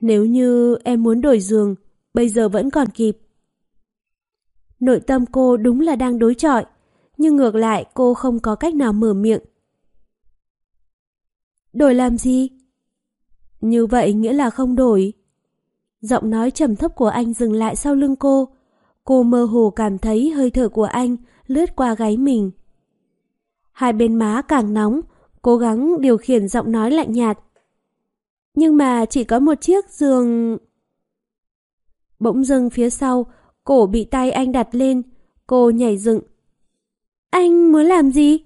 Nếu như em muốn đổi giường, bây giờ vẫn còn kịp. Nội tâm cô đúng là đang đối chọi, nhưng ngược lại cô không có cách nào mở miệng. Đổi làm gì? Như vậy nghĩa là không đổi. Giọng nói trầm thấp của anh dừng lại sau lưng cô. Cô mơ hồ cảm thấy hơi thở của anh lướt qua gáy mình. Hai bên má càng nóng, cố gắng điều khiển giọng nói lạnh nhạt. Nhưng mà chỉ có một chiếc giường... Bỗng dưng phía sau, cổ bị tay anh đặt lên, Cô nhảy dựng. Anh muốn làm gì?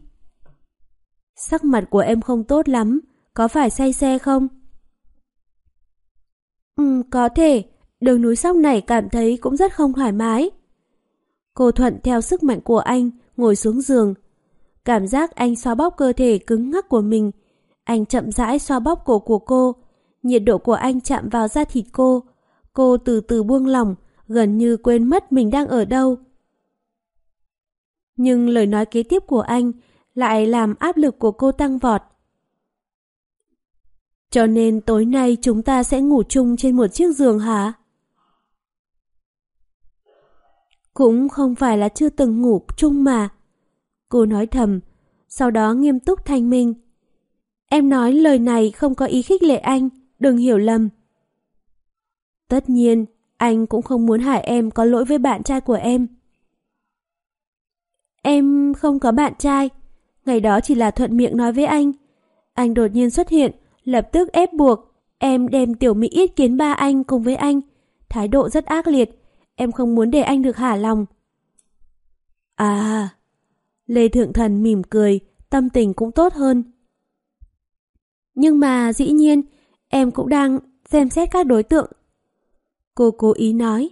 Sắc mặt của em không tốt lắm, có phải say xe không? Ừ, có thể, đường núi sóc này cảm thấy cũng rất không thoải mái. Cô thuận theo sức mạnh của anh, ngồi xuống giường. Cảm giác anh xoa bóp cơ thể cứng ngắc của mình. Anh chậm rãi xoa bóp cổ của cô. Nhiệt độ của anh chạm vào da thịt cô. Cô từ từ buông lỏng, gần như quên mất mình đang ở đâu. Nhưng lời nói kế tiếp của anh lại làm áp lực của cô tăng vọt. Cho nên tối nay chúng ta sẽ ngủ chung trên một chiếc giường hả? Cũng không phải là chưa từng ngủ chung mà. Cô nói thầm, sau đó nghiêm túc thanh minh. Em nói lời này không có ý khích lệ anh, đừng hiểu lầm. Tất nhiên, anh cũng không muốn Hải em có lỗi với bạn trai của em. Em không có bạn trai, ngày đó chỉ là thuận miệng nói với anh. Anh đột nhiên xuất hiện, lập tức ép buộc, em đem tiểu Mỹ ít kiến ba anh cùng với anh. Thái độ rất ác liệt, em không muốn để anh được hả lòng. À, Lê Thượng Thần mỉm cười, tâm tình cũng tốt hơn. Nhưng mà dĩ nhiên, em cũng đang xem xét các đối tượng. Cô cố ý nói,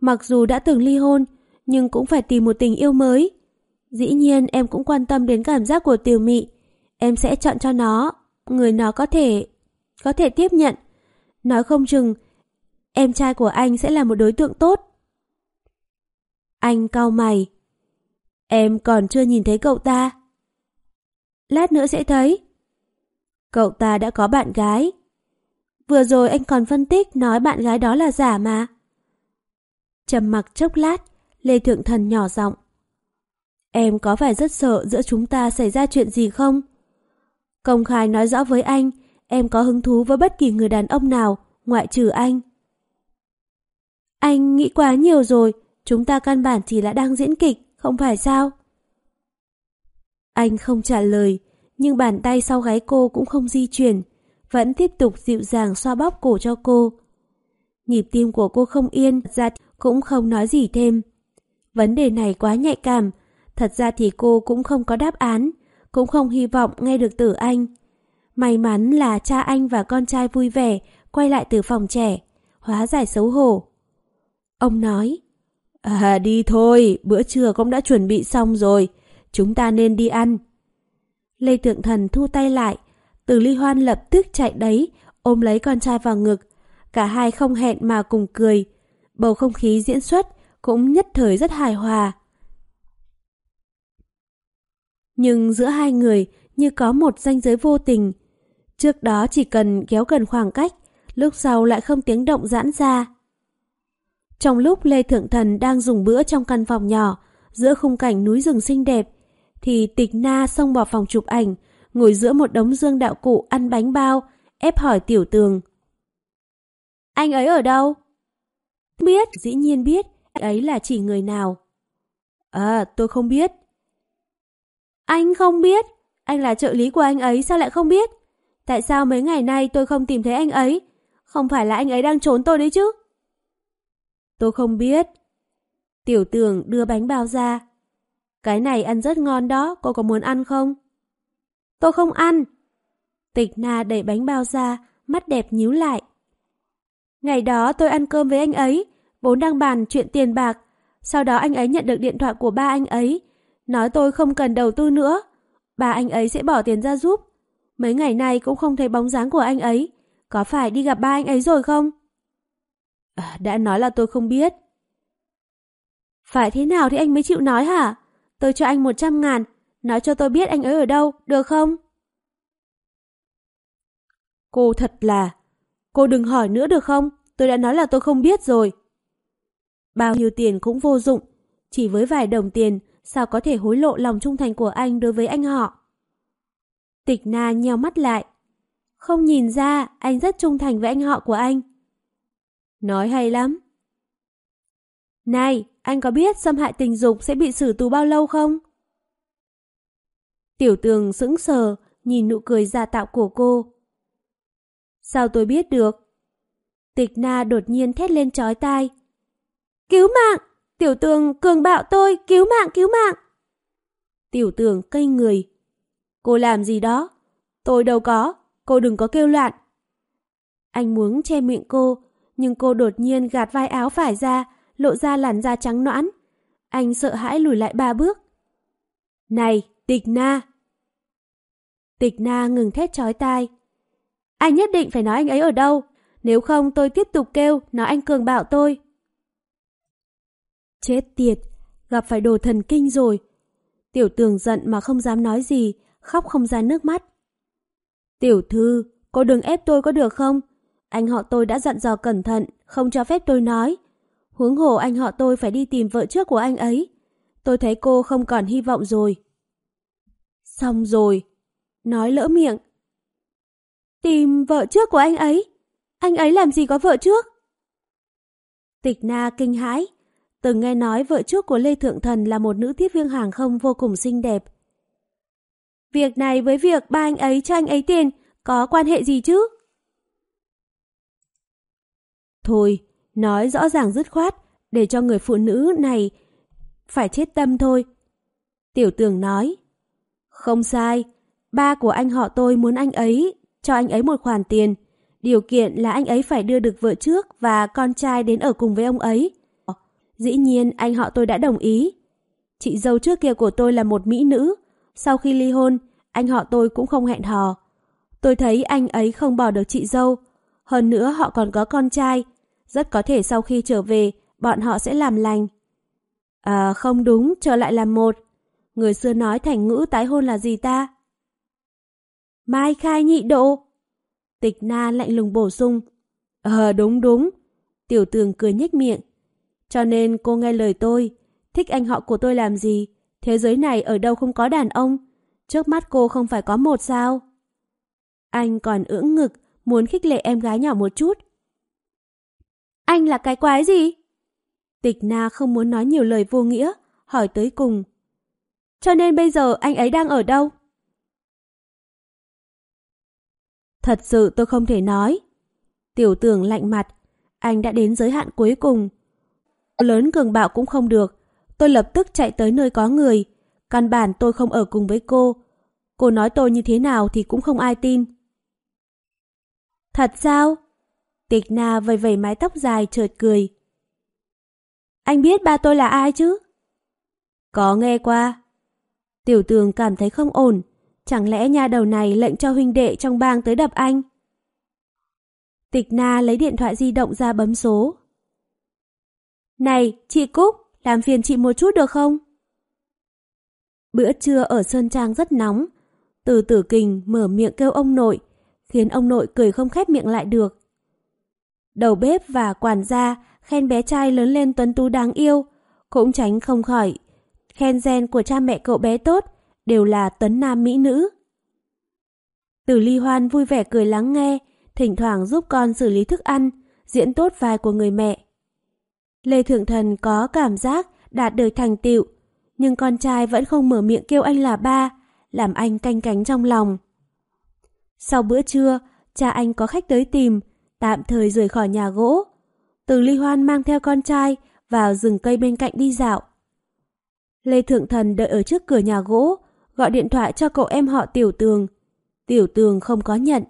mặc dù đã từng ly hôn, nhưng cũng phải tìm một tình yêu mới. Dĩ nhiên em cũng quan tâm đến cảm giác của tiểu mị. Em sẽ chọn cho nó, người nó có thể, có thể tiếp nhận. Nói không chừng, em trai của anh sẽ là một đối tượng tốt. Anh cau mày. Em còn chưa nhìn thấy cậu ta. Lát nữa sẽ thấy. Cậu ta đã có bạn gái. Vừa rồi anh còn phân tích nói bạn gái đó là giả mà. Trầm mặc chốc lát, Lê Thượng Thần nhỏ giọng. Em có phải rất sợ giữa chúng ta xảy ra chuyện gì không? Công khai nói rõ với anh, em có hứng thú với bất kỳ người đàn ông nào, ngoại trừ anh. Anh nghĩ quá nhiều rồi, chúng ta căn bản chỉ là đang diễn kịch, không phải sao? Anh không trả lời, nhưng bàn tay sau gáy cô cũng không di chuyển, vẫn tiếp tục dịu dàng xoa bóp cổ cho cô. Nhịp tim của cô không yên, ra cũng không nói gì thêm. Vấn đề này quá nhạy cảm, thật ra thì cô cũng không có đáp án, cũng không hy vọng nghe được từ anh. May mắn là cha anh và con trai vui vẻ quay lại từ phòng trẻ, hóa giải xấu hổ. Ông nói, À đi thôi, bữa trưa cũng đã chuẩn bị xong rồi, chúng ta nên đi ăn. Lê Tượng Thần thu tay lại, từ ly hoan lập tức chạy đấy, ôm lấy con trai vào ngực. Cả hai không hẹn mà cùng cười. Bầu không khí diễn xuất cũng nhất thời rất hài hòa. Nhưng giữa hai người như có một ranh giới vô tình. Trước đó chỉ cần kéo gần khoảng cách, lúc sau lại không tiếng động giãn ra. Trong lúc Lê Thượng Thần đang dùng bữa trong căn phòng nhỏ, giữa khung cảnh núi rừng xinh đẹp, thì tịch na xông vào phòng chụp ảnh, ngồi giữa một đống dương đạo cụ ăn bánh bao, ép hỏi tiểu tường. Anh ấy ở đâu? Biết, dĩ nhiên biết, anh ấy là chỉ người nào. À, tôi không biết. Anh không biết? Anh là trợ lý của anh ấy sao lại không biết? Tại sao mấy ngày nay tôi không tìm thấy anh ấy? Không phải là anh ấy đang trốn tôi đấy chứ? Tôi không biết. Tiểu tường đưa bánh bao ra. Cái này ăn rất ngon đó, cô có muốn ăn không? Tôi không ăn. Tịch na đẩy bánh bao ra, mắt đẹp nhíu lại. Ngày đó tôi ăn cơm với anh ấy, vốn đang bàn chuyện tiền bạc. Sau đó anh ấy nhận được điện thoại của ba anh ấy, nói tôi không cần đầu tư nữa. Ba anh ấy sẽ bỏ tiền ra giúp. Mấy ngày nay cũng không thấy bóng dáng của anh ấy. Có phải đi gặp ba anh ấy rồi không? À, đã nói là tôi không biết. Phải thế nào thì anh mới chịu nói hả? Tôi cho anh 100 ngàn, nói cho tôi biết anh ấy ở đâu, được không? Cô thật là... Cô đừng hỏi nữa được không? Tôi đã nói là tôi không biết rồi. Bao nhiêu tiền cũng vô dụng. Chỉ với vài đồng tiền, sao có thể hối lộ lòng trung thành của anh đối với anh họ? Tịch na nheo mắt lại. Không nhìn ra, anh rất trung thành với anh họ của anh. Nói hay lắm. Này, anh có biết xâm hại tình dục sẽ bị xử tù bao lâu không? Tiểu tường sững sờ, nhìn nụ cười giả tạo của cô. Sao tôi biết được? Tịch na đột nhiên thét lên chói tai. Cứu mạng! Tiểu tường cường bạo tôi, cứu mạng, cứu mạng. Tiểu tường cây người. Cô làm gì đó? Tôi đâu có, cô đừng có kêu loạn. Anh muốn che miệng cô, nhưng cô đột nhiên gạt vai áo phải ra, lộ ra làn da trắng nõn. Anh sợ hãi lùi lại ba bước. Này, tịch na! Tịch na ngừng thét chói tai. Anh nhất định phải nói anh ấy ở đâu, nếu không tôi tiếp tục kêu nói anh cường bạo tôi. Chết tiệt, gặp phải đồ thần kinh rồi. Tiểu tường giận mà không dám nói gì, khóc không ra nước mắt. Tiểu thư, cô đừng ép tôi có được không? Anh họ tôi đã dặn dò cẩn thận, không cho phép tôi nói. Huống hồ anh họ tôi phải đi tìm vợ trước của anh ấy. Tôi thấy cô không còn hy vọng rồi. Xong rồi. Nói lỡ miệng. Tìm vợ trước của anh ấy? Anh ấy làm gì có vợ trước? Tịch na kinh hãi. Từng nghe nói vợ trước của Lê Thượng Thần là một nữ tiếp viên hàng không vô cùng xinh đẹp. Việc này với việc ba anh ấy cho anh ấy tiền có quan hệ gì chứ? Thôi, nói rõ ràng dứt khoát, để cho người phụ nữ này phải chết tâm thôi. Tiểu tường nói, không sai, ba của anh họ tôi muốn anh ấy cho anh ấy một khoản tiền. Điều kiện là anh ấy phải đưa được vợ trước và con trai đến ở cùng với ông ấy. Dĩ nhiên anh họ tôi đã đồng ý. Chị dâu trước kia của tôi là một mỹ nữ. Sau khi ly hôn, anh họ tôi cũng không hẹn hò. Tôi thấy anh ấy không bỏ được chị dâu. Hơn nữa họ còn có con trai. Rất có thể sau khi trở về, bọn họ sẽ làm lành. À không đúng, trở lại làm một. Người xưa nói thành ngữ tái hôn là gì ta? Mai khai nhị độ. Tịch na lạnh lùng bổ sung. Ờ đúng đúng. Tiểu tường cười nhếch miệng. Cho nên cô nghe lời tôi. Thích anh họ của tôi làm gì? Thế giới này ở đâu không có đàn ông? Trước mắt cô không phải có một sao? Anh còn ưỡng ngực, muốn khích lệ em gái nhỏ một chút. Anh là cái quái gì? Tịch na không muốn nói nhiều lời vô nghĩa, hỏi tới cùng. Cho nên bây giờ anh ấy đang ở đâu? Thật sự tôi không thể nói. Tiểu tưởng lạnh mặt, anh đã đến giới hạn cuối cùng. Lớn cường bạo cũng không được. Tôi lập tức chạy tới nơi có người. Căn bản tôi không ở cùng với cô. Cô nói tôi như thế nào thì cũng không ai tin. Thật sao? Tịch na vầy vầy mái tóc dài chợt cười. Anh biết ba tôi là ai chứ? Có nghe qua. Tiểu tường cảm thấy không ổn. Chẳng lẽ nhà đầu này lệnh cho huynh đệ trong bang tới đập anh? Tịch na lấy điện thoại di động ra bấm số. Này, chị Cúc, làm phiền chị một chút được không? Bữa trưa ở Sơn Trang rất nóng. Từ tử kình mở miệng kêu ông nội, khiến ông nội cười không khép miệng lại được. Đầu bếp và quản gia khen bé trai lớn lên tuấn tú đáng yêu, cũng tránh không khỏi. Khen gen của cha mẹ cậu bé tốt, đều là tuấn nam mỹ nữ. Từ ly hoan vui vẻ cười lắng nghe, thỉnh thoảng giúp con xử lý thức ăn, diễn tốt vai của người mẹ. Lê Thượng Thần có cảm giác đạt được thành tựu, nhưng con trai vẫn không mở miệng kêu anh là ba, làm anh canh cánh trong lòng. Sau bữa trưa, cha anh có khách tới tìm, tạm thời rời khỏi nhà gỗ. Từ ly hoan mang theo con trai vào rừng cây bên cạnh đi dạo. Lê Thượng Thần đợi ở trước cửa nhà gỗ, gọi điện thoại cho cậu em họ Tiểu Tường. Tiểu Tường không có nhận.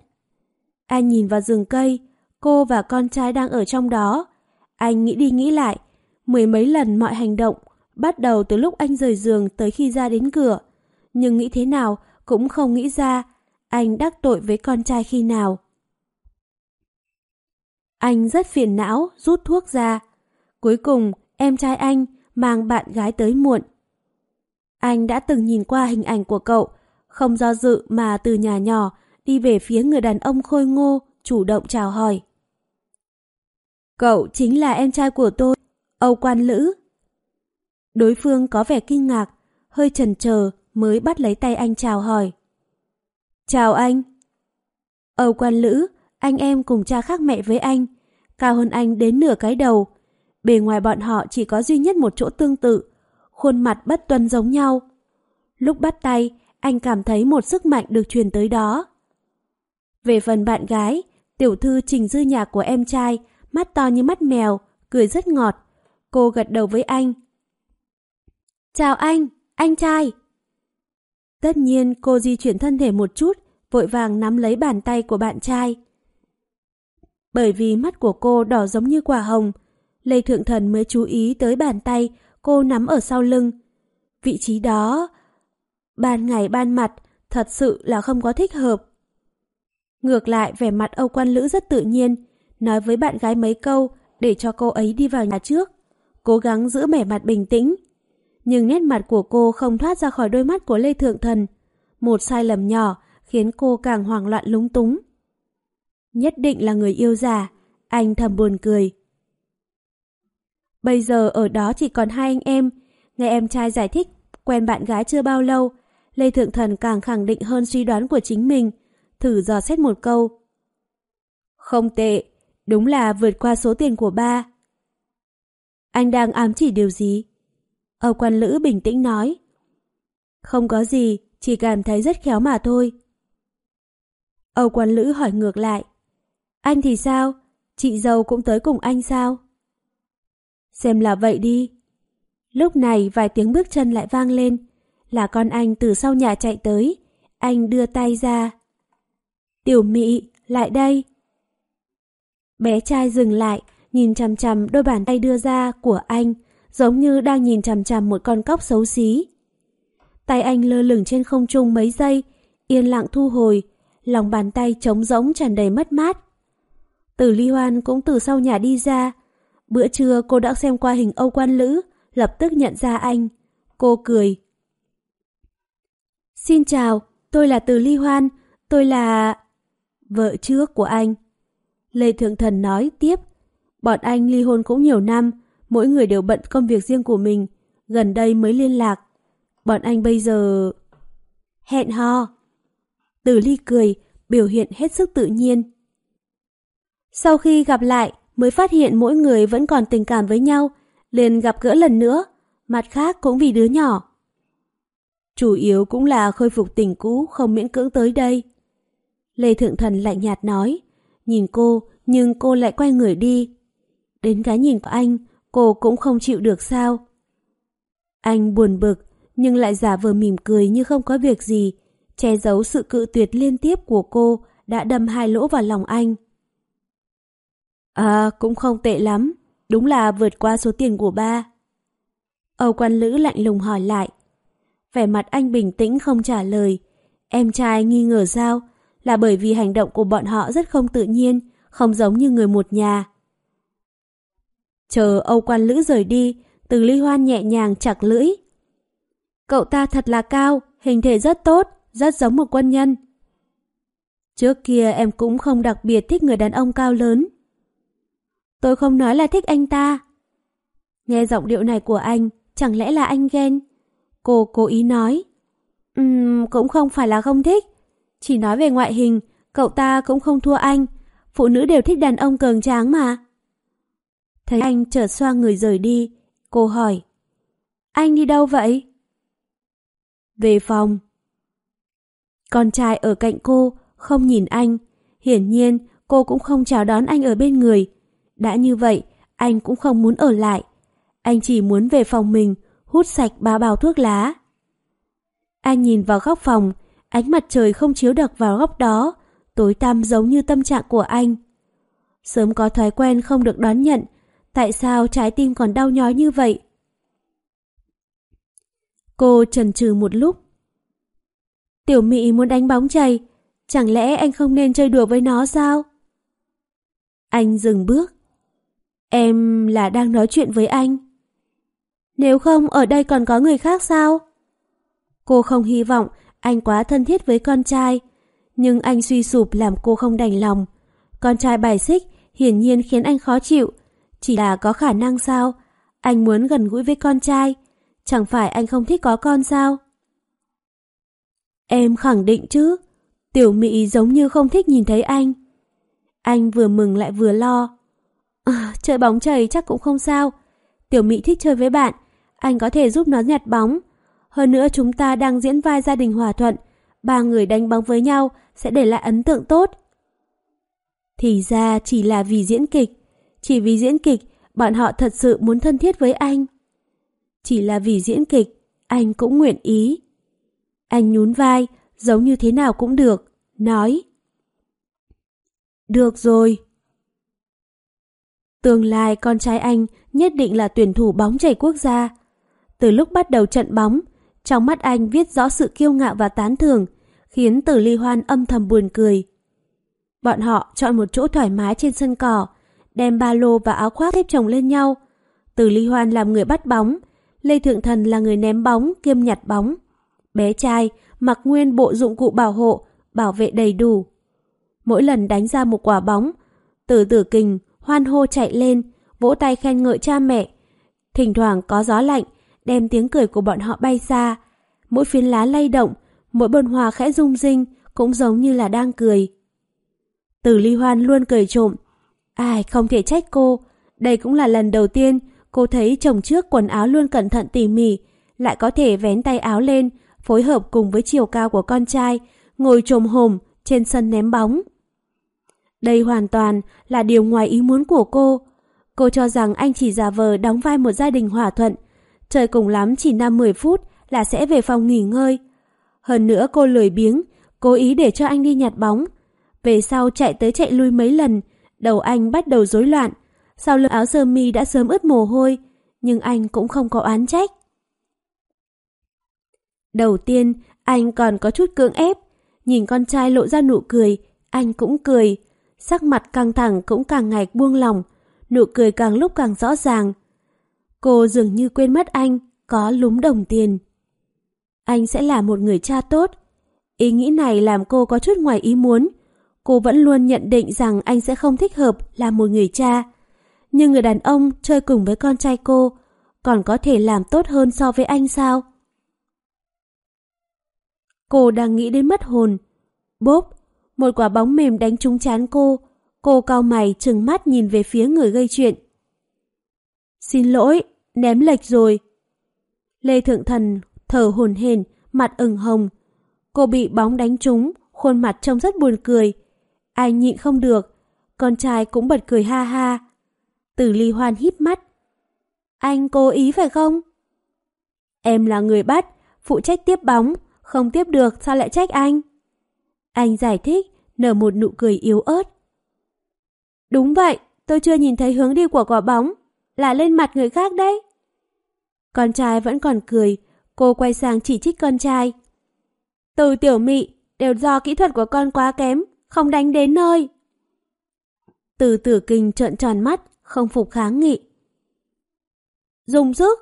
Anh nhìn vào rừng cây, cô và con trai đang ở trong đó. Anh nghĩ đi nghĩ lại, mười mấy lần mọi hành động, bắt đầu từ lúc anh rời giường tới khi ra đến cửa. Nhưng nghĩ thế nào cũng không nghĩ ra anh đắc tội với con trai khi nào. Anh rất phiền não, rút thuốc ra. Cuối cùng, em trai anh mang bạn gái tới muộn. Anh đã từng nhìn qua hình ảnh của cậu, không do dự mà từ nhà nhỏ đi về phía người đàn ông khôi ngô, chủ động chào hỏi. Cậu chính là em trai của tôi, Âu Quan Lữ. Đối phương có vẻ kinh ngạc, hơi chần chờ mới bắt lấy tay anh chào hỏi. Chào anh. Âu Quan Lữ, anh em cùng cha khác mẹ với anh, cao hơn anh đến nửa cái đầu. Bề ngoài bọn họ chỉ có duy nhất một chỗ tương tự, khuôn mặt bất tuân giống nhau. Lúc bắt tay, anh cảm thấy một sức mạnh được truyền tới đó. Về phần bạn gái, tiểu thư trình dư nhạc của em trai, mắt to như mắt mèo, cười rất ngọt. Cô gật đầu với anh. Chào anh, anh trai. Tất nhiên cô di chuyển thân thể một chút, vội vàng nắm lấy bàn tay của bạn trai. Bởi vì mắt của cô đỏ giống như quả hồng, Lê Thượng Thần mới chú ý tới bàn tay cô nắm ở sau lưng. Vị trí đó, ban ngày ban mặt, thật sự là không có thích hợp. Ngược lại vẻ mặt Âu Quan Lữ rất tự nhiên, nói với bạn gái mấy câu để cho cô ấy đi vào nhà trước, cố gắng giữ vẻ mặt bình tĩnh. Nhưng nét mặt của cô không thoát ra khỏi đôi mắt của Lê Thượng Thần. Một sai lầm nhỏ khiến cô càng hoảng loạn lúng túng. Nhất định là người yêu già, anh thầm buồn cười. Bây giờ ở đó chỉ còn hai anh em, nghe em trai giải thích quen bạn gái chưa bao lâu, Lê Thượng Thần càng khẳng định hơn suy đoán của chính mình, thử dò xét một câu. Không tệ, đúng là vượt qua số tiền của ba. Anh đang ám chỉ điều gì? Âu quan lữ bình tĩnh nói. Không có gì, chỉ cảm thấy rất khéo mà thôi. Âu quan lữ hỏi ngược lại. Anh thì sao? Chị dâu cũng tới cùng anh sao? Xem là vậy đi. Lúc này vài tiếng bước chân lại vang lên. Là con anh từ sau nhà chạy tới. Anh đưa tay ra. Tiểu mị, lại đây. Bé trai dừng lại, nhìn chằm chằm đôi bàn tay đưa ra của anh, giống như đang nhìn chằm chằm một con cóc xấu xí. Tay anh lơ lửng trên không trung mấy giây, yên lặng thu hồi, lòng bàn tay trống rỗng tràn đầy mất mát. Từ ly hoan cũng từ sau nhà đi ra. Bữa trưa cô đã xem qua hình Âu Quan Lữ, lập tức nhận ra anh. Cô cười. Xin chào, tôi là Từ Ly Hoan, tôi là... Vợ trước của anh. Lê Thượng Thần nói tiếp. Bọn anh ly hôn cũng nhiều năm, mỗi người đều bận công việc riêng của mình, gần đây mới liên lạc. Bọn anh bây giờ... Hẹn hò. Từ ly cười, biểu hiện hết sức tự nhiên. Sau khi gặp lại, mới phát hiện mỗi người vẫn còn tình cảm với nhau, liền gặp gỡ lần nữa, mặt khác cũng vì đứa nhỏ. Chủ yếu cũng là khôi phục tình cũ không miễn cưỡng tới đây. Lê Thượng Thần lạnh nhạt nói, nhìn cô nhưng cô lại quay người đi. Đến cái nhìn của anh, cô cũng không chịu được sao. Anh buồn bực, nhưng lại giả vờ mỉm cười như không có việc gì, che giấu sự cự tuyệt liên tiếp của cô đã đâm hai lỗ vào lòng anh. À, cũng không tệ lắm, đúng là vượt qua số tiền của ba. Âu quan lữ lạnh lùng hỏi lại. Vẻ mặt anh bình tĩnh không trả lời. Em trai nghi ngờ sao? Là bởi vì hành động của bọn họ rất không tự nhiên, không giống như người một nhà. Chờ Âu quan lữ rời đi, từ ly hoan nhẹ nhàng chặt lưỡi. Cậu ta thật là cao, hình thể rất tốt, rất giống một quân nhân. Trước kia em cũng không đặc biệt thích người đàn ông cao lớn. Tôi không nói là thích anh ta. Nghe giọng điệu này của anh, chẳng lẽ là anh ghen? Cô cố ý nói. Ừm, cũng không phải là không thích. Chỉ nói về ngoại hình, cậu ta cũng không thua anh. Phụ nữ đều thích đàn ông cường tráng mà. Thấy anh chợt xoa người rời đi, cô hỏi. Anh đi đâu vậy? Về phòng. Con trai ở cạnh cô, không nhìn anh. Hiển nhiên, cô cũng không chào đón anh ở bên người. Đã như vậy, anh cũng không muốn ở lại. Anh chỉ muốn về phòng mình, hút sạch ba bao thuốc lá. Anh nhìn vào góc phòng, ánh mặt trời không chiếu được vào góc đó, tối tăm giống như tâm trạng của anh. Sớm có thói quen không được đón nhận, tại sao trái tim còn đau nhói như vậy? Cô chần chừ một lúc. Tiểu Mị muốn đánh bóng chày, chẳng lẽ anh không nên chơi đùa với nó sao? Anh dừng bước. Em là đang nói chuyện với anh. Nếu không ở đây còn có người khác sao? Cô không hy vọng anh quá thân thiết với con trai, nhưng anh suy sụp làm cô không đành lòng. Con trai bài xích hiển nhiên khiến anh khó chịu, chỉ là có khả năng sao? Anh muốn gần gũi với con trai, chẳng phải anh không thích có con sao? Em khẳng định chứ, tiểu mỹ giống như không thích nhìn thấy anh. Anh vừa mừng lại vừa lo. À, chơi bóng chày chắc cũng không sao. Tiểu Mỹ thích chơi với bạn, anh có thể giúp nó nhặt bóng. Hơn nữa chúng ta đang diễn vai gia đình hòa thuận, ba người đánh bóng với nhau sẽ để lại ấn tượng tốt. Thì ra chỉ là vì diễn kịch, chỉ vì diễn kịch bọn họ thật sự muốn thân thiết với anh. Chỉ là vì diễn kịch, anh cũng nguyện ý. Anh nhún vai, giống như thế nào cũng được, nói. Được rồi. Tương lai con trai anh nhất định là tuyển thủ bóng chảy quốc gia. Từ lúc bắt đầu trận bóng, trong mắt anh viết rõ sự kiêu ngạo và tán thưởng, khiến Tử Ly Hoan âm thầm buồn cười. Bọn họ chọn một chỗ thoải mái trên sân cỏ, đem ba lô và áo khoác xếp chồng lên nhau. Tử Ly Hoan làm người bắt bóng, Lê Thượng Thần là người ném bóng kiêm nhặt bóng. Bé trai mặc nguyên bộ dụng cụ bảo hộ, bảo vệ đầy đủ. Mỗi lần đánh ra một quả bóng, Tử Tử Kình hoan hô chạy lên, vỗ tay khen ngợi cha mẹ. Thỉnh thoảng có gió lạnh, đem tiếng cười của bọn họ bay xa. Mỗi phiến lá lay động, mỗi bồn hoa khẽ rung rinh, cũng giống như là đang cười. Từ ly hoan luôn cười trộm. Ai không thể trách cô, đây cũng là lần đầu tiên cô thấy chồng trước quần áo luôn cẩn thận tỉ mỉ, lại có thể vén tay áo lên, phối hợp cùng với chiều cao của con trai, ngồi trồm hồm trên sân ném bóng. Đây hoàn toàn là điều ngoài ý muốn của cô. Cô cho rằng anh chỉ giả vờ đóng vai một gia đình hòa thuận, trời cùng lắm chỉ 5-10 phút là sẽ về phòng nghỉ ngơi. Hơn nữa cô lười biếng, cố ý để cho anh đi nhặt bóng. Về sau chạy tới chạy lui mấy lần, đầu anh bắt đầu rối loạn. Sau lưng áo sơ mi đã sớm ướt mồ hôi, nhưng anh cũng không có oán trách. Đầu tiên, anh còn có chút cưỡng ép. Nhìn con trai lộ ra nụ cười, anh cũng cười. Sắc mặt căng thẳng cũng càng ngày buông lòng, nụ cười càng lúc càng rõ ràng. Cô dường như quên mất anh, có lúm đồng tiền. Anh sẽ là một người cha tốt. Ý nghĩ này làm cô có chút ngoài ý muốn. Cô vẫn luôn nhận định rằng anh sẽ không thích hợp là một người cha. Nhưng người đàn ông chơi cùng với con trai cô còn có thể làm tốt hơn so với anh sao? Cô đang nghĩ đến mất hồn. Bốp, một quả bóng mềm đánh trúng chán cô. Cô cau mày trừng mắt nhìn về phía người gây chuyện. Xin lỗi, ném lệch rồi. Lê Thượng Thần thở hồn hển, mặt ửng hồng. Cô bị bóng đánh trúng, khuôn mặt trông rất buồn cười. Anh nhịn không được, con trai cũng bật cười ha ha. Tử ly hoan híp mắt. Anh cố ý phải không? Em là người bắt, phụ trách tiếp bóng, không tiếp được sao lại trách anh? Anh giải thích, nở một nụ cười yếu ớt. Đúng vậy, tôi chưa nhìn thấy hướng đi của quả bóng, là lên mặt người khác đấy. Con trai vẫn còn cười, cô quay sang chỉ trích con trai. Từ tiểu mị, đều do kỹ thuật của con quá kém, không đánh đến nơi. Từ tử kinh trợn tròn mắt, không phục kháng nghị. Dùng sức.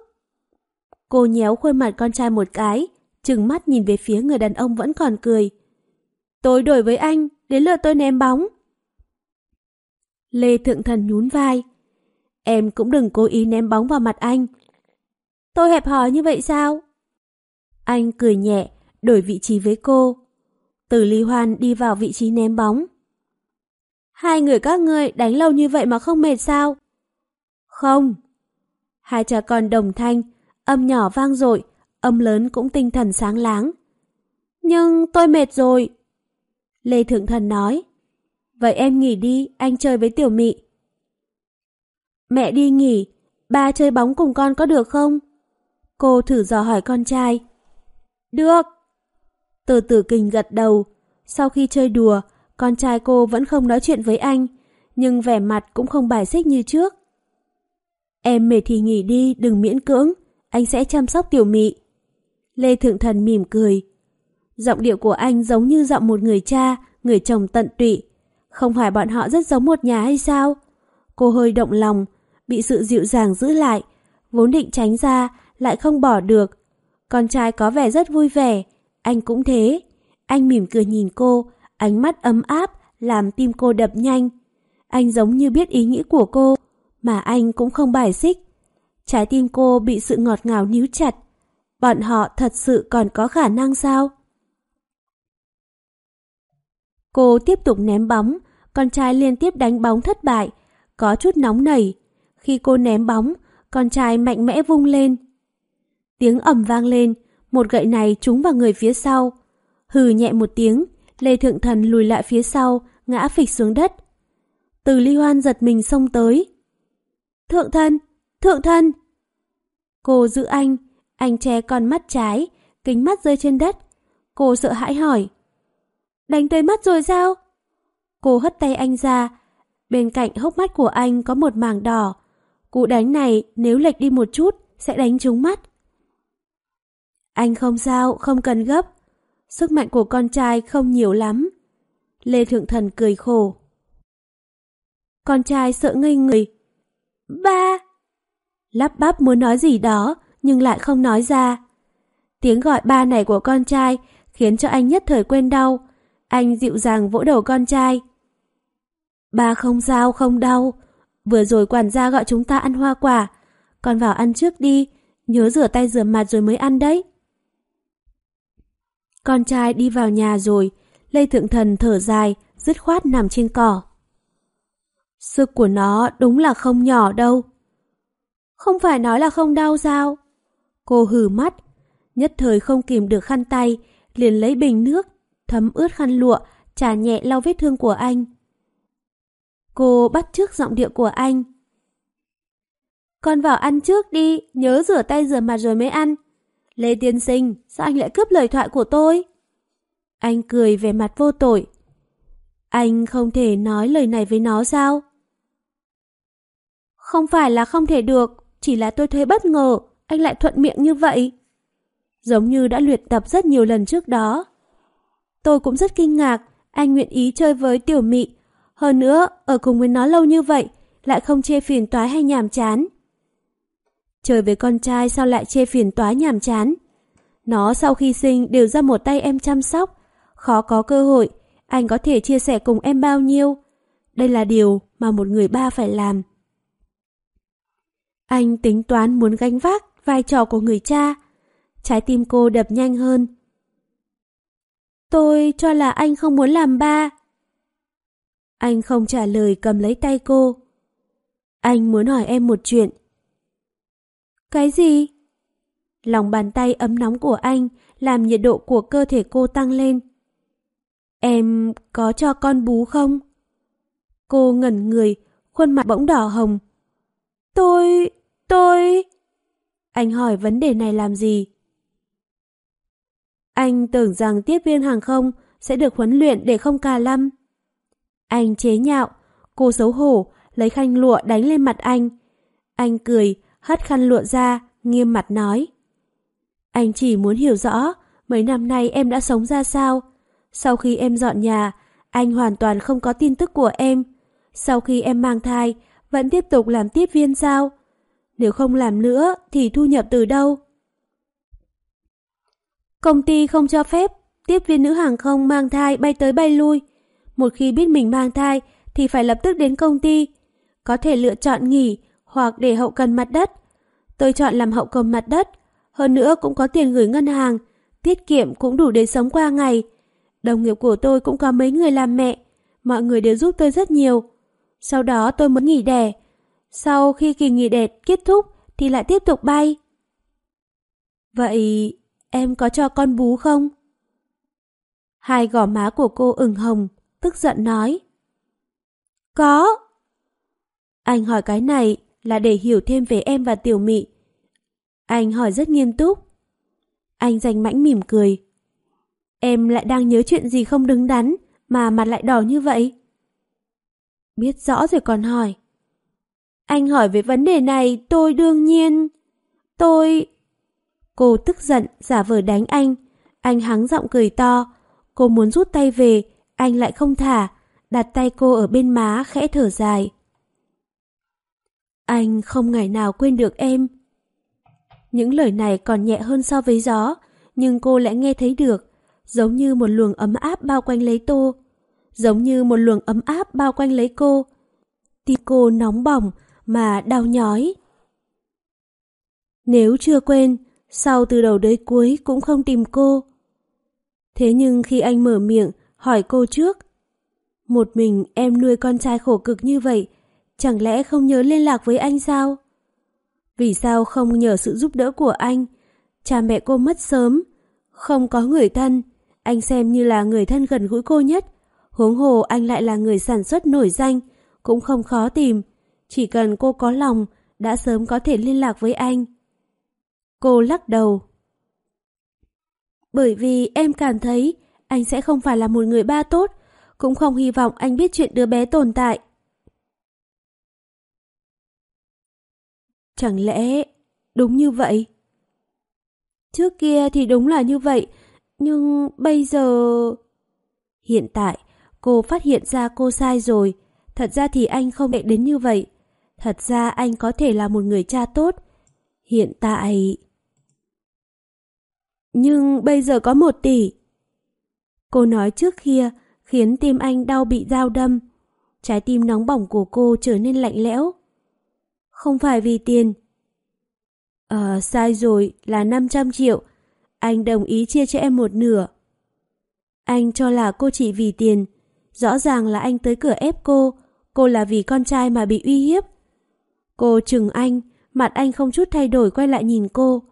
Cô nhéo khuôn mặt con trai một cái, trừng mắt nhìn về phía người đàn ông vẫn còn cười. Tôi đổi với anh, đến lượt tôi ném bóng. Lê Thượng Thần nhún vai. Em cũng đừng cố ý ném bóng vào mặt anh. Tôi hẹp hòi như vậy sao? Anh cười nhẹ, đổi vị trí với cô. Từ Ly Hoan đi vào vị trí ném bóng. Hai người các ngươi đánh lâu như vậy mà không mệt sao? Không. Hai cha con đồng thanh, âm nhỏ vang dội, âm lớn cũng tinh thần sáng láng. Nhưng tôi mệt rồi. Lê Thượng Thần nói. Vậy em nghỉ đi, anh chơi với tiểu mị. Mẹ đi nghỉ, ba chơi bóng cùng con có được không? Cô thử dò hỏi con trai. Được. Từ tử kình gật đầu. Sau khi chơi đùa, con trai cô vẫn không nói chuyện với anh, nhưng vẻ mặt cũng không bài xích như trước. Em mệt thì nghỉ đi, đừng miễn cưỡng, anh sẽ chăm sóc tiểu mị. Lê Thượng Thần mỉm cười. Giọng điệu của anh giống như giọng một người cha, người chồng tận tụy. Không phải bọn họ rất giống một nhà hay sao? Cô hơi động lòng, bị sự dịu dàng giữ lại, vốn định tránh ra, lại không bỏ được. Con trai có vẻ rất vui vẻ, anh cũng thế. Anh mỉm cười nhìn cô, ánh mắt ấm áp, làm tim cô đập nhanh. Anh giống như biết ý nghĩ của cô, mà anh cũng không bài xích. Trái tim cô bị sự ngọt ngào níu chặt. Bọn họ thật sự còn có khả năng sao? Cô tiếp tục ném bóng, con trai liên tiếp đánh bóng thất bại, có chút nóng nảy. Khi cô ném bóng, con trai mạnh mẽ vung lên. Tiếng ầm vang lên, một gậy này trúng vào người phía sau. Hừ nhẹ một tiếng, Lê Thượng Thần lùi lại phía sau, ngã phịch xuống đất. Từ ly hoan giật mình xông tới. Thượng thân, thượng thân. Cô giữ anh, anh che con mắt trái, kính mắt rơi trên đất. Cô sợ hãi hỏi. Đánh tới mắt rồi sao? Cô hất tay anh ra. Bên cạnh hốc mắt của anh có một mảng đỏ. Cú đánh này nếu lệch đi một chút sẽ đánh trúng mắt. Anh không sao, không cần gấp. Sức mạnh của con trai không nhiều lắm. Lê Thượng Thần cười khổ. Con trai sợ ngây người. Ba! Lắp bắp muốn nói gì đó, nhưng lại không nói ra. Tiếng gọi ba này của con trai khiến cho anh nhất thời quên đau. Anh dịu dàng vỗ đầu con trai. Ba không sao, không đau. Vừa rồi quản gia gọi chúng ta ăn hoa quả. Con vào ăn trước đi, nhớ rửa tay rửa mặt rồi mới ăn đấy. Con trai đi vào nhà rồi, Lê Thượng Thần thở dài, dứt khoát nằm trên cỏ. Sức của nó đúng là không nhỏ đâu. Không phải nói là không đau sao? Cô hừ mắt, nhất thời không kìm được khăn tay, liền lấy bình nước, thấm ướt khăn lụa, trà nhẹ lau vết thương của anh. Cô bắt trước giọng điệu của anh. Con vào ăn trước đi, nhớ rửa tay rửa mặt rồi mới ăn. Lê Tiên Sinh, sao anh lại cướp lời thoại của tôi? Anh cười về mặt vô tội. Anh không thể nói lời này với nó sao? Không phải là không thể được, chỉ là tôi thấy bất ngờ, anh lại thuận miệng như vậy. Giống như đã luyện tập rất nhiều lần trước đó. Tôi cũng rất kinh ngạc, anh nguyện ý chơi với tiểu mị. Hơn nữa, ở cùng với nó lâu như vậy, lại không chê phiền toái hay nhàm chán. Chơi với con trai sao lại chê phiền toái nhàm chán? Nó sau khi sinh đều ra một tay em chăm sóc, khó có cơ hội, anh có thể chia sẻ cùng em bao nhiêu. Đây là điều mà một người ba phải làm. Anh tính toán muốn gánh vác vai trò của người cha. Trái tim cô đập nhanh hơn. Tôi cho là anh không muốn làm ba. Anh không trả lời cầm lấy tay cô. Anh muốn hỏi em một chuyện. Cái gì? Lòng bàn tay ấm nóng của anh làm nhiệt độ của cơ thể cô tăng lên. Em có cho con bú không? Cô ngẩn người, khuôn mặt bỗng đỏ hồng. Tôi... tôi... Anh hỏi vấn đề này làm gì? Anh tưởng rằng tiếp viên hàng không sẽ được huấn luyện để không cà lăm. Anh chế nhạo, cô xấu hổ, lấy khăn lụa đánh lên mặt anh. Anh cười, hất khăn lụa ra, nghiêm mặt nói. Anh chỉ muốn hiểu rõ, mấy năm nay em đã sống ra sao. Sau khi em dọn nhà, anh hoàn toàn không có tin tức của em. Sau khi em mang thai, vẫn tiếp tục làm tiếp viên sao? Nếu không làm nữa, thì thu nhập từ đâu? Công ty không cho phép tiếp viên nữ hàng không mang thai bay tới bay lui. Một khi biết mình mang thai thì phải lập tức đến công ty. Có thể lựa chọn nghỉ hoặc để hậu cần mặt đất. Tôi chọn làm hậu cần mặt đất. Hơn nữa cũng có tiền gửi ngân hàng. Tiết kiệm cũng đủ để sống qua ngày. Đồng nghiệp của tôi cũng có mấy người làm mẹ. Mọi người đều giúp tôi rất nhiều. Sau đó tôi mới nghỉ đẻ. Sau khi kỳ nghỉ đẻ kết thúc thì lại tiếp tục bay. Vậy em có cho con bú không? Hai gò má của cô ửng hồng, tức giận nói. Có. Anh hỏi cái này là để hiểu thêm về em và tiểu mị. Anh hỏi rất nghiêm túc. Anh danh mãnh mỉm cười. Em lại đang nhớ chuyện gì không đứng đắn mà mặt lại đỏ như vậy? Biết rõ rồi còn hỏi. Anh hỏi về vấn đề này tôi đương nhiên... Tôi... Cô tức giận giả vờ đánh anh. Anh hắng giọng cười to. Cô muốn rút tay về, anh lại không thả. Đặt tay cô ở bên má khẽ thở dài. Anh không ngày nào quên được em. Những lời này còn nhẹ hơn so với gió, nhưng cô lại nghe thấy được, giống như một luồng ấm áp bao quanh lấy tô. Giống như một luồng ấm áp bao quanh lấy cô. Tim cô nóng bỏng mà đau nhói. Nếu chưa quên, sau từ đầu đến cuối cũng không tìm cô. Thế nhưng khi anh mở miệng, hỏi cô trước. Một mình em nuôi con trai khổ cực như vậy, chẳng lẽ không nhớ liên lạc với anh sao? Vì sao không nhờ sự giúp đỡ của anh? Cha mẹ cô mất sớm, không có người thân, anh xem như là người thân gần gũi cô nhất. Huống hồ anh lại là người sản xuất nổi danh, cũng không khó tìm. Chỉ cần cô có lòng, đã sớm có thể liên lạc với anh. Cô lắc đầu. Bởi vì em cảm thấy anh sẽ không phải là một người ba tốt, cũng không hy vọng anh biết chuyện đứa bé tồn tại. Chẳng lẽ đúng như vậy? Trước kia thì đúng là như vậy, nhưng bây giờ... Hiện tại, cô phát hiện ra cô sai rồi. Thật ra thì anh không tệ đến như vậy. Thật ra anh có thể là một người cha tốt. Hiện tại... Nhưng bây giờ có một tỷ. Cô nói trước kia khiến tim anh đau bị dao đâm. Trái tim nóng bỏng của cô trở nên lạnh lẽo. Không phải vì tiền. Ờ, sai rồi, là 500 triệu. Anh đồng ý chia cho em một nửa. Anh cho là cô chỉ vì tiền. Rõ ràng là anh tới cửa ép cô. Cô là vì con trai mà bị uy hiếp. Cô chừng anh, mặt anh không chút thay đổi quay lại nhìn cô.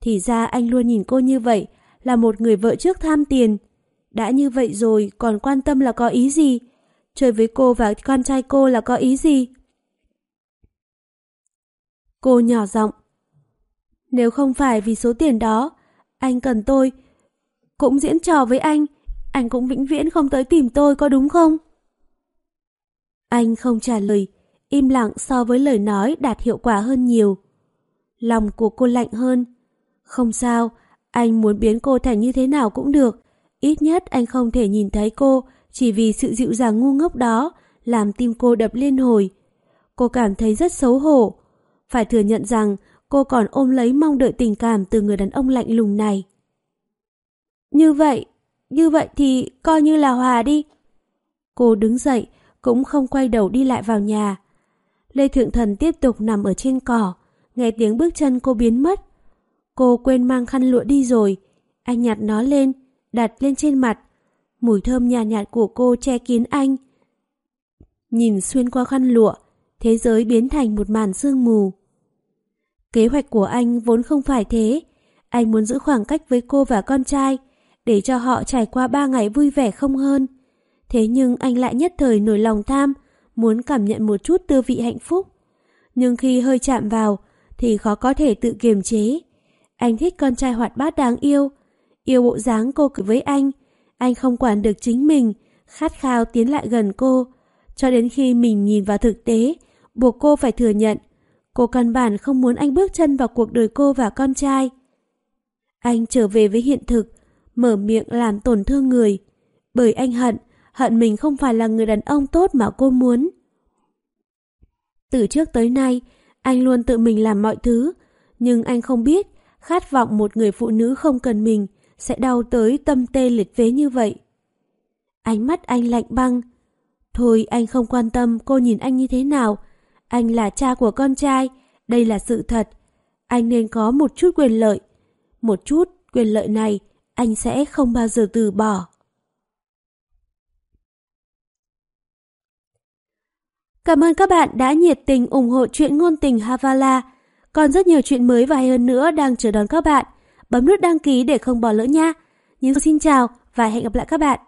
Thì ra anh luôn nhìn cô như vậy, là một người vợ trước tham tiền. Đã như vậy rồi, còn quan tâm là có ý gì? Chơi với cô và con trai cô là có ý gì? Cô nhỏ giọng. Nếu không phải vì số tiền đó, anh cần tôi. Cũng diễn trò với anh, anh cũng vĩnh viễn không tới tìm tôi có đúng không? Anh không trả lời, im lặng so với lời nói đạt hiệu quả hơn nhiều. Lòng của cô lạnh hơn. Không sao, anh muốn biến cô thành như thế nào cũng được. Ít nhất anh không thể nhìn thấy cô chỉ vì sự dịu dàng ngu ngốc đó làm tim cô đập liên hồi. Cô cảm thấy rất xấu hổ. Phải thừa nhận rằng cô còn ôm lấy mong đợi tình cảm từ người đàn ông lạnh lùng này. Như vậy, như vậy thì coi như là hòa đi. Cô đứng dậy, cũng không quay đầu đi lại vào nhà. Lê Thượng Thần tiếp tục nằm ở trên cỏ, nghe tiếng bước chân cô biến mất. Cô quên mang khăn lụa đi rồi, anh nhặt nó lên, đặt lên trên mặt. Mùi thơm nhạt nhạt của cô che kín anh. Nhìn xuyên qua khăn lụa, thế giới biến thành một màn sương mù. Kế hoạch của anh vốn không phải thế. Anh muốn giữ khoảng cách với cô và con trai, để cho họ trải qua ba ngày vui vẻ không hơn. Thế nhưng anh lại nhất thời nổi lòng tham, muốn cảm nhận một chút tư vị hạnh phúc. Nhưng khi hơi chạm vào, thì khó có thể tự kiềm chế. Anh thích con trai hoạt bát đáng yêu, yêu bộ dáng cô cử với anh. Anh không quản được chính mình, khát khao tiến lại gần cô, cho đến khi mình nhìn vào thực tế, buộc cô phải thừa nhận Cô căn bản không muốn anh bước chân vào cuộc đời cô và con trai. Anh trở về với hiện thực, mở miệng làm tổn thương người. Bởi anh hận, hận mình không phải là người đàn ông tốt mà cô muốn. Từ trước tới nay, anh luôn tự mình làm mọi thứ, nhưng anh không biết khát vọng một người phụ nữ không cần mình sẽ đau tới tâm tê liệt phế như vậy. Ánh mắt anh lạnh băng. Thôi anh không quan tâm cô nhìn anh như thế nào, anh là cha của con trai, đây là sự thật. Anh nên có một chút quyền lợi. Một chút quyền lợi này anh sẽ không bao giờ từ bỏ. Cảm ơn các bạn đã nhiệt tình ủng hộ chuyện ngôn tình Havala. Còn rất nhiều chuyện mới và hay hơn nữa đang chờ đón các bạn. Bấm nút đăng ký để không bỏ lỡ nha. Nhưng xin chào và hẹn gặp lại các bạn.